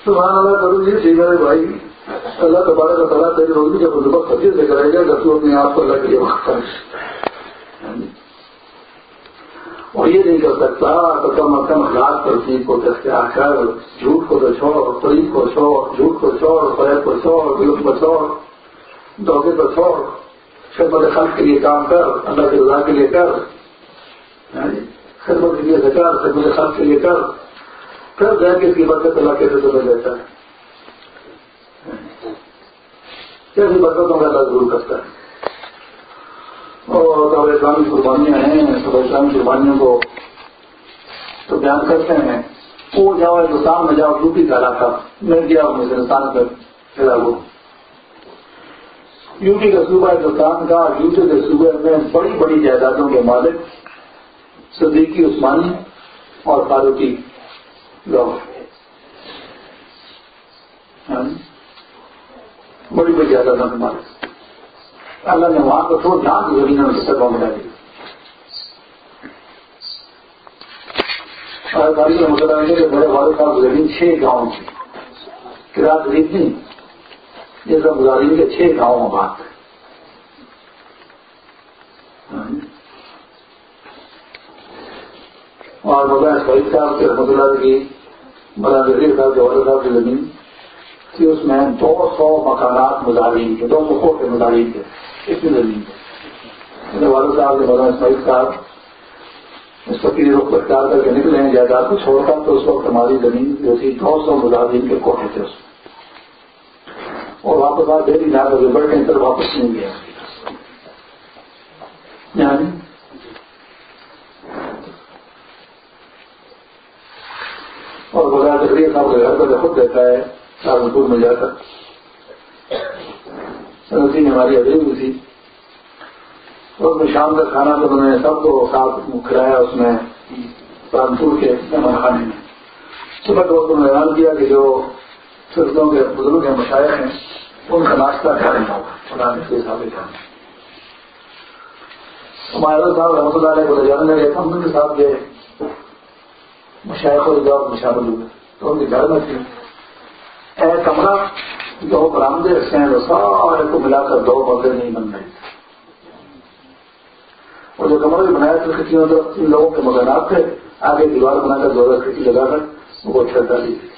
سبحان اللہ کروں جی ٹھیک ہے بھائی۔ اللہ تبارک کا تعالیٰ تیری روزی جب بندوبست سچے سے کرے گا جب تو اپنے آپ کو اللہ کے لیے وقت کرے۔ اور یہ نہیں کر سکتا، تو کم از کم ہلاک ترتیب کو دستیاب کر، جھوٹ کو تو چھوڑ فریق کو چھوڑ، جھوٹ کو چھوڑ، فریب کو چھوڑ ظلم کو چھوڑ، دھوکے کو چھوڑ، خدمت خلق کے لیے کام کر، اللہ کی رضا کے لیے کر ہاں جی؟ خدمت کے لیے کر خدمت خلق کے لیے کر، پھر گئے کہ اس کی برکت اللہ کیسے تمہیں دیتا ہے۔ ہاں جی؟ کیسی برکتوں کا اللہ ضرور کرتا ہے؟ اور جب اسلامی قربانیاں ہیں، تو اسلامی قربانیوں کو تو بیان کرتے ہیں۔ وہ جاؤ ہندوستان میں جاؤ، یو پی کا علاقہ، میں گیا ہوں ہندوستان کا پھر وہ یو پی کا صوبہ ہندوستان کا، یو پی کے صوبے میں بڑی بڑی جائیدادوں کے مالک صدیقی عثمانی اور فاروقی لوگ۔ ہاں؟ بڑی بڑی جائیدادوں کے مالک۔ اللہ نے وہاں کو چھوڑ جہاں کی زمین میں سب ملا دی اور گاڑی میں مطلب آئیں کہ بڑے والد صاحب زمین چھ گاؤں کی کرایہ خرید نہیں، یہ سب گزاری کے چھ گاؤں میں بات اور بغیر شہید صاحب کے رحمت اللہ کی بڑا نظیر صاحب کے والد صاحب کی زمین کہ اس میں دو سو مکانات مظاہرین کے دو سو کوٹ کے مظاہرین کے میرے والد صاحب نے مولانا اسماعیل صاحب اس وقت رخ اختیار کر کے نکلے ہیں جائیداد کو چھوڑ کر تو اس وقت ہماری زمین جو تھی دو سو مظاہرین کے کوٹے تھے اس اور واپس آ ڈیلی جا کر بڑے ٹینکر واپس نہیں گیا۔ یعنی؟ اور بغیر ذریعہ صاحب کے گھر پر خود دیتا ہے، سہارنپور میں جا کر۔ سنسی نے ہماری ادھری ہوئی تھی اس میں شام کا کھانا تو انہوں نے سب کو ساتھ کھلایا اس میں سہارنپور کے مہمان خانے میں۔ صبح کو انہوں نے اعلان کیا کہ جو سردوں کے بزرگ ہیں مشاعر ہیں، ان کا ناشتہ کھا رہے ہوگا کے حساب سے ہمارے صاحب رحمۃ اللہ علیہ کو جانے لگے ہم ان کے ساتھ گئے۔ مشاعر کو جواب میں شامل ہوئے تو ان کے گھر میں تھے۔ اے کمرہ دو برامدے رکھے ہیں وہ سارے کو ملا کر دو بردے نہیں بن رہے۔ اور جو کمرہ بھی بنایا تھا کسی ان لوگوں کے مکانات تھے۔ آگے دیوار بنا کر دو کھڑکی لگا کر وہ اچھا چھت ڈالی تھی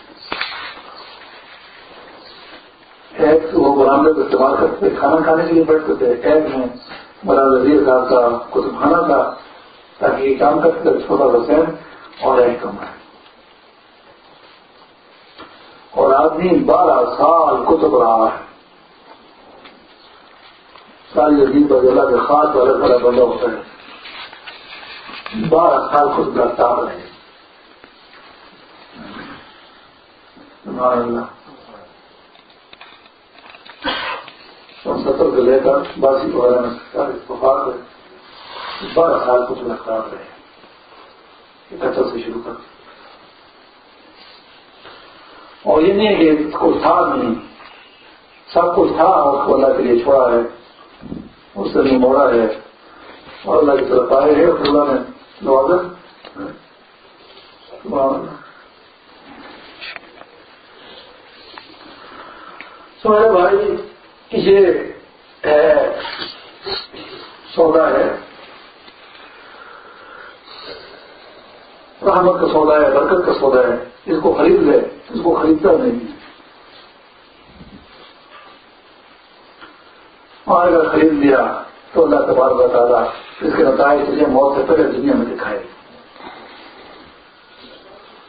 ایک وہ برامدے کو استعمال کرتے تھے کھانا کھانے کے لیے بیٹھتے تھے۔ ایک میں بڑا وزیر صاحب کا کچھ کھانا تھا تاکہ یہ کام کرتے چھوٹا سا اور ایک کمرہ۔ اور آدمی بارہ سال کتب رہا ہے ساری زمین پر اللہ کے خاص والا بڑا بندہ ہوتا ہے بارہ سال خود گرفتار رہے ستر سے لے کر باسی وغیرہ میں ہے. بارہ سال کچھ گرفتار رہے اکہتر سے شروع کر. اور یہ نہیں کہ کچھ تھا نہیں۔ سب کچھ تھا اور کو اللہ کے لیے چھوڑا ہے۔ اس سے نہیں موڑا ہے۔ اور اللہ کی طرف آئے ہیں۔ اللہ نے نوازا سمجھے بھائی، یہ سودا ہے۔ رحمت کا سودا ہے، برکت کا سودا ہے۔ اس کو خرید لے، اس کو خریدتا نہیں۔ اور اگر خرید لیا تو اللہ تبار بتا رہا اس کے نتائج تجھے موت سے پہلے دنیا میں دکھائے۔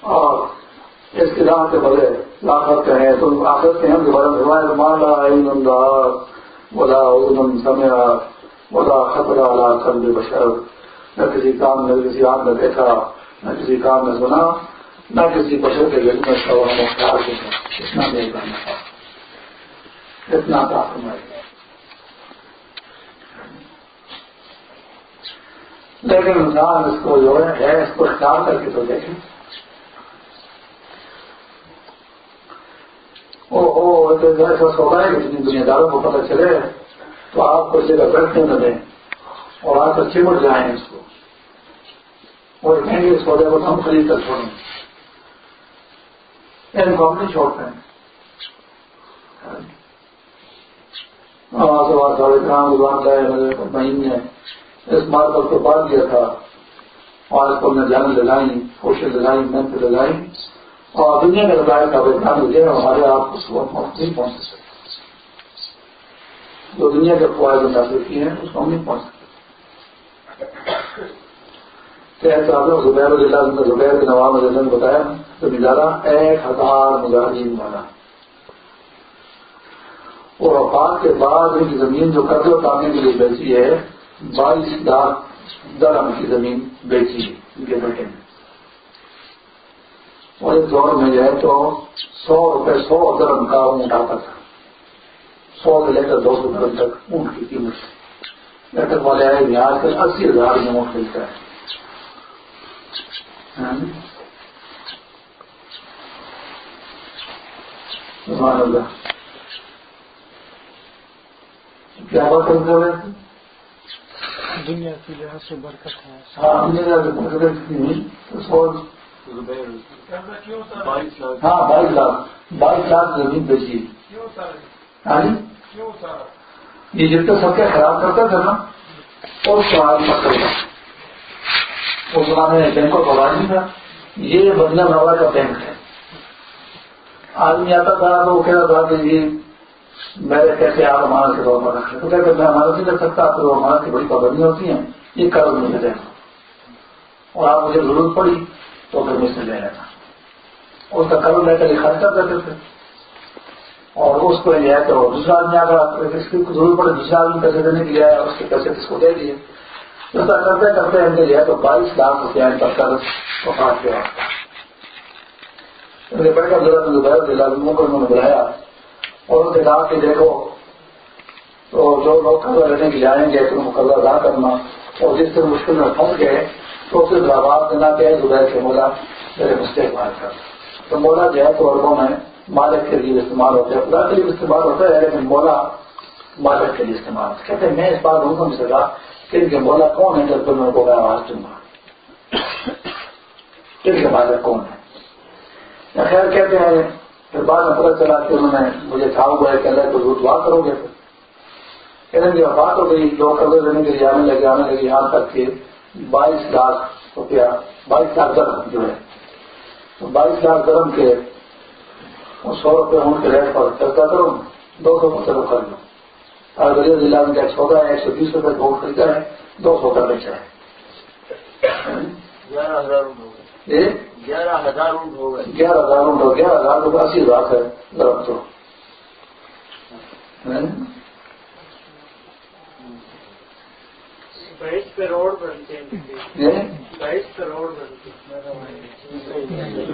اور اس کے نام کے بغیر لاکھت کہیں تو آخر کے ہم دوبارہ مالا بولا سمیا بولا خطرہ اللہ کل بشر۔ نہ کسی کام نے کسی آم نے دیکھا۔ نہ کسی کام نے سنا نہ کسی بشر کے ذریعے میں سوا مختار اتنا نہیں کرنا اتنا کافی لیکن انسان اس کو جو ہے اس کو خیال کر کے تو دیکھیں او او ایسا سودا ہے کہ جتنی دنیا داروں کو پتہ چلے، تو آپ کو جگہ بیٹھنے نہ دیں اور آپ کو چمٹ جائیں اس کو۔ اور کہیں گے سودے کو ہم خرید کر چھوڑیں ان کو ہم نہیں چھوڑتے ہیں۔ مہینے اس مارکل کو باندھ دیا تھا۔ اور اس کو ہم نے جان لگائی کوشش لگائی محنت لگائی اور دنیا کے لگائے کا ویدان ہو ہمارے آپ اس کو نہیں پہنچ سکتے جو دنیا کے فوائد حاصل کیے ہیں، اس کو ہم نہیں پہنچ سکتے۔ زبیر زبیر کے نواب نے بتایا تو نظارہ ایک ہزار مظاہرین والا اور وفات کے بعد ان کی زمین جو قرض اتارنے کے لیے بیچی ہے، بائیس لاکھ درم کی زمین بیچی ہے ان کے بیٹے نے اور اس دور میں جو ہے تو سو روپے، سو درم کا اونٹ آتا تھا۔ سو سے لے کر دو سو درم تک اونٹ کی قیمت۔ لیٹر والے آئے میں آج کل اسی ہزار میں اونٹ ملتا ہے۔ کیا بات کرتے ہوئے دنیا کی لحاظ سے برکت ہے۔ ہاں دنیا کی برکت سو ہاں بائیس لاکھ۔ بائیس لاکھ زمین بیچی۔ ہاں جی؟ یہ جتنے سب کے خراب کرتے تھے نا کو آج مت کرتا اس زمانے میں بینکوں کا نہیں تھا۔ یہ بدلا نوا کا بینک ہے۔ آدمی آتا تھا تو وہ کہہ رہا تھا کہ یہ میرے کیسے آپ امانت کے طور پر رکھ تو کہتے میں امانت نہیں کر سکتا تو امانت کی بڑی پابندیاں ہوتی ہیں۔ یہ قرض مجھے دینا اور آپ مجھے ضرورت پڑی تو پھر مجھ سے لے لینا اس کا قرض لے کر یہ خرچ کر دیتے تھے۔ اور اس کو یہ ہے تو دوسرا آدمی آ کر اس کی ضرورت پڑے دوسرا آدمی پیسے دینے کے لیے آیا، اس کے پیسے کس کو دے دیے؟ کرتے کرتے ہم نے جو ہے تو بائیس لاکھ روپیہ ان پر قرض وفات کے واسطہ بیٹھ کر ضرورت دوبارہ کو انہوں نے بلایا اور اس نے کہا کہ دیکھو تو جو لوگ قرضہ لینے کے لیے آئیں گے تو ان کو قرضہ ادا کرنا اور جس سے مشکل میں پھنس گئے تو پھر آواز دینا کہ زبیر کے مولا، میرے مسٹیک بات کر تو مولا جو ہے تو اربوں میں مالک کے لیے استعمال ہوتا ہے۔ خدا کے لیے استعمال ہوتا ہے لیکن مولا مالک کے لیے استعمال۔ کہتے ہیں، میں اس بات نہیں سمجھ سکا ان کے مولا کون ہے جب تم کو میں آواز دوں گا ان کے مالک کون ہے خیر کہتے ہیں پھر بعد میں پتہ چلا کہ انہوں نے مجھے کھا ہوا ہے کہ اللہ کو روٹ دعا کرو گے پھر. کہ بات ہو گئی لوگ قرضے دینے کے لیے آنے لگے آنے لگے، یہاں تک کہ بائیس لاکھ روپیہ، بائیس لاکھ درم جو ہے. بائیس لاکھ درم کے سو روپئے ان کے ریٹ پر چرچا کرو دو سو کو چلو کر لو. اور غریب ضلع میں ایک سودا ہے ایک سو بیس روپئے گوٹ خریدا ہے دو سو کا بیچا ہے۔ گیارہ ہزار گیارہ ہزار اونٹ ہو گئے۔ گیارہ ہزار اونٹ ہو گیارہ ہزار روپئے اسی لاکھ ہے تو۔ بائیس کروڑ بنتے ہیں۔ بائیس کروڑ بنتے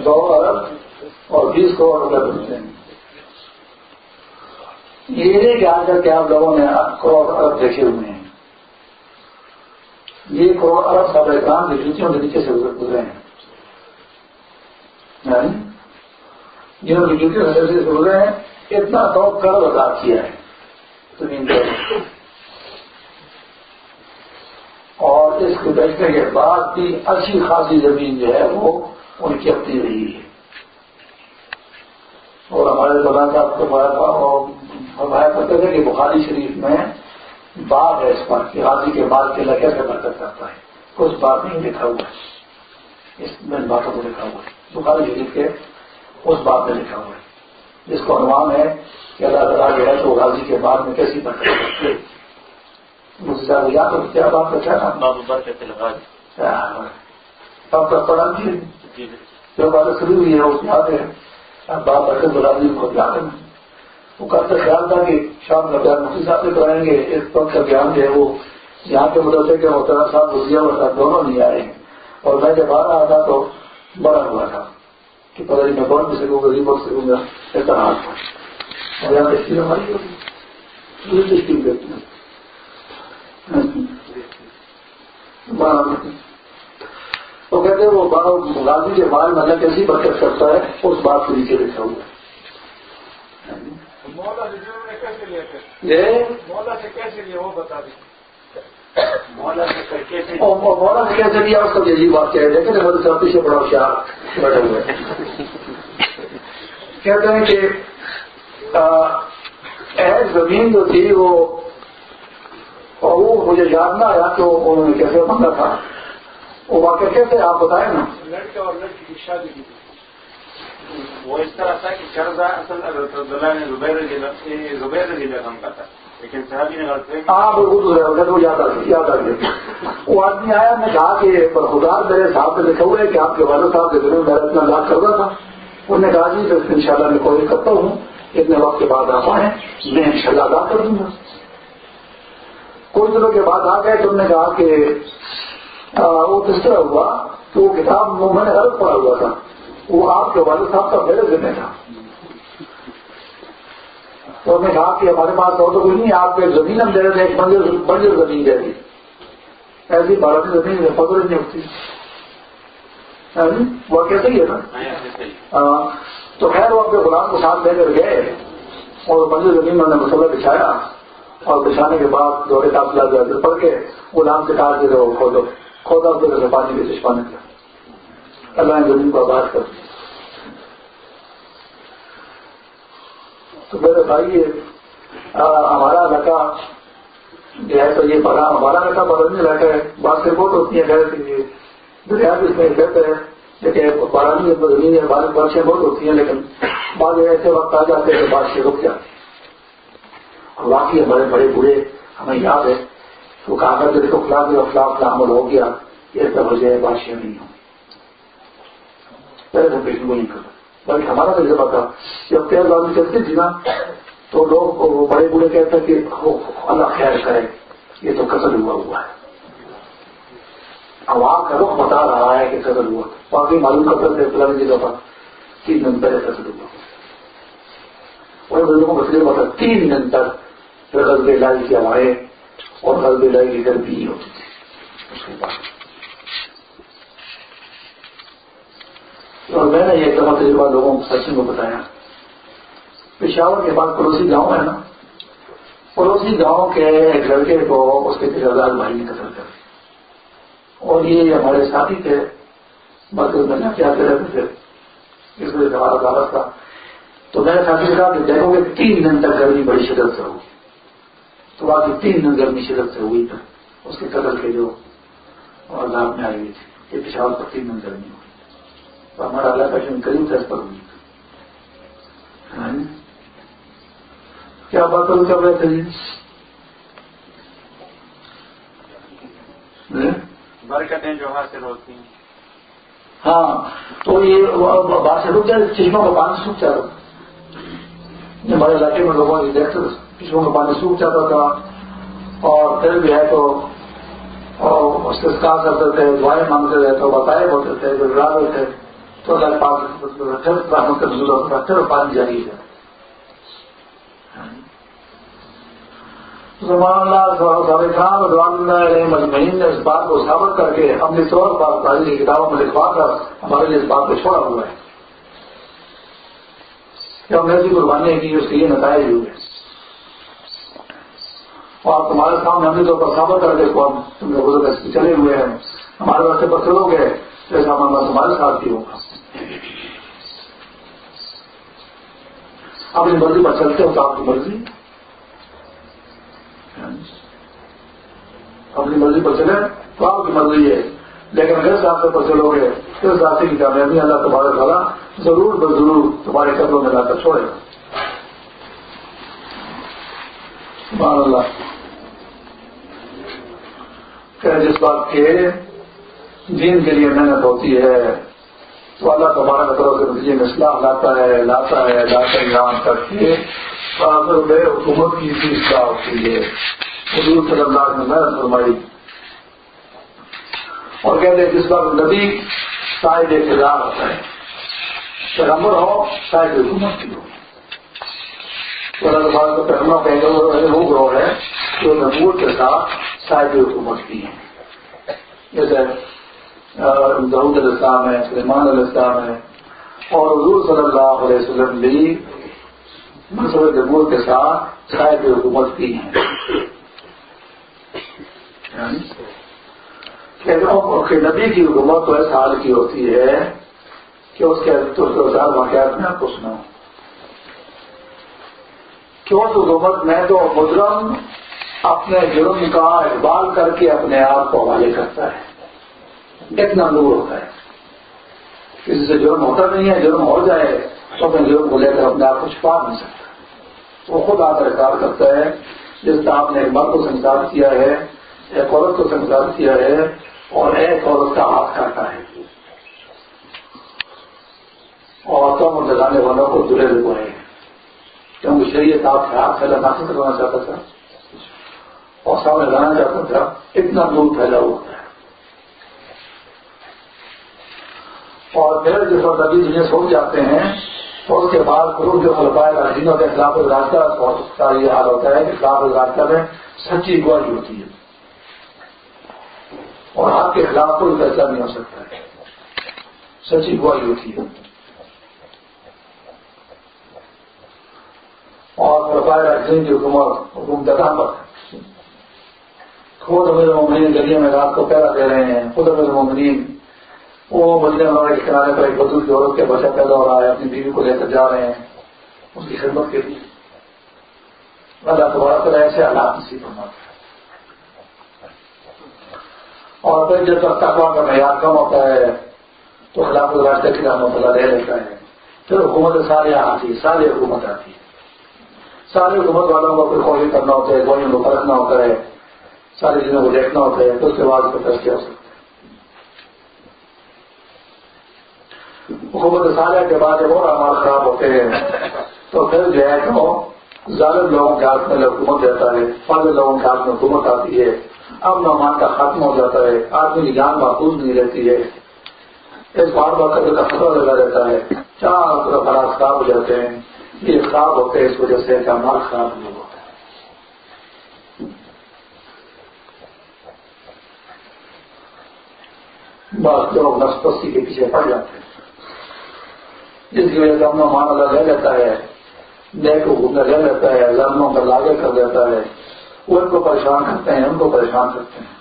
دو ارب اور بیس کروڑ روپئے بنتے ہیں۔ یہ نہیں کہ آج کل کے آپ لوگوں نے کروڑ ارب دیکھے ہوئے ہیں۔ یہ کروڑ ارب سب احکام کی جوتیوں کے نیچے سے گزرے ہیں۔ جنہوں کی جوتیوں سے گزرے ہیں، اتنا تو قرض ادا کیا ہے۔ زمین اور اس کو بیچنے کے بعد بھی اچھی خاصی زمین جو ہے وہ ان کی اپنی رہی ہے۔ اور ہمارے زبان کا فرمایا کرتے تھے کہ بخاری شریف میں باغ ہے اس پر کہ حاضی کے بعد کے لگے سے برکت کرتا ہے۔ کچھ بات نہیں لکھا ہوا ہے۔ اس میں باتوں کو لکھا ہوا ہے۔ بخاری شریف کے اس بات میں لکھا ہوا ہے۔ جس کو عنوان ہے کہ اللہ تعالیٰ جو ہے تو غازی کے بعد میں کیسی برکت مجھے زیادہ یاد ہو کیا بات کا کیا آپ کا پڑھا جی جو بات شروع ہوئی ہے اس یاد ہے۔ باپ برکت غازی کو یاد ہے۔ وہ کل خیال تھا کہ شام کا بیان مفتی صاحب سے کرائیں گے، اس وقت کا بیان جو ہے وہ یہاں کے مدرسے کے محترم صاحب گزیا اور صاحب دونوں نہیں آئے۔ اور میں جب آ رہا تھا تو بڑا ہوا تھا کہ پتہ نہیں میں بہت بھی سکوں گا ریبک سکوں گا ایسا ہاتھ تھا اور یہاں تشکیل ہماری ہوگی۔ تشکیل دیکھتی ہاں جی۔ ہوں وہ کہتے ہیں وہ غازی کے بارے میں اللہ کیسی برکت کرتا ہے اس بات کے نیچے لکھا ہوا ہے۔ مولا سے کیسے لیا سے وہ بتا دیں۔ مولا سے کیسے لیا۔ اس کا عجیب بات کیا ہے۔ لیکن ہمارے ساتھ پیچھے بڑا ہوشیار بیٹھے ہوئے کہتے ہیں کہ ایس زمین جو تھی وہ مجھے یاد نہ آیا کہ انہوں نے کیسے مانگا تھا۔ وہ واقعہ کیسے آپ بتائیں نا؟ لڑکا اور لڑکی کی شادی کی وہ اس طرح تھا کہ قرضہ اصل عبداللہ نے زبیر زبیر رضی اللہ کا تھا۔ لیکن صحابی نے غلط ہاں بالکل وہ یاد آ یاد آ گیا وہ آدمی آیا میں کہا کہ برخدار میرے صاحب نے لکھا ہوا ہے کہ آپ کے والد صاحب کے دنوں میں اتنا یاد کر رہا تھا۔ انہوں نے کہا جی تو ان شاء اللہ میں کوشش کرتا ہوں۔ اتنے وقت کے بعد آپ آئے میں ان شاء اللہ ادا کر دوں گا۔ کچھ دنوں کے بعد آ گئے تو انہوں نے کہا کہ وہ کس طرح ہوا؟ تو وہ کتاب میں نے غلط پڑھا ہوا تھا۔ وہ آپ کے والد صاحب کا میرے ذمہ تھا۔ تو نے کہا کہ ہمارے پاس اور تو کوئی نہیں آپ کو زمین ہم دے رہے تھے ایک منزل منزل زمین دے دی۔ ایسی بارہ زمین فضر نہیں ہوتی۔ وہ کیسے ہی ہے نا۔ تو خیر وہ اپنے غلام کو ساتھ لے کر گئے۔ اور منزل زمین میں نے مسئلہ بچھایا۔ اور بچھانے کے بعد دورے قافلہ جو پڑھ کے غلام سے کہا کہ کھودو۔ کھودا پھر پانی کے چشمہ نکلا۔ اللہ نے زمین کو آباد کر دیا۔ تو میرے بھائی ہمارا علاقہ جو ہے تو یہ بڑا، ہمارا علاقہ بدلنے علاقہ ہے بات سے بہت ہوتی ہیں دریا بھی اس میں کہتے ہیں لیکن بارہویں زمین ہے بارشیں بہت ہوتی ہیں، لیکن بعض ایسے وقت آ جاتے ہیں کہ بارشیں رک جاتی اور باقی ہمارے بڑے بوڑھے، ہمیں یاد ہے تو کاغذ جیسے خلاف خلاف عمل ہو گیا یہ سب وجہ بارشیں نہیں ہوں۔ پہلے سے پیشن کو نہیں کرتا بلکہ ہمارا تو یہ تھا جب تیز بازی چلتی جی تھی نا، تو لوگ بڑے بوڑھے کہتے ہیں کہ اللہ خیر کرے۔ یہ تو قتل ہوا ہوا ہے۔ عوام کا رخ بتا رہا ہے کہ قتل ہوا۔ باقی معلوم قتل سے فلانی جگہ پر تین دن پہلے قتل ہوا۔ اور بزرگوں کو فکر بتا تین دن تک پھر غلط لائی کی ہوائیں اور غلط لائی کی گرمی ہوتی تھی۔ اس کے بعد اور میں نے یہ دفعہ تجربہ لوگوں کو سچن کو بتایا۔ پشاور کے بعد پڑوسی گاؤں ہے نا؟ پڑوسی گاؤں کے ایک لڑکے کو اس کے تجربات بھائی نے قتل کر اور یہ ہمارے ساتھی تھے۔ مرکز میں کیا کر رہے تھے۔ اس وجہ سے ہمارا دعوت تھا۔ تو میں نے ساتھی سے کہا کہ دیکھو گے تین دن تک گرمی بڑی شدت سے ہوگی۔ تو باقی تین دن گرمی شدت سے ہوئی تھا اس کے قتل کے جو اور لابھ میں آئی ہوئی تھی یہ پشاور پر تین دن گرمی ہوئی تو ہمارا علاقہ جو قریب تھا اس پر ہوئی ہاں جی؟ کیا بات کر رہے تھے جی؟ برکتیں جو حاصل ہوتی ہیں۔ ہاں تو یہ بات سے رک جائے چشموں کا پانی سوکھ جاتا تھا ہمارے علاقے میں لوگوں نے دیکھتے چشموں کا پانی سوکھ جاتا تھا، اور پھر بھی ہے تو اس کے ساتھ کرتے تھے، دعائیں مانگتے رہے تو بتائے ہوتے تھے گزرا تھے، تو اللہ پاک رحمت رکھتے اور پانی جاری ہے زمان اللہ خان رضوان اللہ علیہ مجمعین نے اس بات کو ثابت کر کے اپنی طور پر تعلیم کی کتابوں میں لکھوا کر ہمارے لیے اس بات کو چھوڑا ہوا ہے۔ کہ ہم نے ایسی قربانی کی، اس کے لیے نتائج ہوئے۔ اور تمہارے سامنے ہم نے طور پر کر کے کو ہم تم لوگ چلے ہوئے ہیں، ہمارے راستے پر چلو گے جیسا معاملہ تمہارے ساتھ بھی ہوگا۔ اپنی مرضی پر چلتے ہو تو آپ کی مرضی۔ اپنی مرضی پر چلے تو آپ کی مرضی ہے۔ لیکن اگر راستے پر چلو گے، تو اس راستے کی کامیابی اللہ تمہارے تعالیٰ ضرور بس ضرور تمہارے قدموں میں لا کر چھوڑے گا۔ سبحان اللہ۔ کہ جس بات کے دین کے لیے محنت ہوتی ہے، تو اللہ تبارک کرو کے نتیجے میں اصلاح لاتا ہے لاتا ہے، لاتا یہاں تک کے۔ میں حکومت کی بھی اصلاح ہوتی ہے۔ حضور صلی اللہ نے محنت فرمائی۔ اور کہتے ہیں جس وقت نبی شاید اقتدار ہوتا ہے، پیغمبر ہو شاید حکومت کی ہو۔ اللہ تبارک کا پیغمبر کہیں وہ گروہ ہے جو نبوت کے ساتھ شاید حکومت کی ہے جیسے دعود علیہ السلام ہے سلیمان علیہ السلام ہے اور حضور صلی اللہ علیہ وسلم بھی منصوبے جمہور کے ساتھ شاید حکومت کی ہیں۔ یعنی، نبی کی حکومت تو ایسا حال کی ہوتی ہے کہ اس کے واقعات میں آپ کو سنا کیوں اس حکومت میں تو مجرم اپنے جرم کا اقبال کر کے اپنے آپ کو حوالے کرتا ہے۔ اتنا دور ہوتا ہے۔ کسی سے جرم ہوتا نہیں ہے، جرم ہو جائے تو اپنے جرم کو لے کر اپنے آپ کو چھپا نہیں سکتا۔ وہ خود آ کر کرتا ہے، جس طرح آپ نے ایک مرد کو سنسار کیا ہے، ایک عورت کو سنسار کیا ہے، اور ایک عورت کا ہاتھ کاٹا ہے۔ اور کم جگانے والوں کو درے لگوائے کیونکہ شریعت آپ ہاتھ پھیلا ناخن کروانا چاہتا تھا۔ اور سامنے لانا چاہتا تھا، اتنا دور پھیلا ہوا۔ ہے اور پھر جس وقت ابھی دنیا سو جاتے ہیں تو اس کے بعد گروپ جو خلفائے راجینوں کے خلاف راستہ کا یہ حال ہوتا ہے کہ خلاف راستہ میں سچی گواہی ہوتی ہے۔ اور آپ کے خلاف کوئی فیصلہ نہیں ہو سکتا ہے۔ سچی گواہی ہوتی ہے۔ اور خلفائے راجین کی حکومت حکومت پر خود امیر ممنین گلیوں میں رات کو پہرا دے رہے ہیں۔ خود امیر ممنین وہ مدینہ منورہ کے کنارے پر ایک بزرگ کی عورت کے بچہ پیدا ہو رہا ہے، اپنی بیوی کو لے کر جا رہے ہیں۔ اس کی خدمت کے لیے۔ اللہ دوبارہ کر ایسے حالات نصیب ہونا اور پھر جب تک تقوا کا معیار کم ہوتا ہے، تو خلاف راستے کی رحمت اللہ لے لیتا ہے۔ پھر حکومت سارے آتی ساری حکومت آتی ہے۔ ساری حکومت والوں کو پھر کوشش کرنا ہوتا ہے گوئیوں کو پرکھنا ہوتا ہے۔ ساری چیزوں کو دیکھنا ہوتا ہے، تو اس کے بعد پھر فیصلے ہو سکتے حکومت سالے کے بعد اور اعمال خراب ہوتے ہیں، تو پھر جو ہے تو ظالم لوگوں کے ہاتھ میں حکومت دیتا ہے، فضل لوگوں کے ہاتھ میں حکومت آتی ہے، اب نعمان کا ختم ہو جاتا ہے، آدمی کی جان محفوظ نہیں رہتی ہے۔ اس بار بار کا خطرہ لگا رہتا ہے، چار طرف بڑا خراب ہو جاتے ہیں۔ یہ خراب ہوتے ہیں اس وجہ سے کہ مال خراب نہیں ہوتا۔ بس لوگ نسپسی کے پیچھے پڑ جاتے ہیں۔ جس کی وجہ سے اپنا مان اللہ لیتا ہے۔ نیک کو گھومنے لے لیتا ہے ظالموں کا لاگے کر دیتا ہے۔ وہ ان کو پریشان کرتے ہیں ان کو پریشان کرتے ہیں۔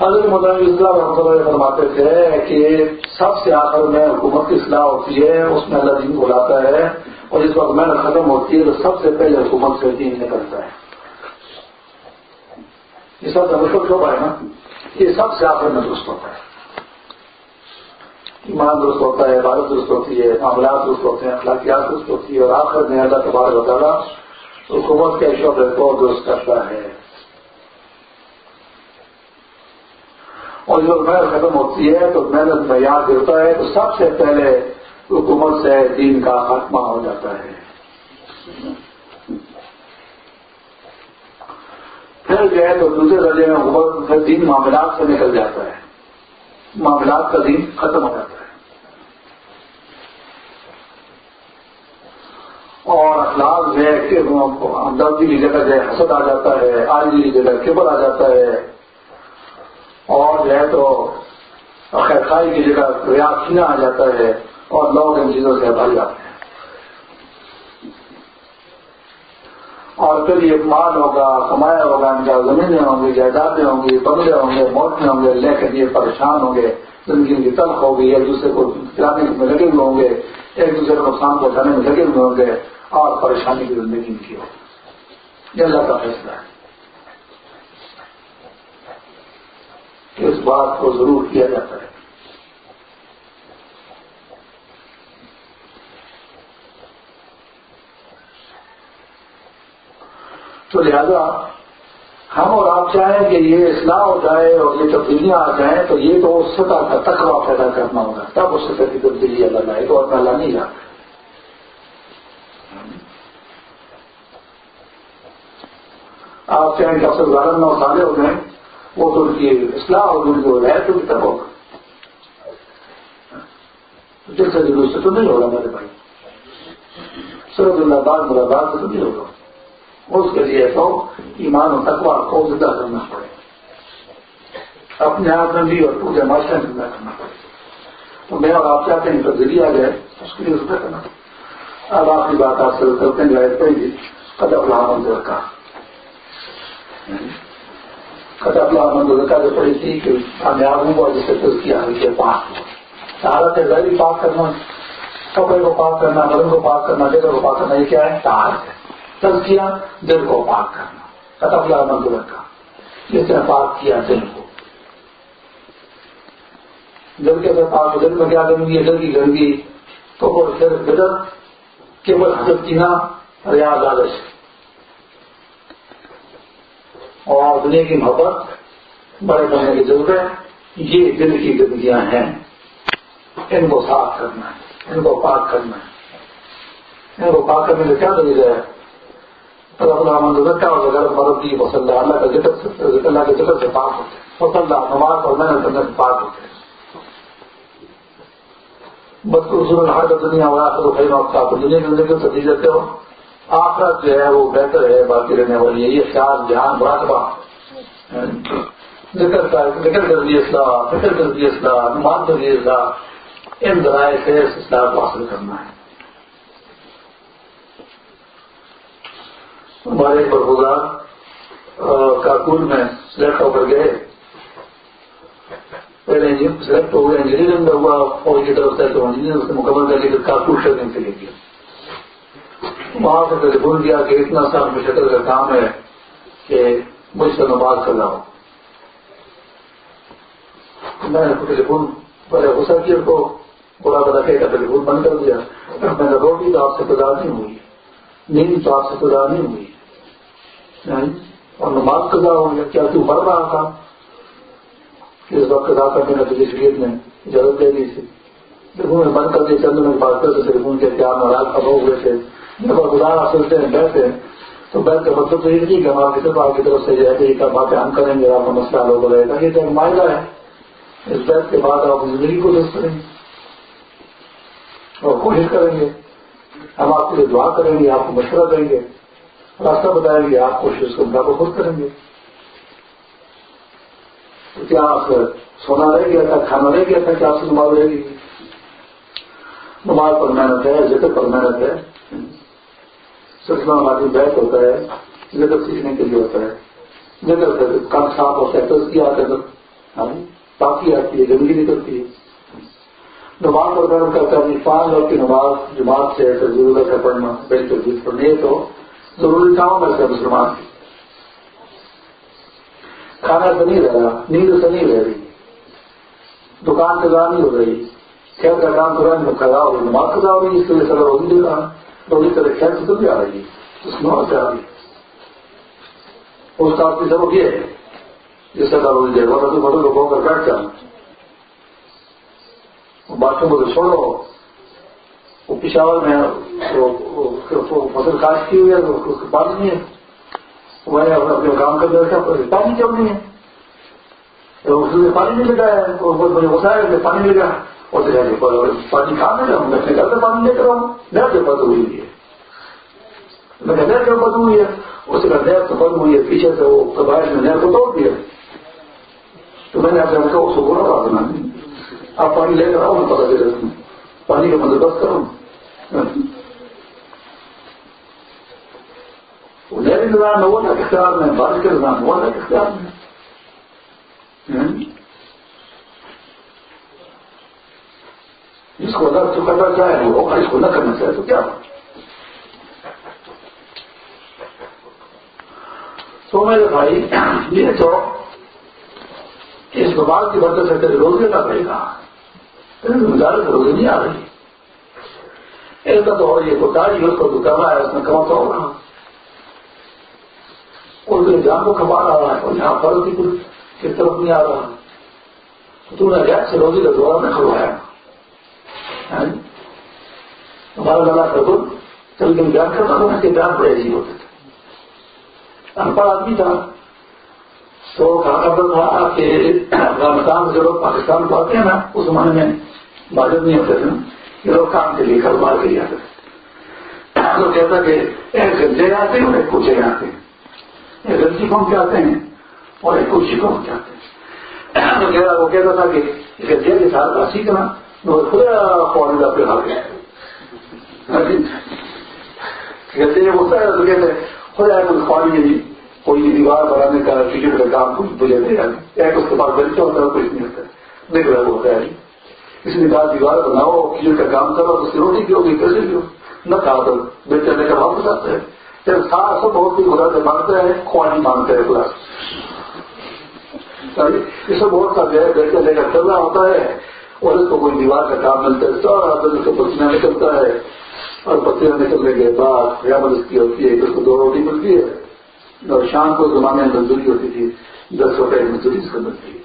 حضرت مدن اسلام رحمۃ اللہ فرماتے تھے کہ سب سے آخر میں حکومت کی اصلاح ہوتی ہے، اس میں اللہ دین کو لاتا ہے اور جس وقت محنت ختم ہوتی ہے تو سب سے پہلے حکومت سے دین نکلتا ہے۔ یہ سب مشکل مطلب شعبہ ہے نا؟ یہ سب سے آخر میں درست ہوتا ہے۔ ایمان درست ہوتا ہے، عبادت درست ہوتی ہے، معاملات درست ہوتے ہیں، اخلاقیات درست ہوتی ہے اور آخر میں اللہ تبار تعالیٰ حکومت کے شعبے کو درست کرتا ہے۔ اور جب محنت ختم ہوتی ہے تو محنت میں یاد گرتا ہے، تو سب سے پہلے حکومت سے دین کا خاتمہ ہو جاتا ہے۔ پھر جو ہے تو دوسرے درجے میں حکومت دین معاملات سے نکل جاتا ہے۔ معاملات کا دین ختم ہو جاتا ہے۔ اور اخلاق جو ہے کہ ہمدردی کی جگہ جو ہے حسد آ جاتا ہے آج کی جگہ کیبل آ جاتا ہے۔ اور جو ہے تو خیرخائی کی جگہ ریاض سینا آ جاتا ہے اور لوگ ان چیزوں سے بھر جاتے ہیں۔ اور پھر یہ مال ہوگا، کمایا ہوگا، ان کا زمینیں ہوں گی جائیدادیں ہوں گی بنگلے ہوں گے موٹے ہوں گے لیکن یہ پریشان ہوں گے۔ زندگی کی تلخ ہوگی، ایک دوسرے کو پلانے میں لگے ہوئے ہوں گے، ایک دوسرے کو نقصان پہنچانے میں لگے ہوئے ہوں گے اور پریشانی کی زندگی ان کی ہوگی۔ یہ اللہ کا فیصلہ ہے۔ کہ اس بات کو ضرور کیا جا سکے۔ تو لہذا ہم اور آپ چاہیں کہ یہ اصلاح ہو جائے اور یہ تبدیلیاں آ جائیں تو یہ تو اس سطح کا تقوا پیدا کرنا ہوگا۔ تب اس سطح کی تبدیلی اللہ لائے تو اور اللہ نہیں لاتا آپ چاہیں ڈاکٹر غالب نو سالے ہو جائیں۔ وہ تو ان کی اصلاح اور ان کی ہو جائے تو تب ہوگا۔ دل سے دل سے تو نہیں ہوگا میرے بھائی۔ سرد اللہ باد مراد سے تو نہیں ہوگا۔ اس کے لیے تو ایمان و تقوا کو زندہ کرنا پڑے۔ اپنے آپ میں بھی اور پورے معاشرے میں زندہ کرنا پڑے۔ تو میں اور آپ چاہتے ہیں تبدیلی آ جائے، اس کے لیے زندہ کرنا۔ پڑے اب آپ کی بات آپ سے کرتے ہیں جائے پہ بھی قدر منظر کا قدر منظر کا جو پڑی تھی کہ کامیاب ہوں اور جس سے کیا ہے پاک سارا سے ظاہری پاک کرنا کپڑے کو پاک کرنا، بدن کو پاک کرنا، جگہ کو پاک کرنا، یہ کیا ہے؟ تار ہے۔ کیا دل کو پاک کرنا۔ کتب لا منظور کا۔ جس نے پاک کیا دل کو۔ دل کے اندر پاک دل میں کیا گندگی ہے؟ دل کی گندگی تو وہ پھر بدر کیول حضرت جینا ریاض آدش اور دنیا کی محبت بڑے بننے کی ضرورت ہے۔ یہ دل کی گندگیاں ہیں۔ ان کو صاف کرنا ہے۔ ان کو پاک کرنا ہے۔ ان کو پاک کرنے سے کیا دلیل ہے؟ مرد کی وسلح اللہ کا ذکر اللہ کے ذکر سے پاک ہوتے وسلح نماز اور محنت کرنے سے پاک ہوتے بد کو ہر دنیا ہوا تو آپ دنیا کی زندگی سے دیتے ہو؟ آخرت جو ہے وہ بہتر ہے، باقی رہنے والی ہے۔ یہ خیال دھیان مراقبہ ذکر ذکر کر دیے اصلاح فکر کر دیے اصلاح نماز کر دیے اصلاح ان ذرائع سے اس اصلاح کو حاصل کرنا ہے۔ ہمارے برفدار کارکن میں سلیکٹ ہو کر گئے۔ پہلے سلیکٹ ہو گئے انجینئرنگ میں ہوا، فوج کی طرف سے تو انجینئر سے مکمل کر کے کارکن ٹریننگ کے لیے کیا۔ وہاں سے ٹیلی فون کیا کہ اتنا سال میں کا کام ہے کہ مجھ سے نماز کر رہا ہوں۔ میں نے ٹیلی فون پہلے غصہ کیا کو بڑا بڑا کہہ کر بند کر دیا۔ میں نے روٹی تو آپ سے پیدا نہیں ہوئی نیند تو آپ سے پیدا نہیں ہوئی اور نماز قضا ہو گیا کیا تو پڑھ رہا تھا۔ اس وقت قضا کرنے کا شریعت نے اجازت دے دی تھی۔ دیکھو میں بند کر دیا چند میں بات کرتے تھے فون کے پیار ناراض خبر ہوئے تھے جب گزارا سوچتے ہیں، بیٹھتے ہیں، تو بیٹھ کے مطلب تو یہ نہیں کہ ہمارے صرف آپ کی طرف سے جو ہے کہ یہ باتیں ہم کریں گے، آپ کا مسئلہ حل ہو رہے گا یہ تو ایک معاہدہ ہے۔ اس بیٹھ کے بعد آپ زندگی کو درست کریں گے اور کوشش کریں گے۔ ہم آپ کے لیے دعا کریں گے، آپ کو مشورہ دیں گے۔ راستہ بتائیں گے، آپ کوشش کرنے کا خود کریں گے۔ تو کیا آپ سونا رہ گیا تھا، کھانا رہ گیا تھا، کیا آپ سے نماز رہے گی نماز پر محنت ہے ذکر پر محنت ہے۔ سلسلہ آدمی بیٹھ ہوتا ہے ذکر سیکھنے کے لیے ہوتا ہے۔ ذکر کام صاف ہوتا ہے تو اس کی آتے ہاں جی، آتی ہے گندگی نکلتی ہے۔ نماز پر محنت کرتا ہے پانچ لوگ کی نماز جماعت سے ضرورت ہے پڑھنا بالکل پڑھنے تو ضروری کام ہے سے مسلمان کی کھانا تو نہیں رہ رہا نیند سے نہیں رہ رہی۔ دکان سے نہیں ہو رہی۔ کھیل کا کام تو رہا خراب ہو رہی نماز خدا ہو رہی اس کے لیے سر ہوگی دے رہا تو اس طرح کھیل سے بھی آ رہی ہے۔ اس نماز سے آ رہی اس کام کی سبق یہ ہے، جس سے روزی دے گا تو مدد لوگوں کا بیٹھ جانا باتوں کو چھوڑو۔ وہ پشاور میں فصل کاشت کی ہوئی ہے، تو اس کو پانی نہیں ہے۔ میں نے اپنے کام کر دیا پانی کیوں نہیں ہے۔ اس نے پانی نہیں لگا ہے مجھے غصہ ہے کہ پانی لگا۔ اس اور پانی کھا میں جاؤں میں اپنے گھر سے پانی لے کر آؤں نہر جو بند ہوئی ہے۔ میں نے نہر جو بند ہوئی ہے، اس کا نہر تو بند ہوئی ہے، پیچھے سے وہ قبائل میں نہر کو توڑ دیا۔ تو میں نے آپ سے اس کو بولا رہا بنا آپ پانی لے کر آؤ، میں پتا چلے پانی کا بندوبست کروں نئے نظام وہ نہ اختیار میں، بارش کے نظام وہ نہ اختیار میں۔ جس کو اللہ تو کرنا چاہے وہ اس کو نہ کرنا چاہے تو کیا؟ تو میرے بھائی یہ تو اس بات کی وجہ سے کبھی روزے کا پڑے گا گزارے سے روزے نہیں آ رہی ایسا تو یہ کوٹاری اس کو تو کر رہا ہے، اس میں کما تو ہوگا۔ اور جان کو کھپا رہا ہے، اور یہاں فرض کی طرف نہیں آ رہا۔ تو تم نے گیس سے روزی کا دورہ میں کھلوایا ہاں؟ ہمارا لڑا کر دو کبھی بیان کرتا تھا اس کے بیان بڑے عجیب ہوتے تھے۔ ان پڑھ آدمی تھا۔ تو کہا کرتا تھا کہ افغانستان سے لوگ پاکستان کو آتے ہیں نا، اس زمانے میں بادل نہیں ہوتے تھے یہ لوگ کام کے لیے کاروبار کے لیے آتے تھے۔ تو کہتا کہ ایک گنجے آتے ہیں اور ایک کچھ آتے ہیں۔ ایک گنجی قوم کے آتے ہیں اور ایک کچھ قوم کے آتے ہیں۔ تو وہ کہتا تھا کہ گنجے کے ساتھ راسی کرنا خدا فارمولا پہ آ گیا گنجے ہوتا ہے۔ تو کہتے ہیں، خدا کوئی خوانی کوئی دیوار بنانے کا ٹکٹ کا کام کچھ بجے دے ایک اس کے پاس بچہ ہوتا ہے کچھ نہیں ہوتا۔ ہے نہیں وہ ہوتا ہے۔ کسی نے کہا دیوار بناؤ کھجڑ کا کام کرو تو روٹی کی ہوگی کیسے بھی ہو نہ کہا تو بیٹے لے کر واپس آتے ہیں پھر سات سو بہت ہی خدا سے مانگتا ہے خوانی مانگتا ہے خدا۔ یعنی اس کو بہت سا جو ہے بیٹے لے کر چلنا ہوتا ہے۔ اور اس کو کوئی دیوار کا کام ملتا ہے، سارا دن اس کو پسینہ نکلتا ہے۔ اور پسینہ نکلنے کے بعد قیامت اس کی ہوتی ہے اس کو دو روٹی ملتی ہے۔ اور شام کو زمانے میں مزدوری ہوتی تھی، دس روپئے مزدوری اس کو ملتی ہے۔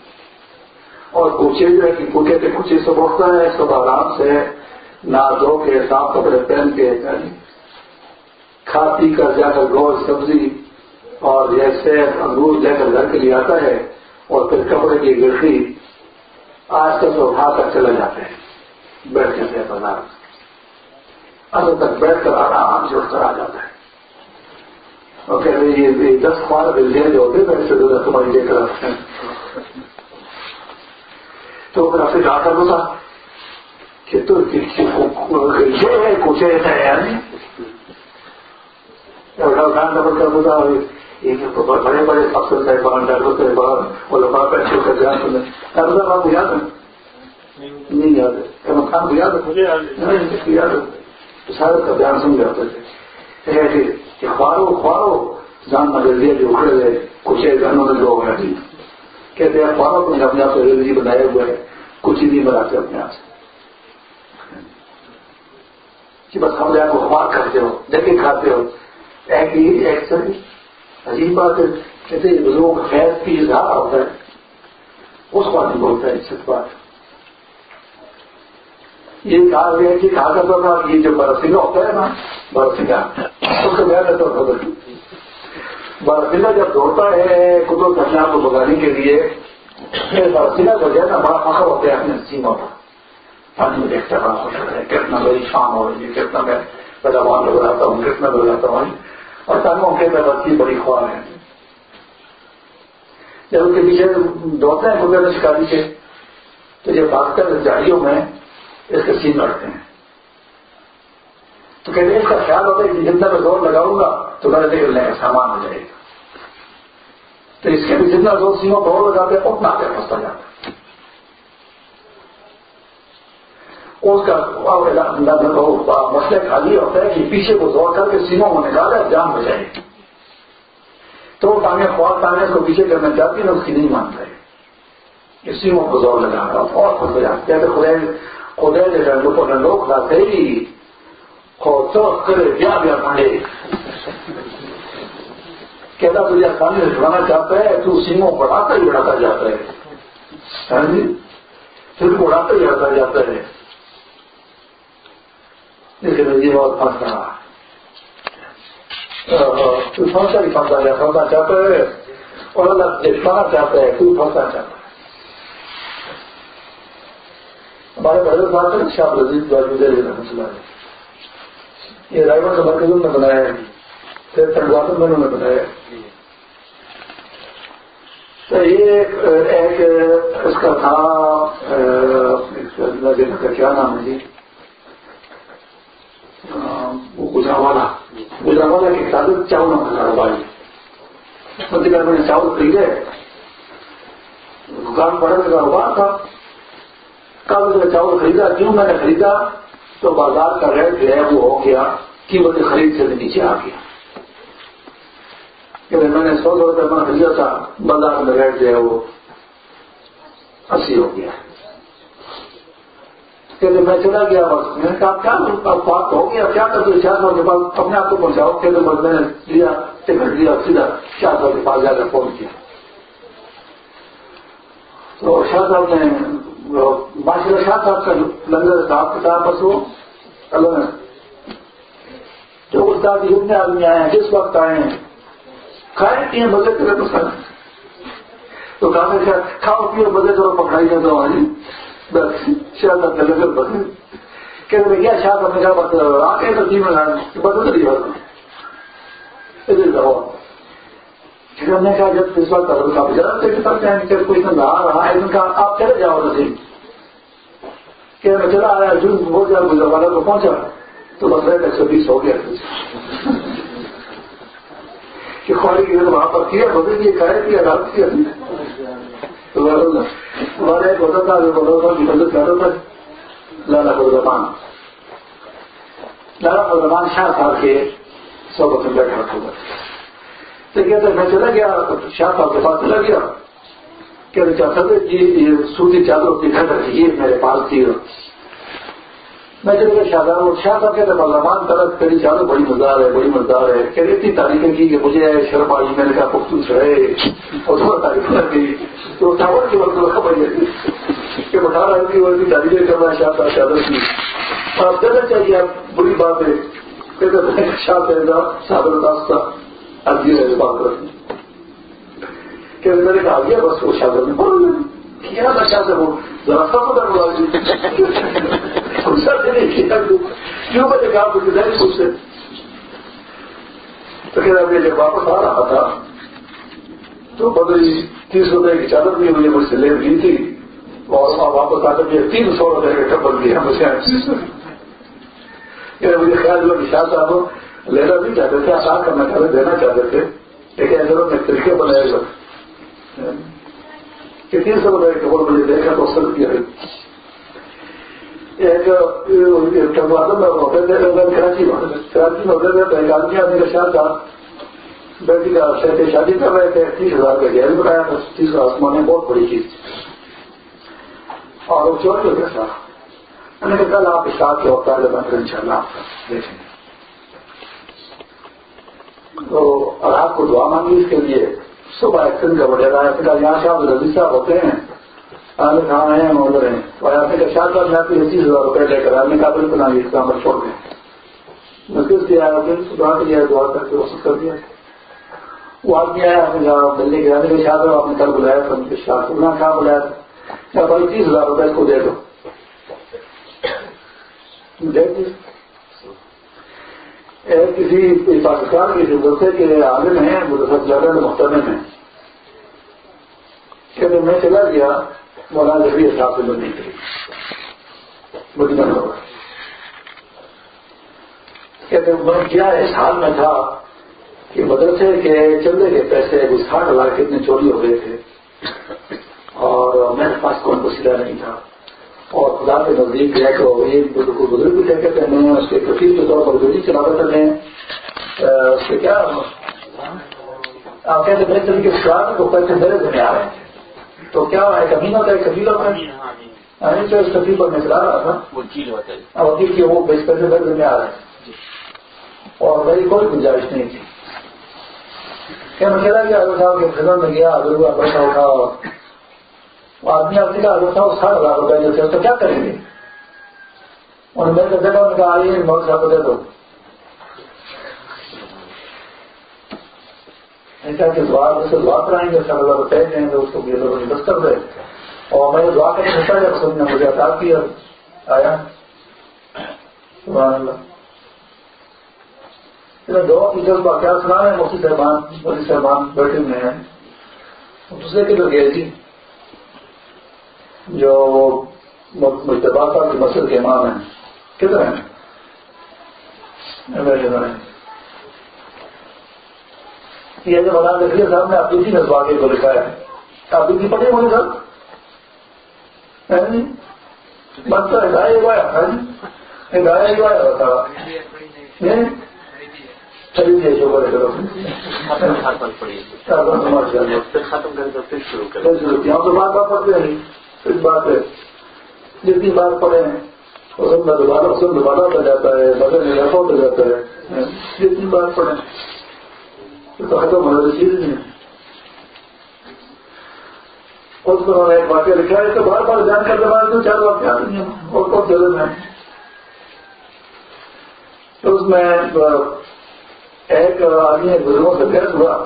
اور کوچے جو ہے کہ کوٹے کے کچھ سے اٹھتا ہے سب آرام سے نہ دھو کے، صاف کپڑے پہن کے یعنی کھا پی کر جا کر گوشت، سبزی اور یہ سیب، انگور لے کر گھر کے لیے آتا ہے اور پھر کپڑے کی گرفی آج تک تو اٹھا کر چلے جاتے ہیں، بیٹھ جاتے ہیں بازار اب تک بیٹھ کر آرام سے اٹھ کر آ جاتا ہے اور کہہ رہے یہ دس خوار بلڈیاں جو ہوتے ہیں ایسے دو تمہاری لے کر آتے ہیں تو پھر آپ سے کہا کر تھا کہ تو یہ ہے، کچھ ایسا ہے یعنی ڈاکٹر ڈبل کر بڑے بڑے افسر صاحبان ڈاکٹر صاحبان کا دھیان سنیں ڈاکٹر آپ کو یاد ہے؟ نہیں یاد ہے۔ خان کو یاد ہے؟ یاد ہے۔ سارے کا دھیان سن جاتے تھے کہ خوارو خوارو جان دیا جو اکھڑے گئے کچھ ایک گھروں میں لوگ ہیں کہتے ہیں خوارو تم نے اپنے آپ سے ریلجی بنائے ہوئے ہیں کچھ ہی نہیں بناتے اپنے آپ سے۔ کہ بس ہم لوگ کو خوار کرتے ہو جگہ کھاتے ہو۔ ایک ہی ایک عجیب بات ہے، کہتے ہیں بزرگوں کا خیر کی اظہار ہوتا ہے۔ اس بات نہیں بولتا ہے اس بات۔ یہ کہا گیا کہ کہا کرتا تھا، یہ جو برسیلا ہوتا ہے نا برسیلا اس کو میں کہتا تھا۔ برسیلا جب دوڑتا ہے قدرت اپنے آپ کو بگانے کے لیے برسیلا جو ہے نا بڑا فخر ہوتا ہے، اپنے سیما پر۔ پانی میں دیکھتا بڑا خوش ہوتا ہے کتنا بڑی شام ہو رہی ہے کتنا میں پیداوار لگاتا ہوں، کتنا لگاتا ہوں۔ اور تنگوں کے میں بچی بڑی خواب ہے۔ جب اس کے پیچھے دوڑتے ہیں قدرت شکاری سے تو جب بھاگتے ہیں، جاڑیوں میں اس کے سین لڑتے ہیں۔ تو کہتے ہیں، اس کا خیال ہوتا ہے کہ جتنا میں زور لگاؤں گا، تو میرے نکلنے کا سامان ہو جائے گا۔ تو اس کے بھی جتنا زور سیموں کو اور لگاتے ہیں اتنا آگے پھنستا جاتا ہے۔ اس کا مسئلہ خالی ہوتا ہے کہ پیچھے کو زور کر کے سیموں کو نکالا جان بچائے تو ٹانگیں خواب ٹانگیں کو پیچھے کرنا چاہتی ہے اس کی نہیں مانتا ہے کہ سیموں کو زور لگا رہا اور خود جاتا۔ کہتے خدا خدا نے لوگ کھاتے ہی کرے، بیا بیا کھانے کہتا، تجھے آسانی سے کھلانا چاہتا ہے، تو سیموں بڑھاتا ہی بڑھاتا جاتا ہے۔ ہاں جی؟ پھر بڑھاتا ہی آتا جاتا ہے۔ لیکن یہ بہت پھنس رہا تو پھنسا ہی پھنسا گیا پھنسنا چاہتا ہے۔ اور اللہ دکھانا چاہتا ہے تو پھنسنا چاہتا ہے۔ ہمارے بڑے صاحب سے شاہ لذیذ باجود رحمۃ اللہ یہ رائبر کا مرکز نے بنایا ہے۔ پھر تنگواتن میں انہوں نے بنایا تو یہ ایک اس کا تھا کیا نام ہے جی؟ گجرا والا گجرا والا کے ساتھ چاول کا کاروبار ہے میں نے چاول خریدے دکان بڑا کا کاروبار تھا کل میں چاول خریدا کیوں میں نے خریدا تو بازار کا ریٹ جو ہے وہ ہو گیا قیمت خرید سے نیچے آ گیا کہ میں نے سو سو روپئے میں خریدا تھا بازار میں ریٹ جو ہے وہ اسی ہو گیا کہ میں چلا گیا بس میں نے کہا، کیا بات ہو گیا؟ کیا کرتے شاہ صاحب کے پاس اپنے آپ کو پہنچاؤ کہ بس میں نے لیا ٹکٹ لیا، سیدھا شاہ صاحب کے پاس جا کر فون کیا. تو شاہ صاحب نے ماشاء اللہ شاہ صاحب کا لنگر صاحب کتاب بس وہ، اللہ جو استاد جتنے آدمی آئے ہیں، جس وقت آئے ہیں، کھائے، پیے، مزے کرے تو کہا کھاؤ، پیو، مزے کرو پکڑائی کر ہماری بس شاید آپ لگے کیا شاید آپ نے کہا بس میں ہم نے کہا جب اس کا کوئی رہا ہے ان کا آپ چلے جاؤ نسیم کہ میں چلا آیا جون ہو گیا گزر والا کو پہنچا تو بس ایک سو بیس ہو گیا کہ خواہی وہاں پر کیا بدل کی کہہ کی عدالت۔ کیا ہمارے ایک ہوتا تھا جو بڑا کی مدد کرتا تھا لالا فضرمان لالا فضرمان شاہ صاحب کے سو بچوں بیٹھا رکھا ہوا تو کہتے میں چلا گیا شاہ صاحب کے پاس چلا گیا کہتے چاہتا تھا جی یہ سوتی چادر دکھا کر یہ میرے پاس تھی میں چلے گیا شاہ صاحب شاہ صاحب کہتے بلرمان طرف تیری چادر بڑی مزدار ہے، بڑی مزدار ہے۔ کہ اتنی تعریفیں کی کہ مجھے شرم آئی جی، میں نے کہا پختون رہے اور تھوڑا تعریف کر گئی۔ تو چاول کی وقت خبر یہ کہ بتا رہا تھی وہ تعریفیں کر رہا ہے شاہ صاحب چادر کی۔ اور آپ دینا چاہیے، آپ بری بات ہے۔ کہتے شاہ صاحب صابر راستہ اب یہ بات رکھیں کہ میں نے کہا گیا بس وہ شاہ نے بول رہے کیا تھا سے وہ ذرا سب کر بلا کیوں میں نے کہا مجھے نہیں پوچھتے تو کہہ رہا جب واپس آ رہا تھا تو بدری تیس روپئے کی چادر بھی ہوئی مجھ سے لے لی تھی اور واپس آ کر کے تین سو روپئے کا ٹبل دیا مجھے مجھے خیال ہوا کہ شاہ صاحب لینا نہیں چاہتے تھے آسان کرنا چاہتے دینا چاہتے تھے لیکن ایسے میں طریقے بنائے گا کہ تین سو روپئے کا مجھے دیکھا تو سر کیا ایک ہوتے تھے کراچی میں۔ کراچی میں ہوتے آدمی آدمی کا خیال تھا۔ بیٹی کا شہر شادی کر رہے تھے، تیس ہزار کا گیل بنایا تھا۔ تیس ہزار آسمان میں بہت بڑی چیز۔ اور وہ چوری ہو گیا تھا۔ میں نے کہا، کل آپ ساتھ کے ہوتا ہے میں ان شاء اللہ آپ دیکھیں۔ تو اور آپ کو دعا مانگی اس کے لیے۔ صبح ایک دن کا وغیرہ یہاں سے آپ رضی صاحب ہوتے ہیں۔ آنے کہاں آئے ہیں مدر ہیں۔ اور آپ نے کہا شاید میں آپ کو پچیس ہزار روپئے لے کر آنے کا بالکل آئیے اس کام چھوڑ دیں۔ میں کس دیا دن دعا کے لیے دعا کر کے وسط کر دیا۔ وہ آدمی آیا آپ نے کہا ملنے کے آنے کے شاید آپ نے کل بلایا تھا ان مجھے شاید کو کہاں بلایا تھا؟ کیا بھائی، تیس ہزار روپئے اس کو دے دو۔ کسی پاکستان کی ضرورت ہے کہ عالم ہیں وہ سب زیادہ محترم ہیں۔ کہ میں چلا گیا، مولانا جبھی حساب سے بننے کے لیے۔ ہوگا۔ کہتے میں کیا اس حال میں تھا کہ مدرسے کے چندے کے پیسے کچھ ساٹھ ہزار کتنے چوری ہو گئے تھے۔ اور میرے پاس کوئی وسیلہ نہیں تھا۔ اور خدا کے نزدیک گیا تو ایک بزرگ بھی کہتے تھے میں اس کے کفیل کے طور پر گولی چلا رہے تھے اس کے کیا آپ کہتے میرے طریقے سے کو پیسے میرے ذمہ آ رہے ہیں تو کیا ہے؟ کبھی ہوتا ہے کبھی ہوتا ہے۔ یعنی تو اس کبھی پر میں چلا رہا تھا۔ وکیل ہوتا ہے۔ وکیل کے وہ بیچ پیسے میرے ذمہ آ رہے ہیں اور میری کوئی گنجائش نہیں تھی۔ کیا میں چلا گیا حضرت صاحب کے فلم میں گیا بیٹھا اٹھا وہ آدمی آپ نے کہا حضرت صاحب ساٹھ ہزار روپئے جو تھے تو کیا کریں گے؟ اور میں نے دیکھا میں کہا آئیے مول صاحب دے دو۔ ایسا کہ دعا سے دعا کرائیں گے سر اللہ کو کہہ دیں گے، اس کو بس کر دے۔ اور میں دعا کرنے سکتا جب سب نے مجھے عطا کیا، آیا۔ سبحان اللہ۔ دو ٹیچر کا کیا سنا ہے مفتی صاحبان مفتی صاحبان بیٹھے ہوئے ہیں۔ دوسرے کے جو گئے تھی جو مشتبہ صاحب کے مسجد کے امام ہیں۔ کدھر ہیں؟ یہ جو بنا لکھ صاحب نے نظر کے کو لکھا ہے۔ آپ اسی پڑھے سر بس تو ہدایت ہوا ہے ہوا ہے۔ بتا چلیے جو بڑے کرو ختم تو پھر شروع کریں۔ تو بات بات پھر بات ہے۔ جتنی بات پڑھے ہیں اس میں دوبارہ اس میں دوبارہ ہو جاتا ہے بدل میں رفا ہو جاتا ہے۔ یہ تین بات پڑھیں تو ختم ہونے چیز نہیں اس میں ایک واقعہ لکھا ہے، تو بار بار جان کر دبا دوں چار واقعات نہیں ہیں۔ اور کون جگہ میں تو اس میں ایک آدمی بزرگوں سے بحث ہوا۔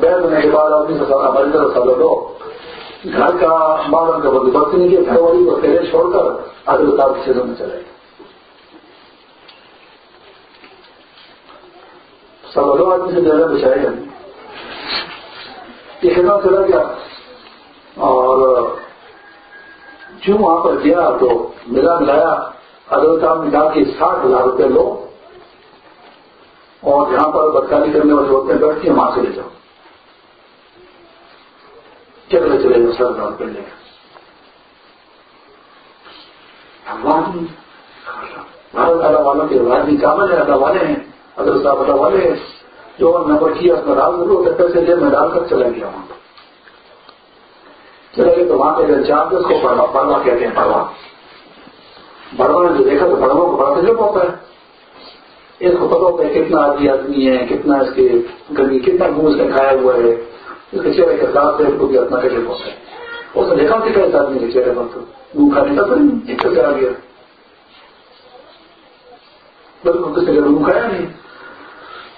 بحث ہونے کے بعد آدمی سے ہماری طرف سالوں دو گھر کا ماڈل کا بندوبست نہیں کیا، گھر والی کو پہلے چھوڑ کر آگے بتا کی چیزوں میں چلے سب دو آدمی سے جگہ بچائے گا یہ کتنا چلا گیا۔ اور جو وہاں پر گیا تو ملا ملایا اگر صاحب نے کہا کہ ساٹھ ہزار روپے لو اور جہاں پر بدکاری کرنے والی عورتیں بیٹھتی ہیں وہاں سے لے جاؤ۔ چلے چلے گا۔ سر ہزار روپے لے بھارت اللہ والوں کے راجنی کامل ہے، اللہ والے ہیں۔ اگر صاحب اللہ والے ہیں۔ جو نمبر کیا اس میں ڈال دوں پیسے جیب میں ڈال کر چلا گیا۔ وہاں پر چلے گئے تو وہاں پہ چار اس کو پڑھوا پڑھوا کہتے ہیں، پڑھوا۔ بڑوا نے جو دیکھا تو بڑوا کو بڑا تجربہ ہوتا ہے اس کو پتا ہوتا ہے کتنا آدمی آدمی ہے، کتنا اس کے گندی کتنا منہ اس نے کھایا ہوا ہے۔ اس کے چہرے کے ساتھ سے کو بھی اپنا تجربہ ہوتا ہے اس نے دیکھا کہ کیسے آدمی کے چہرے پر تو۔ منہ کھانے کا تو نہیں، ایک آ گیا۔ بالکل کسی نے منہ کھایا نہیں۔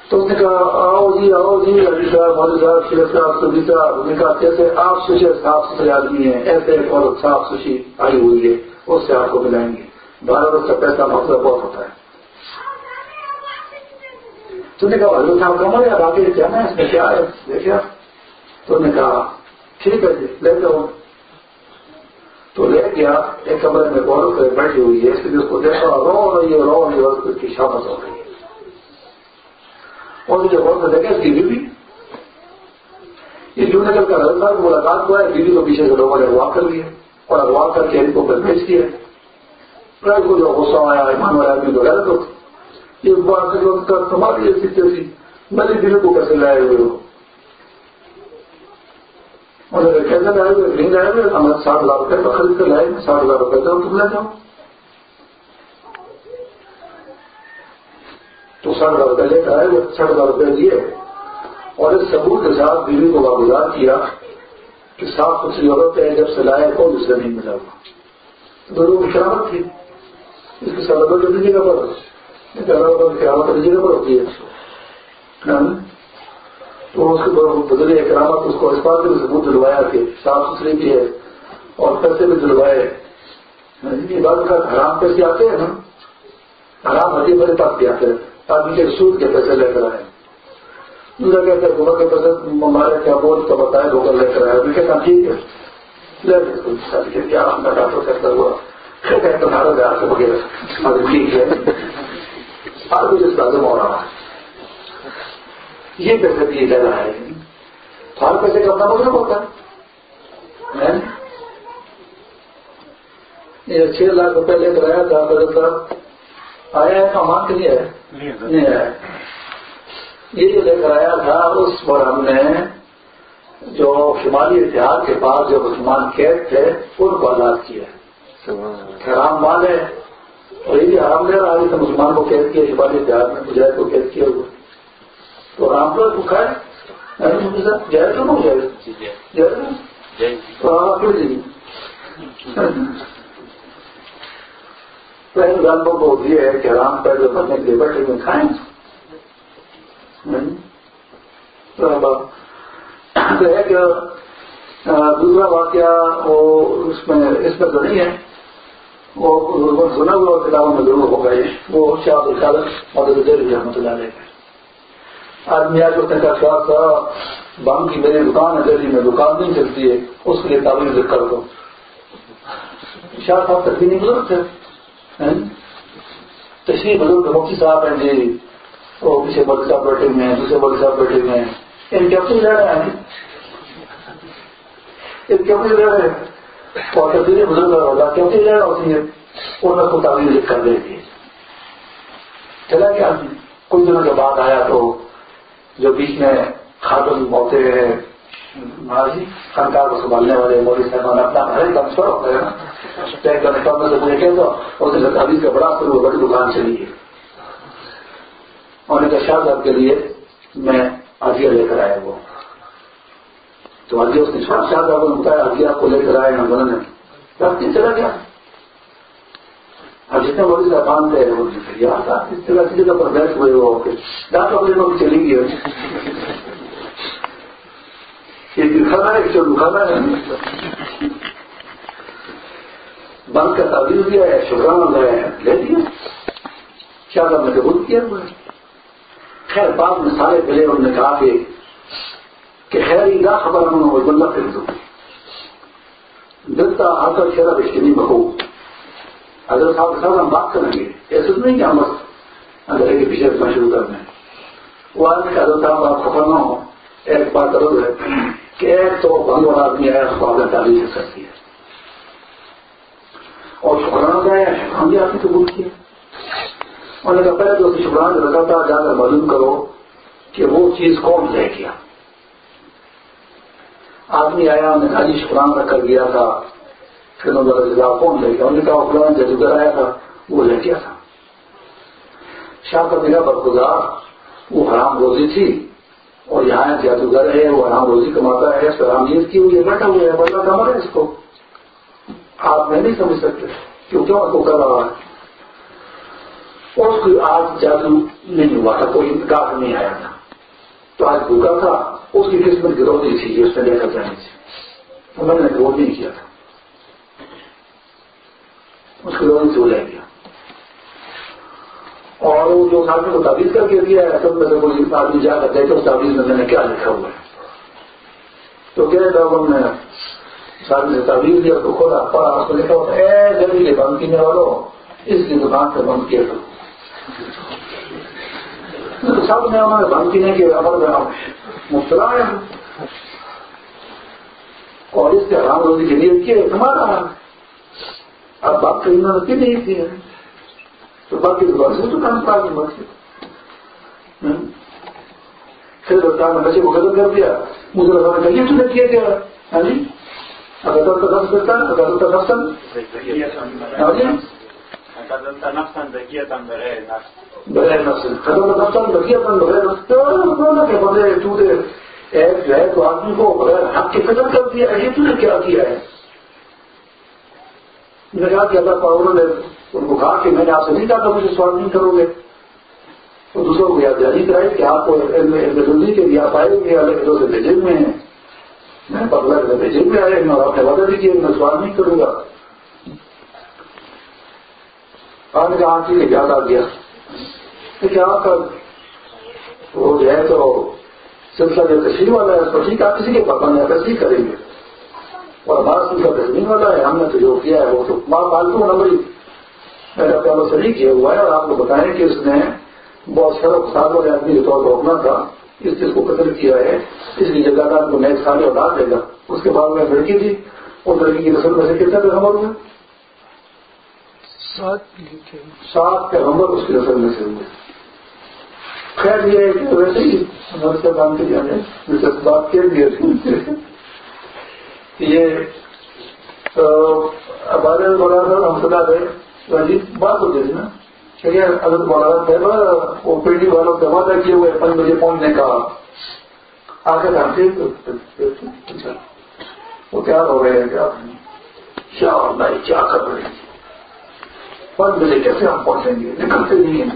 تو اس نے کہا، آؤ جی آؤ جی علی صاحب مودی صاحب شیر صاحب سبھی صاحب۔ نے کہا، کیسے؟ آپ سوچے صاف ستھرے آدمی ہیں۔ ایسے ایک اور صاف سوچی آئی ہوئی ہے، اس سے آپ کو ملائیں گے۔ بارہ روز کا پیسہ مسئلہ بہت ہوتا ہے۔ تو نے کہا، حضرت صاحب کمر یا آگے کیا نا اس میں کیا ہے؟ دیکھا تو نے کہا، ٹھیک ہے جی لے جاؤ. تو لے گیا، ایک کمرے میں بہت بیٹھی ہوئی ہے، اس لیے اس کو دیکھا، رو رہی ہے، رو رہی ہے، اس کی شامت ہو رہی ہے۔ اور مجھے غور بہت دیکھا اس کی بیوی؟ یہ جو نکل کر رہتا ہے ملاقات ہوا ہے بیوی کو پیچھے سے لوگوں نے اغوا کر لیا اور اغوا کر کے ان کو بھیج دیا کو جو غصہ آیا، ایمان والے آدمی کو لے تو یہ بات ہے تمہاری ایسی تیسی میری بیوی کو کیسے لائے ہوئے ہو؟ اور اگر کیسے لائے ہوئے نہیں لائے ہوئے ہم ساٹھ ہزار روپئے کا خرید کر لائے ساٹھ ہزار روپئے کا تم لے جاؤ۔ تو ساٹھ ہزار روپئے لے کر آئے، وہ ساٹھ ہزار روپئے دیے اور اس ثبوت کے ساتھ بیوی کو واگزار کیا کہ صاف ستھری عورت ہے جب سے لائے کو اس سے نہیں ملا ہوا دونوں کی شرامت تھی۔ اس کی سرحد کسی جگہ پر۔ کرامت کسی جگہ پر ہوتی ہے۔ تو اس کے بدلے کرامت اس کو اس بات سے ثبوت دلوایا کہ صاف ستھری بھی ہے اور پیسے بھی دلوائے یعنی یہ بات کا حرام پیسے آتے ہیں نا۔ حرام ہڈی میرے پاس بھی آتے ہیں۔ آدمی کے سود کے پیسے لے کر آئے دوسرا کہتے ہیں گوبر کے پیسے ہمارے کیا بول تو بتائے گوبر لے کر آیا آئے کہتا ٹھیک ہے۔ لے کیا ڈاکٹر کرتا ہوا۔ تمہارا بیاہ سے وغیرہ ٹھیک ہے۔ ہر کچھ اس لازم ہو رہا ہے یہ پیسے دیے جا رہا ہے ہر پیسے کا اپنا مطلب ہوتا ہے یہ چھ لاکھ روپے لے کر آیا تھا صاحب۔ آیا ہے کمان کے لیے نہیں آیا یہ جو لے کر آیا تھا اس پر ہم نے جو شمالی اتحاد کے پاس جو مسلمان قید تھے ان کو آزاد کیا۔ حرام مال ہے۔ اور یہ بھی حرام لے رہا ہے مسلمان کو قید کیا شمالی اتحاد میں مجاہد کو قید کیا۔ ہوا تو حرام پر ہے جائز تو نہیں جائز جائز تو۔ آپ کیوں جی پہلے جانبوں کو یہ ہے کہ حرام پر جو بننے کے بیٹھے میں کھائیں۔ تو ایک دوسرا واقعہ وہ اس میں اس میں تو نہیں ہے۔ وہ سنا ہوا کتابوں میں ضرور ہوگا یہ۔ وہ شاہ الخال مدد رحمۃ اللہ علیہ۔ آدمی آج اس نے کہا شاہ صاحب، بام کی میری دکان ہے، دہلی میں دکان نہیں چلتی ہے، اس کے لیے تعلیم لکھ کر دو. شاہ صاحب تقریبی نہیں بزرگ تھے تشریح بزرگ مفتی صاحب ہیں جی وہ پیچھے بڑے صاحب بیٹھے ہوئے ہیں، دوسرے بڑے صاحب بیٹھے ہوئے ہیں۔ ان کے اپنی رہ رہے ہیں۔ ان کے اپنی رہ رہے ہیں۔ اور تصویریں بزرگ ہوگا کیونکہ یہ ہوتی ہے۔ ان کو تعبیر لکھ کر دیتی ہے چلا گیا کچھ دنوں کے بعد آیا تو جو بیچ میں خاتون ہوتے ہیں جی خانکار کو سنبھالنے والے مودی صاحب اپنا گھر ہی کمزور ہوتے ہیں نا؟ چیک کرنے کا میں سے مجھے کہتا اور ابھی کا بڑا پھر وہ بڑی دکان چلی ہے۔ اور نے کہا، شاہ صاحب کے لیے میں آگیا لے کر آیا وہ تو آگے اس نے شاہ صاحب نے بتایا آگے آپ کو لے کر آئے ہیں، انہوں نے راستے چلا گیا؟ اب جتنے بڑی زبان تھے وہ یار اس طرح کی جگہ پر بیٹھ ہوئے وہ ڈاکٹر اپنے لوگ چلی گئی یہ دکھانا ہے جو دکھانا ہے۔ بند کا تعبیر دیا ہے، شکرانہ ہے لے دیا۔ کیا کرنے کے کیا؟ ہوا ہے خیر بعد میں سارے ملے انہوں نے کہا کہ کہ خیر ہی نہ، خبر انہوں نے بندہ پھر دوں دلتا ہر کا چہرہ بشکنی بہو۔ اگر صاحب کے ساتھ ہم بات کریں گے۔ ایسے تو نہیں کہ ہم بس اگر کے پیچھے رکھنا شروع کر دیں۔ وہ آدمی کا حضرت صاحب آپ خبر نہ ہو ایک بات ضرور ہے کہ ایک تو بھنگ والا آدمی ہے، اس کو نے تعلیم سے سکتی ہے اور شکرانہ کا ہے شکران بھی آپ نے قبول کیا انہوں نے کہا، پہلے تو شکران رکھا تھا، جا کر معلوم کرو کہ وہ چیز کون لے گیا آدمی آیا انہوں نے کہا جی شکران رکھ کر گیا تھا۔ پھر انہوں کون لے گیا انہوں نے کہا فلان آیا تھا، وہ لے گیا تھا۔ شاہ کا میرا برگزار وہ حرام روزی تھی، اور یہاں جادوگر ہے، وہ حرام روزی کماتا ہے، اس پر کی ہوئی ہے، بیٹھا ہوا ہے بڑا کمر ہے اس کو آپ میں نہیں سمجھ سکتے کیوں کیوں آپ کو کر رہا ہے۔ اور اس کو آج جادو نہیں ہوا تھا، کوئی انتخاب نہیں آیا تھا۔ تو آج بھوکا تھا، اس کی قسمت گروہی تھی، اس نے لے کر جانے سے۔ تو میں نے گروہ نہیں کیا تھا۔ اس کے لوگوں سے وہ لے گیا اور وہ جو آدمی کو تعویذ کر کے دیا ہے سب میں سے کوئی آدمی جا کر دیکھے اس تعویذ میں میں نے کیا لکھا ہوا ہے۔ تو کہہ رہا ہوں میں ساتھ نے تعویذ دیا، تو کھولا پڑا اس کو لکھا ہوتا اے جلدی کے بند پینے والوں اس کی دکان سے بند کیا تو سب نے انہوں نے بند پینے کے عمل میں مبتلا ہے اور اس کے حرام روزی کے لیے کیا تمہارا اب بات کہیں انہوں نے نہیں کی ہے؟ تو باقی دکان سے دکان پا گئی بات پھر بتا نے بچے کو ختم کر دیا۔ مجھے لگا کہ یہ کیا گیا ہاں جی؟ اگر تو دس کرتا اگر تو دس ہاں جی؟ بغیر نفسن ایک جو ہے تو آدمی کو بغیر حق کے قدر کر دیا یہ تو کیا کیا ہے؟ میں نے کہا کہ اللہ تعالیٰ نے ان کو کہا کہ میں نے آپ سے نہیں کہا تھا مجھے سوال نہیں کرو گے۔ تو دوسروں کو یاد جاری کرائی کہ آپ کو علم کے لیے آپ آئے گے الگ سے بھیجے ہوئے ہیں۔ میں بدلا کے بھیجے ہوئے آئے ہیں اور آپ نے وعدہ دیجیے میں سوال نہیں کروں گا۔ آپ نے کہا ٹھیک ہے یاد آ گیا۔ کہ آپ کا وہ جو ہے تو سلسلہ جو تشریح والا ہے، اس کو ٹھیک آپ کسی کے پتہ نہیں تصریح کریں گے۔ اور ہمارا سلسلہ تشریح والا ہے ہم نے تو جو کیا ہے وہ تو ماں پالتو نمبر میں نے اپنا صحیح کیا ہوا ہے اور آپ کو بتائیں کہ اس نے بہت سارا فساد والے آدمی کے طور پر روکنا تھا۔ اس چیز کو قتل کیا ہے۔ اس لیے جگہ کو نئے سال اور ڈال دے گا۔ اس کے بعد میں لڑکی تھی۔ اور لڑکی کی نسل میں سے کتنے پیغمبر ہوئے؟ سات پیغمبر اس کی نسل میں سے ہوئے۔ خیر یہ ہے کہ ویسے ہی کام کے جانے جیسے بات کے لیے یہ ہمارے مولانا ہم سنا رہے عجیب بات ہوتی تھی نا؟ چلیے اگر مولانا صاحب، وہ پیٹی والوں سے وعدہ کیے ہوئے پانچ بجے پہنچنے کا آخر ہم سے وہ تیار ہو رہے ہیں کیا کیا بھائی کیا کر رہے ہیں؟ پانچ بجے کیسے ہم پہنچیں گے؟ نکلتے نہیں ہیں۔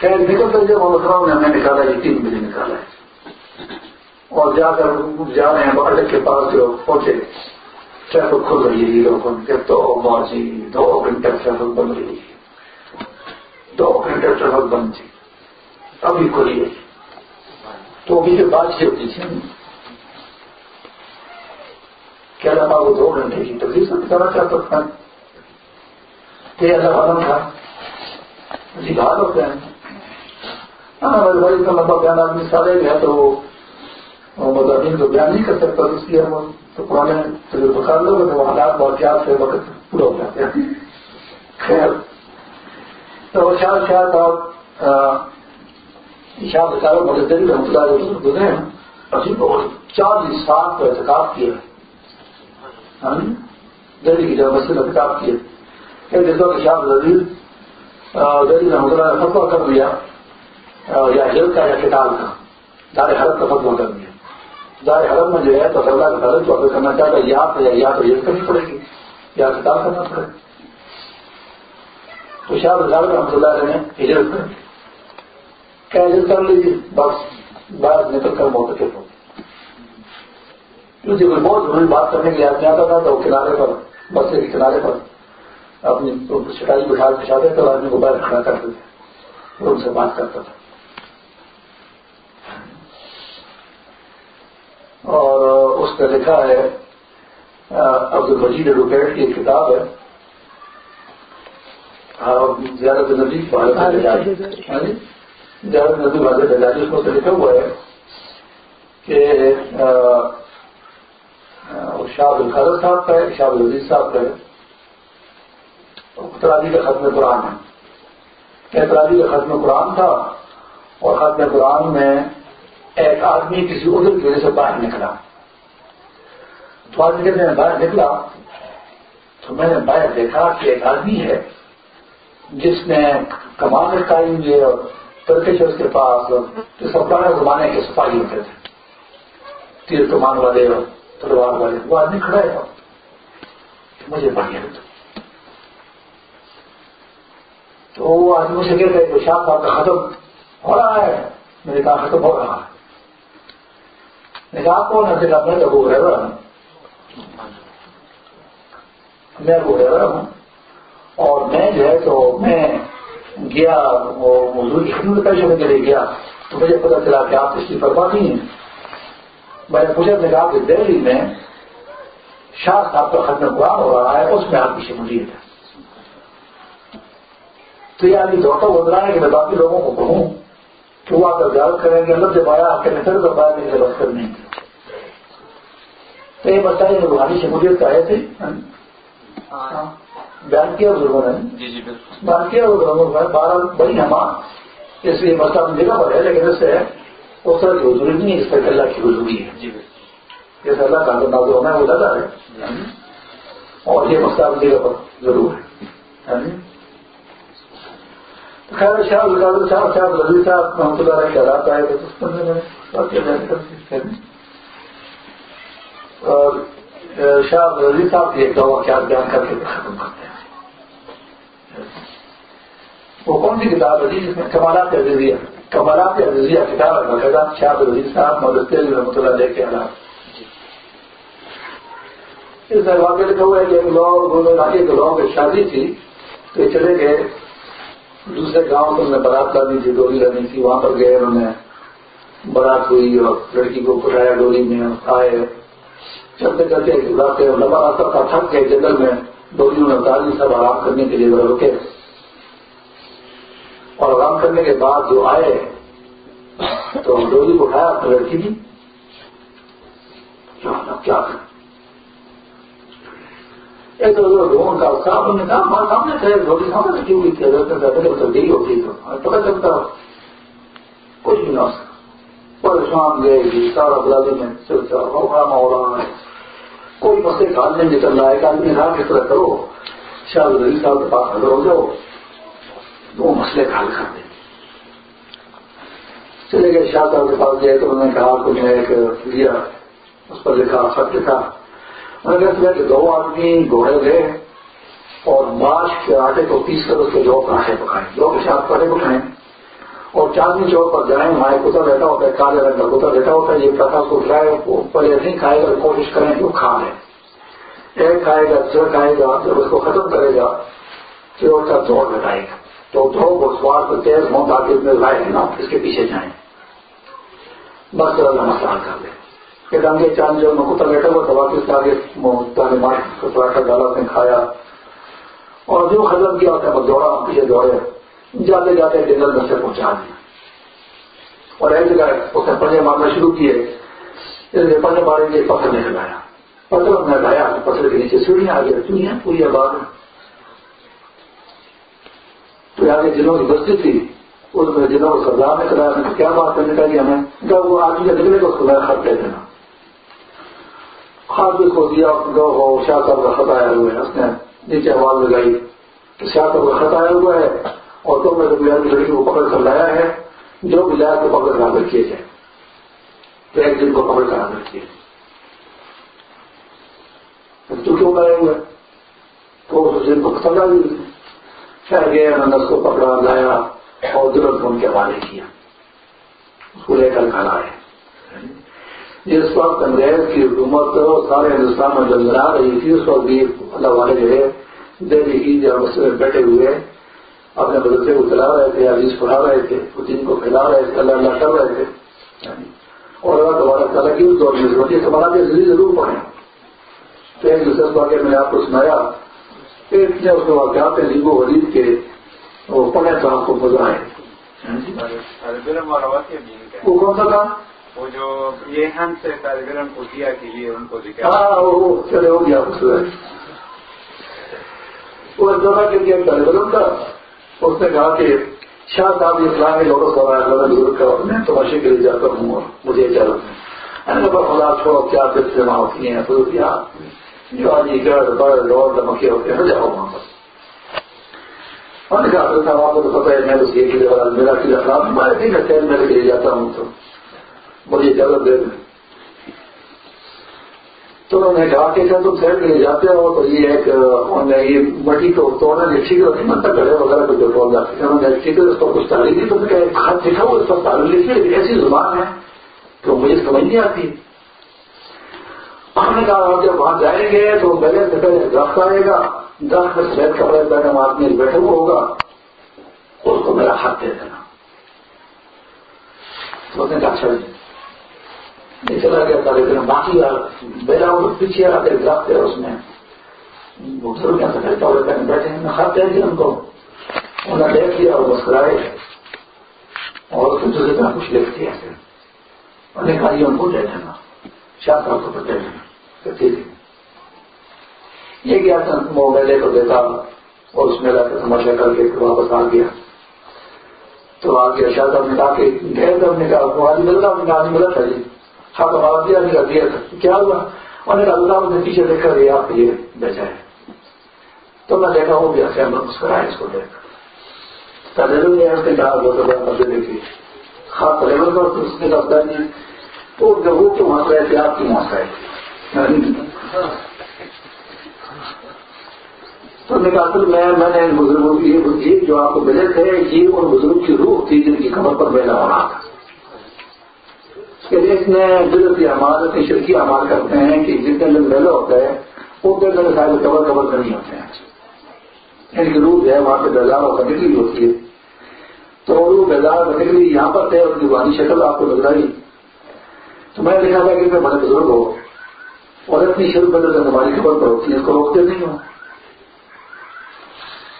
خیر، نکلتے جب ہم نے ہمیں نکالا، یہ تین بجے نکالا ہے۔ اور جا کر جا رہے ہیں اڈے کے پاس جو پہنچے۔ ٹریفک کھل رہی ہے ہیرو کے تو مارجی دو گھنٹے ٹریفک بند رہی ہے۔ دو گھنٹے ٹریفک بند تھی جی۔ ابھی کھلی ہے۔ تو ابھی جو بات ہی ہوتی تھی۔ کیا لگا وہ دو گھنٹے کی تکلیف سے بتانا چاہتا تھا۔ کہ اللہ عالم تھا جی بات ہوتے ہیں ہاں بھائی اتنا لمبا بیان آدمی سارے گیا تو مضامین کو بیان نہیں کر سکتا، اس لیے ہم تو پرانے تجربہ کار لوگ تو حالات، بہت یاد سے وقت پورا ہو جاتے ہیں خیر۔ تو شاہ شاہ صاحب شاہ بچاروں مدد رحمۃ اللہ گزرے ہیں ابھی بہت چار سال کو احتکاب کیا۔ ہاں؟ دہلی کی جو مسجد میں کتاب کی ہے ایک دفعہ کہ شاہ رضیز دہلی میں حضرہ نے فتوا کر دیا یا ہیل کا یا کتاب کا، دار حرب کا فتوا کر دیا۔ دار حرب میں جو ہے تو اللہ کا حرب کو اگر کرنا چاہتا ہے، یا تو یا تو ہیل کرنی پڑے گی، یا کتاب کرنا پڑے گا تو شاہ رضا رحمۃ اللہ نے ہجرت کر دی۔ کیا ہجرت کر لیجیے بس باہر نکل کر موت مجھے کوئی بہت ضروری بات کرنے کے لیے آدمی آتا تھا تو کنارے پر بسے کے کنارے پر اپنی چٹائی بٹھا بچھاتے تھے آدمی کو باہر کھڑا کرتے تھے۔ ان سے بات کرتا تھا۔ اور اس نے لکھا ہے عبد المجید روپیٹ کی ایک کتاب ہے۔ زیادہ نبی ہاں جی؟ زیادہ نبی والے بجاج اس میں لکھا ہوا ہے کہ شاہ الخر صاحب کا ہے شاہ العزیز صاحب کا ہے۔ اتراجی کا ختم قرآن ہے۔ اتراجی کا ختم قرآن تھا؟ اور ختم قرآن میں ایک آدمی کسی ادھر کی وجہ سے باہر نکلا۔ تو آدمی جب میں باہر نکلا۔ تو میں نے باہر دیکھا کہ ایک آدمی ہے جس نے کمان قائم ہوئی اور ترکش اس کے پاس جو سب پرانے زمانے کے سپاہی ہوتے تھے۔ تیر کمان والے اور تلوار والے، وہ آدمی کھڑا ہے۔ مجھے بڑھیا تو وہ آدمی مجھے کہتے ہیں کہ شاہ صاحب کا ختم ہو رہا ہے۔ میرے کہا ختم ہو رہا ہے۔ میں کہا کون ہے کہا میں ابو رہا ہوں میں ابو رہ ہوں اور میں جو ہے تو میں گیا وہ مزدور کی خدمت پیش ہونے کے لیے گیا تو مجھے پتا چلا کہ آپ اس کی پرواہ نہیں ہے میں نے پوچھا نے کہا کہ دہلی میں شاہ صاحب کا ختم قرآن ہو رہا ہے اس میں آپ کی شمولیت ہے تو یہ آدمی دھوکہ بول رہا ہے کہ میں باقی لوگوں کو کہوں وہ اگر زیادہ کریں گے اللہ جب آیا آپ کے نظر تو باہر نہیں بس کرنے تو یہ کہ روحانی شمولیت کا ہے تھے ہاں۔ بیان کیا بزرگوں نے؟ جی، جی، بیان کیا بزرگوں نے؟ بارہ بڑی ہما اس لیے مسئلہ جگہ پر ہے لیکن اس سے اس طرح کی حضوری نہیں ہے اس طرح اللہ کی حضوری ہے۔ جی جیسے اللہ کا انداز ہونا ہے وہ زیادہ ہے۔ اور یہ مسئلہ جگہ پر ضرور ہے۔ خیر شاہ القادر صاحب صاحب رضی صاحب محمد اللہ علیہ خیالات آئے تھے اس میں اور شاہ رضی صاحب ایک دو واقعات بیان کر کے ختم کرتے ہیں وہ کون سی کتاب ہے جی جس میں کمالات عزیزیہ کمالات عزیزیہ کتاب ہے؟ باقاعدہ شاہ رضی صاحب مدد رحمۃ اللہ علیہ کے حالات اس میں لکھا ہوا ہے کہ ایک لوگ دونوں علاقے شادی تھی، تو چلے گئے۔ دوسرے گاؤں میں بارات لانی تھی ڈولی لانی تھی، وہاں پر گئے انہوں نے۔ بارات ہوئی اور لڑکی کو پٹایا ڈولی میں آئے چلتے چلتے راستے لمبا راستہ تھا، تھک گئے جنگل میں ڈولیوں نے اتاری سب آرام کرنے کے لیے رکے۔ اور آرام کرنے کے بعد جو آئے، تو ڈولی کو اٹھایا لڑکی کی کیا ایک لوگوں کا صاحب نے کہا ماں سامنے تھے، روٹی سامنے رکھی ہوئی تھی حضرت نے کہا اگر تبدیلی ہوتی تو۔ پتہ چلتا کچھ نہیں ہو سکتا۔ پریشان گئے گی سارا برادری میں چلتا ہو رہا ہے۔ کوئی مسئلے کال نہیں نکل رہا ہے کہ آدمی رات کس طرح کرو؟ شاہ رضی صاحب کے پاس حضر ہو جاؤ۔ دو مسئلے حل کر دیں۔ چلے گئے، شاہ صاحب کے پاس گئے تو انہوں نے کہا کہ میں ایک لیا، اس پر لکھا، خط لکھا۔ انہوں نے کہا کہ دو آدمی گھوڑے گئے اور ماش کے آٹے کو پیس کر اس کے جو آٹے پکائیں جو کے ساتھ پٹے پکائیں۔ اور چاندنی چوک پر جائیں، وہاں کتا بیٹھا ہوتا ہے، کالے رنگ کا کتا بیٹھا ہوتا ہے، یہ کتھا کو اٹھائے پہلے نہیں کھائے گا، کوشش کریں کہ وہ کھا لیں ایک کھائے گا، دوسرا کھائے گا جب اس کو ختم کرے گا پھر اس کا دوڑ لگائے گا۔ تو دو کو سوار کو تیز ہوں تاکہ اتنے لائے ہیں نا اس کے پیچھے جائیں۔ بس اللہ مسئلہ کر لیں پھر رنگے چاند جو میں کتا بیٹھا ہوا تو واپس آگے تانے ماٹ کو ڈالا اس نے کھایا۔ اور جو ختم کیا ہوتا ہے وہ دوڑا، پیچھے دوڑے۔ جاتے جاتے جنگل میں سے پہنچا دیا۔ اور ایک جگہ اس نے پڑھنے مارنا شروع کیے۔ اس نے پڑھنے مارے کے پتھر نے لگایا پتھر میں لایا پتھر کے نیچے سیڑھیاں آ گیا چوڑیاں پوری آباد تو آگے جنہوں کی بستی تھی اس میں جنہوں کو سردار نے کرایا کیا بات کرنے کا ہمیں؟ جب وہ آدمی نکلے تو اس کو خط دے دینا۔ خاص کو دیا شاہ صاحب کا خط آیا ہوا ہے، اس نے نیچے آواز لگائی کہ شاہ صاحب کا خط آیا ہوا ہے، اور تو میں بلاد لڑکی کو پکڑ کر لایا ہے، جو بلاد کو پکڑ کر حاضر کیے جائے تو ایک دن کو پکڑ کر حاضر کیے تو کیوں لائے ہوئے تو اس دن کو سزا دی خیر گیا میں نے اس کو پکڑا، لایا، اور درد کو ان کے حوالے کیا۔ اس کو لے کر کھڑا آئے جس وقت انگریز کی حکومت سارے ہندوستان میں جنگل رہی تھی اس وقت بھی اللہ والے جو ہے دہلی کی جب بیٹھے ہوئے اپنے بدلتے کو چلا رہے تھے عزیز پڑھا رہے تھے دین کو پھیلا رہے تھے اللہ اللہ کر رہے تھے اور اللہ تبارک تعالیٰ کی اس دور میں ضرورت ہے تمہارا بھی ضروری ضرور پڑھیں تو ایک دوسرے واقعہ میں نے آپ کو سنایا پھر اتنے اس کے واقعات ہیں لیبو غریب کے وہ پڑھے تو آپ کو مزہ آئے وہ کون سا تھا وہ جو یہ ہم سے طالب علم کو دیا کے لیے ان کو دکھا ہاں، وہ چلے، ہو گیا وہ دونوں کے لیے طالب علم تھا اس نے کہا کہ شاہ صاحب اسلام کے لوگوں کو آیا بزرگ کا میں تماشے کے لیے جاتا ہوں اور مجھے اجازت ہے میں نے خدا، چھوڑو، کیا دل سے وہاں ہوتی ہیں؟ تو کیا جو آج یہ گڑ بڑ ڈور دمکے ہوتے ہیں، جاؤ وہاں پر۔ میں نے کہا صاحب، آپ کو تو پتا ہے، میں تو یہ کے لیے میرا کسی خراب میں ٹھیک ہے تیل میرے لیے جاتا ہوں تو۔ مجھے اجازت دے دیں۔ تو انہوں نے کہا کہ تم شہر کے لیے جاتے ہو تو یہ ایک یہ مٹی کو توڑنا جو ٹھیک ہے منتا گڑے وغیرہ کو جو توڑ جاتے ہیں انہوں نے ٹھیک ہے اس کو کچھ تعلیم دی، تو نے کہا خط لکھا ہوا اس پر تعلیم لکھی ایسی زبان ہے کہ مجھے سمجھ نہیں آتی۔ ہم نے کہا جب وہاں جائیں گے تو پہلے سے پہلے درخت آئے گا۔ درخت میں سفید کپڑے پہنے آدمی بیٹھے ہوا ہوگا۔ اس کو میرا ہاتھ دے دینا۔ تو اس نے کہا اچھا جی۔ یہ چلا گیا طالب علم باقی میرا وہ پیچھے آ کے درخت ہے اس میں بزرگ سفید کپڑے پہنے بیٹھے ہیں خط دے دیا ان کو انہوں نے دیکھ لیا اور مسکرائے اور پھر دوسری طرح کچھ لکھ دیا انہوں نے کہا یہ ان کو دے دینا شاہ صاحب کو دے دینا ٹھیک ہے یہ کیا تھا وہ میلے کو دیکھا اور اس میں میلہ کا تماشا کر کے واپس آ گیا تو آ گیا شاہ صاحب نے کہا کہ گئے تھے نے کہا وہ آج مل رہا انہوں نے آج ملا تھا جی ہاں تو آواز دیا نہیں دیا تھا کیا ہوا؟ انہوں نے اللہ نے پیچھے دیکھ کر یہ آپ یہ بیچا ہے تو میں دیکھا وہ بھی ایسے مسکرایا اس کو دیکھ تجربہ نے اس نے کہا وہ تو مزے دیکھی۔ خاص تجربہ پر اس نے کہا نہیں تو جب وہ کیوں ہنس رہے تھے آپ کیوں ہنس رہے تھے تو نے کہا سر میں میں نے ان بزرگوں کی یہ جو آپ کو ملے تھے، یہ ان بزرگ کی روح تھی جن کی خبر پر میلہ ہو رہا تھا۔ اس میں بزرگ کی عمار اتنی شرکی عمار کرتے ہیں کہ جتنے دن میلہ ہوتا ہے وہ دن سارے کبر کبر کرنی ہوتے ہیں۔ ان یعنی کی روح جو ہے، وہاں پہ بیدار ہو کر نکلی ہوتی ہے۔ تو روح بیدار کر نکلی یہاں پر تھے اور دیوانی شکل آپ کو نظر آئی۔ تو میں دیکھا تھا کہ میں بڑے بزرگ ہو۔ اور اتنی شروع بدل ہماری خبر پر ہوتی ہے، اس کو روکتے نہیں ہوں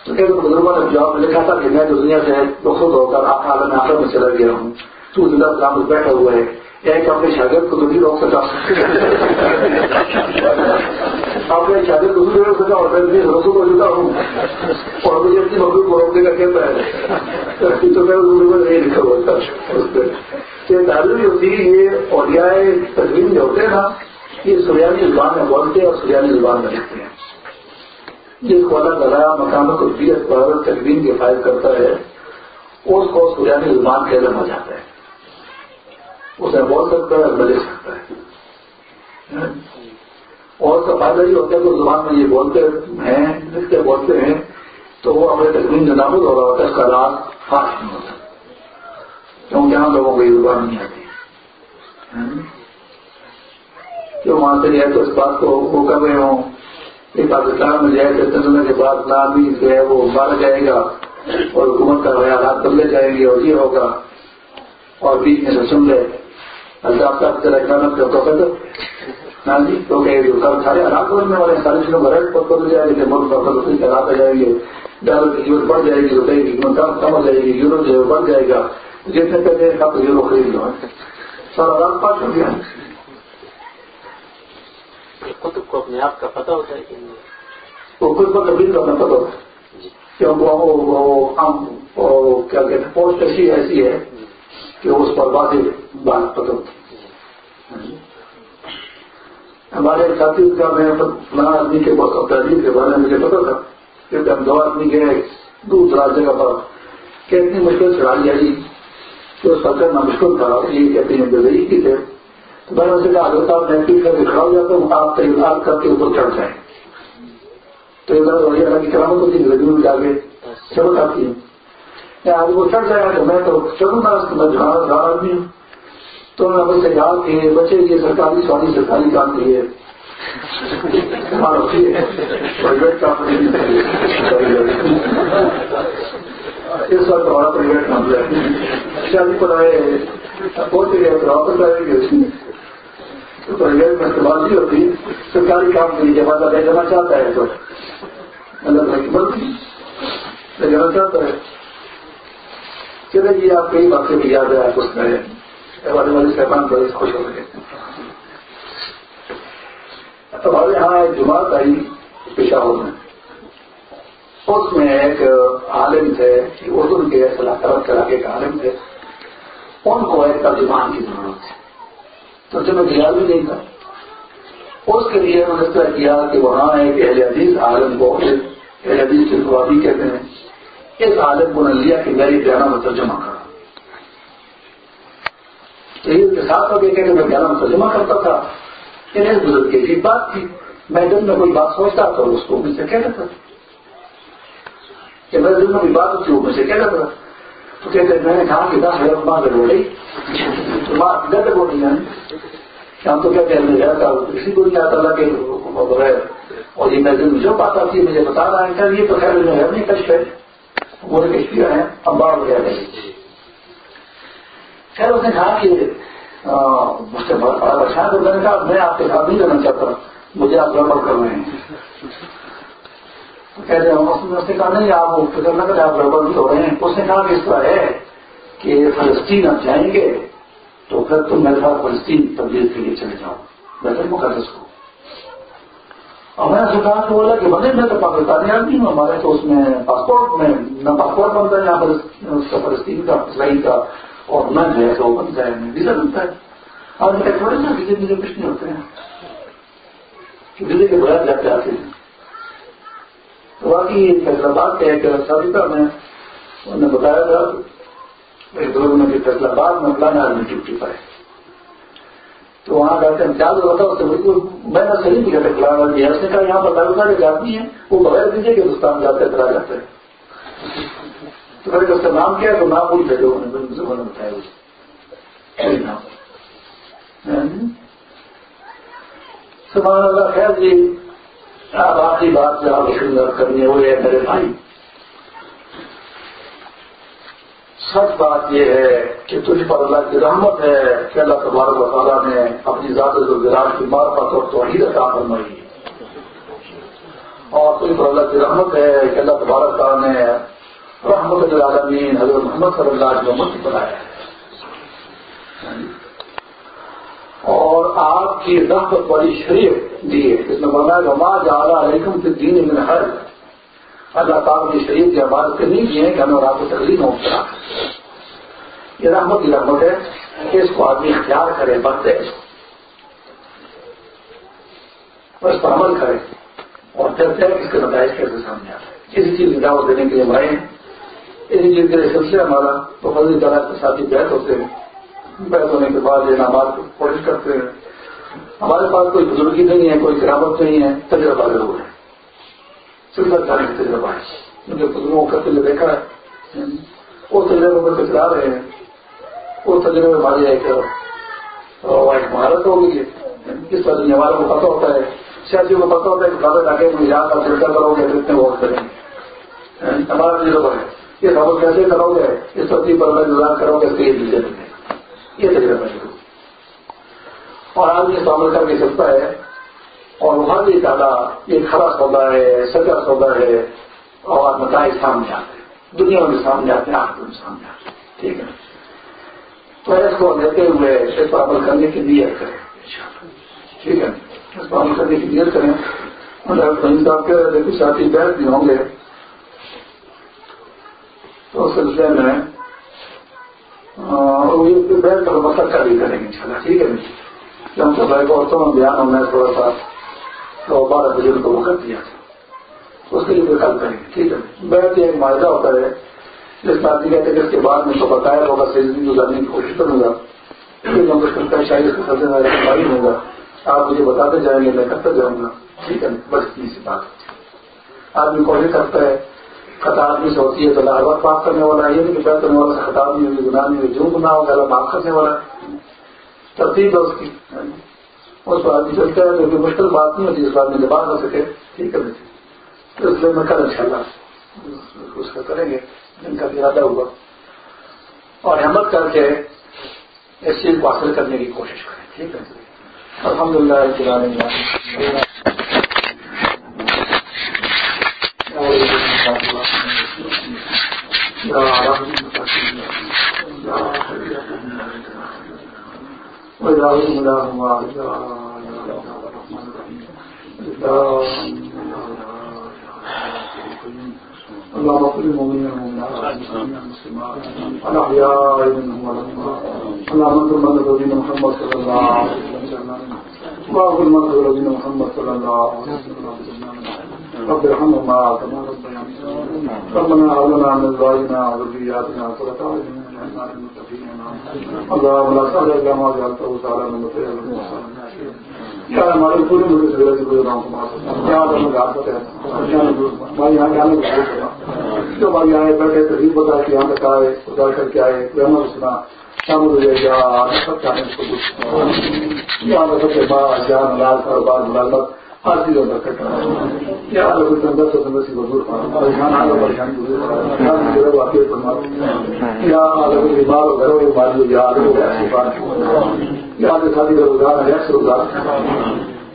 تو ایک بزرگوں نے جواب لکھا تھا کہ میں دنیا سے رخصت ہو کر عالم آخر میں چلا گیا ہوں۔ تو زندہ اسلام بیٹھا ہوا ہے۔ ایک اپنے شاگرد کو تو نہیں روک سکا اپنے شاگرد کو نہیں روک سکا اور میں رسو کو جتا ہوں اور مجھے اپنی مکڑی کو روکنے کا کہتا ہے تو میں بزرگوں نے نہیں لکھا ہوا تھا اس پہ کہ تعلیم ہوتی ہے یہ اولیاء تصویر جو ہوتے ہیں نا یہ سریانی زبان میں بولتے ہیں اور سریانی زبان میں لکھتے ہیں جس کو اللہ تعالیٰ مقام کو دیت پر تقویم کی فائد کرتا ہے اس کو سریانی زبان کے علم ہو جاتا ہے اسے بول سکتا ہے اور لکھ سکتا ہے۔ اور اس کا فائدہ یہ ہوتا ہے کہ زبان میں یہ بولتے ہیں، لکھتے بولتے ہیں، تو وہ اپنے تقویم جو نامد ہو رہا ہوتا ہے اس کا راز فاسٹ نہیں ہوتا۔ کیونکہ ہم لوگوں کو یہ زبان نہیں آتی۔ جو وہاں سے ہے تو اس بات کو وہ کر رہے ہوں۔ کہ پاکستان میں جائے چندنا کے بعد نامی جو ہے وہ مارا جائے گا اور حکومت کا حالات بدلے جائیں گے اور یہ ہوگا۔ اور بیچ میں سے سن لے۔ پروفیسر ہاں جی تو کہ سارے حالات بدلنے والے سارے چیزوں کا ریٹ پر بدل جائے گا کہ ملک پر بدل کے حالات آ جائیں گے۔ ڈالر کی قیمت بڑھ جائے گی روپئے کی قیمت کم ہو جائے گی یورو جو ہے بڑھ جائے گا۔ جتنے پیسے آپ یورو خرید لو سارا رات پاس ہو گیا۔ کتب کو اپنے آپ کا پتہ ہوتا ہے کہ وہ کچھ پر کبھی کرنا پتہ ہوتا ہے کیونکہ وہ کیا کہتے ہیں پوسٹ ایسی ایسی ہے۔ کہ اس پر واضح بات پتہ ہوتی ہمارے ساتھی کا میں فلاں آدمی کے بہت تعلیم کے بارے میں مجھے پتا تھا کہ ہم دو آدمی گئے دور دراز جگہ پر کہ اتنی مشکل چڑھائی آئی کہ اس کا کرنا مشکل تھا یہ کہتے ہیں بے کی تھے۔ تو میں نے اسے کہا اگر صاحب، میں پیٹ کر کے کھڑا ہو جاتا ہوں، آپ تیار کر کے اوپر چڑھ جائیں۔ تو ادھر اللہ کی کرامت ہوتی ہے زمین میں آگے چمک آتی ہے آگے وہ چڑھ جائے تو میں تو چلوں گا، میں جھاڑ آدمی ہوں۔ تو میں نے سے کہا کہ بچے، یہ سرکاری سواری، سرکاری کام کے لیے اس وقت بڑا پرائیویٹ کام ہے۔ شادی پڑھائے پہنچ گئے تو واپس آئے گے تو پرائیویٹ میں استعمال نہیں ہوتی۔ سرکاری کام کے لیے جب آتا لے جانا چاہتا ہے تو۔ مطلب حکمت لے جانا چاہتا ہے۔ چلے جی آپ کئی باتیں بھی یاد ہے، آپ اس میں والے والے صاحبان، بڑے خوش ہو گئے۔ ہمارے یہاں ایک جماعت آئی پشاور میں اس میں ایک عالم تھے اردو کے سلاحت کرا کے ایک عالم تھے۔ ان کو ایک ترجمان کی ضرورت تھی۔ تو جب میں خیال بھی نہیں تھا، اس کے لیے انہوں نے طے کیا کہ وہاں ایک اہل حدیث عالم کو، اہل حدیث کی کہتے ہیں اس عالم کو نے لیا کہ میری پیارا میں ترجمہ کرا کے ساتھ ہو گیا کہ میں گیارہ ترجمہ مطلب کرتا تھا۔ یعنی انہیں بزرگ کی عجیب بات تھی۔ میں دل میں کوئی بات سوچتا تو اس کو مجھ سے کہہ دیتا کہ میرے دل میں کوئی بات ہوتی وہ مجھ سے کہہ دیتا تو کہتے میں نے کہا کہ دس ہزار ماں گڑ گئی ماں ادھر تک بولی جائیں ہم تو کیا کہنے گیا تھا کسی کو نہیں آتا تھا کہ بغیر۔ اور یہ میں دل میں جو بات آتی ہے مجھے بتا رہا ہے کہ یہ تو خیر میں نہیں کشٹ ہے۔ وہ کشتی ہے، اب باڑھ وغیرہ خیر، اس نے کہا کہ مجھ سے بڑا بڑا پریشان تو میں نے کہا، میں آپ کے ساتھ نہیں رہنا چاہتا مجھے آپ گڑبڑ کر رہے ہیں۔ کہتے ہیں اس نے کہا، نہیں، آپ فکر نہ کریں، آپ گڑبڑ نہیں ہو رہے ہیں۔ اس نے کہا کہ اس طرح ہے کہ فلسطین آپ جائیں گے، تو پھر تم میرے ساتھ فلسطین تبدیل کے لیے چلے جاؤ۔ میں پھر مقدس کو اور میں نے کہا کہ بولا کہ بنے میں تو پاکستانی آدمی ہوں، ہمارے تو اس میں پاسپورٹ میں نہ پاسپورٹ بنتا ہے یہاں پر فلسطین کا، اسرائیل کا، اور نہ جو ہے تو بنتا ہے ویزا بنتا ہے۔ اور میرے تھوڑے نا ویزے ویزے کچھ نہیں ہوتے ہیں۔ ویزے کے بغیر جاتے آتے ہیں۔ تو باقی فیصلہ کے ایک سابقہ میں انہوں نے بتایا تھا، ایک دو میں کہ فیصلہ باد میں فلانا آدمی ڈیوٹی پر ہے۔ تو وہاں جاتے ہیں چار ہوتا اس سے بالکل میں نے صحیح نہیں کہتے فلانا آدمی اس نے کہا یہاں پر لڑکا کے جاتی ہیں وہ بغیر ویزے کے ہندوستان جاتے کرا جاتے ہیں تو میں نے اس کا نام کیا تو نام بھول لوگوں نے بتایا سبحان اللہ، خیر جی آپ آخری بات جو آپ شروع کرنی وہ ہے میرے بھائی۔ سچ بات یہ ہے کہ تجھ پر اللہ کی رحمت ہے کہ اللہ تبارک و تعالیٰ نے اپنی ذات گراج کی مارفت اور توحید عطا فرمائی اور تجھ پر اللہ کی رحمت ہے کہ اللہ تبارک تعالیٰ نے رحمت العالمین حضرت محمد صلی اللہ علیہ وسلم بنایا ہے۔ اور آپ کی رحمت بڑی شریف دی ہے۔ جس میں بنایا ماں جا علیکم سے دین میں ہر اللہ تعالیٰ کی شریف کی عبادت سے نہیں کی ہے کہ ہمیں اور آپ کو تکلیف ہو یہ رحمت کی رحمت ہے کہ اس کو آدمی اختیار کرے بڑھتے اور اس پر عمل کرے اور چلتے ہیں، اس کے نتائج کیسے سامنے آتے ہیں۔ کسی چیز کی دعوت دینے کے لیے بڑھے ہیں۔ اسی چیز کے لیے سلسلہ ہمارا۔ تو فضل تعالیٰ کے ساتھی بیٹھ ہوتے ہیں۔ بیٹھ ہونے کے بعد یہ نماز کو کوشش کرتے ہیں۔ ہمارے پاس کوئی بزرگی نہیں ہے، کوئی گرامت نہیں ہے، تجربہ ضرور ہے۔ سلسلہ جانے کا تجربہ ہے مجھے بزرگوں کا تجربہ دیکھا ہے۔ وہ تجربے کو چلا رہے ہیں۔ وہ تجربے ہماری ایک مہارت ہوگی۔ کس طرح دنیا والوں کو پتہ ہوتا ہے۔ سیاسی کو پتہ ہوتا ہے کہ کھانا ڈاکے میں یہاں کا چرچا کرو گے کتنے ووٹ کریں گے۔ ہمارا تجربہ ہے۔ یہ خبر کیسے کرو گے؟ اس ترتیب پر اللہ کرو گے تیز بھی چلیں گے یہ تجربہ شروع اور آدمی اس عمل کر کے سکتا ہے۔ اور وہاں بھی زیادہ یہ کھڑا سودا ہے، سجا سودا ہے اور نتائج سامنے آتے ہیں۔ دنیا میں سامنے آتے ہیں آپ میں سامنے آتے ہیں۔ ٹھیک ہے۔ تو اس کو لیتے ہوئے اس پر عمل کرنے کی نیت کریں۔ ٹھیک ہے۔ اس پر عمل کرنے کی نیت کریں۔ صاحب کے کچھ ساتھی بیٹھ بھی ہوں گے۔ تو اس سلسلے میں بیٹھ کر مسئلہ بھی کریں گے ان شاء اللہ ٹھیک ہے۔ کہ ہم سب عورتوں میں بیان ہونا ہے تھوڑا سا تو بارہ بجے ان کو وقت دیا تھا۔ اس کے لیے کل کریں گے۔ ٹھیک ہے۔ بیٹھ کے ایک معاہدہ ہوتا ہے۔ جس بات کی کہتے ہیں کہ اس کے بعد میں تو بتایا ہوگا زندگی گزارنے کی کوشش کروں گا، پھر میں مشکل کا شاید اس کے سب سے معلوم ہوگا۔ آپ مجھے بتاتے جائیں گے، میں کرتا جاؤں گا۔ ٹھیک ہے، بس اتنی سی بات۔ آدمی کوشش کرتا ہے خطا آدمی سے ہوتی ہے تو اللہ وقت معاف کرنے والا ہے۔ یہ نہیں کہ پیار کرنے والا سے خطاب نہیں ہوئی، گناہ نہیں ہوئی، جو گناہ ہوگا، اللہ معاف کرنے والا ہے۔ ترتیب ہے اس کی۔ اس پر آدمی چلتا ہے جو کہ مشکل بات نہیں ہوتی جس بات میں جبان ہو سکے۔ ٹھیک ہے تو اس لیے میں کل ان شاء اللہ اس کا کریں گے۔ جن کا ارادہ ہوا اور ہمت کر کے اس چیز کو حاصل کرنے کی کوشش کریں۔ ٹھیک ہے۔ الحمد للہ اللهم صل المؤمنين والمؤمنات الأحياء منهم والأموات اللهم انصر من محمد صلى الله عليه وسلم واغفر من محمد صلى الله عليه وسلم رب ارحمهما كما ربنا هب لنا من ازواجنا وذرياتنا قرة اعين واجعلنا للمتقين اللهم لا سهل الا ما جعلته ہمارے پورے ملک سے گزرا ہوں کیا اچھا، بھائی، یہاں جانے کا جو بھائی آئے، بیٹھے تقریب بتا کے یہاں تک آئے ادھر کر کے آئے رحمت سنا شامل ہو جائے گا سب چاہنے کو یہاں سب کے بعد جان، لال کاروبار، ملازمت اندر سے مزدور پریشان پریشانی واقعی یا بیمار ہو گھر ہو بیماری ہو یا آگے ہو گیا یا روزگار ہے روزگار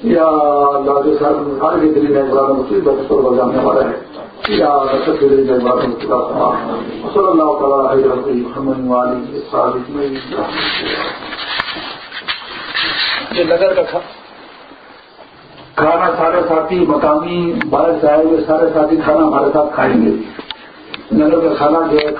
یا اللہ کے ساتھ ہر کے دلی میں بڑا مصیبت پر بجانے والا ہے۔ یا رسد کے دلی میں بڑا مصیبت صلی اللہ تعالیٰ محمد والی کا کھانا سارے ساتھی، مقامی باہر آئے ہوئے سارے ساتھی کھانا ہمارے ساتھ کھائیں گے۔ یعنی نگر کا کھانا جو ہے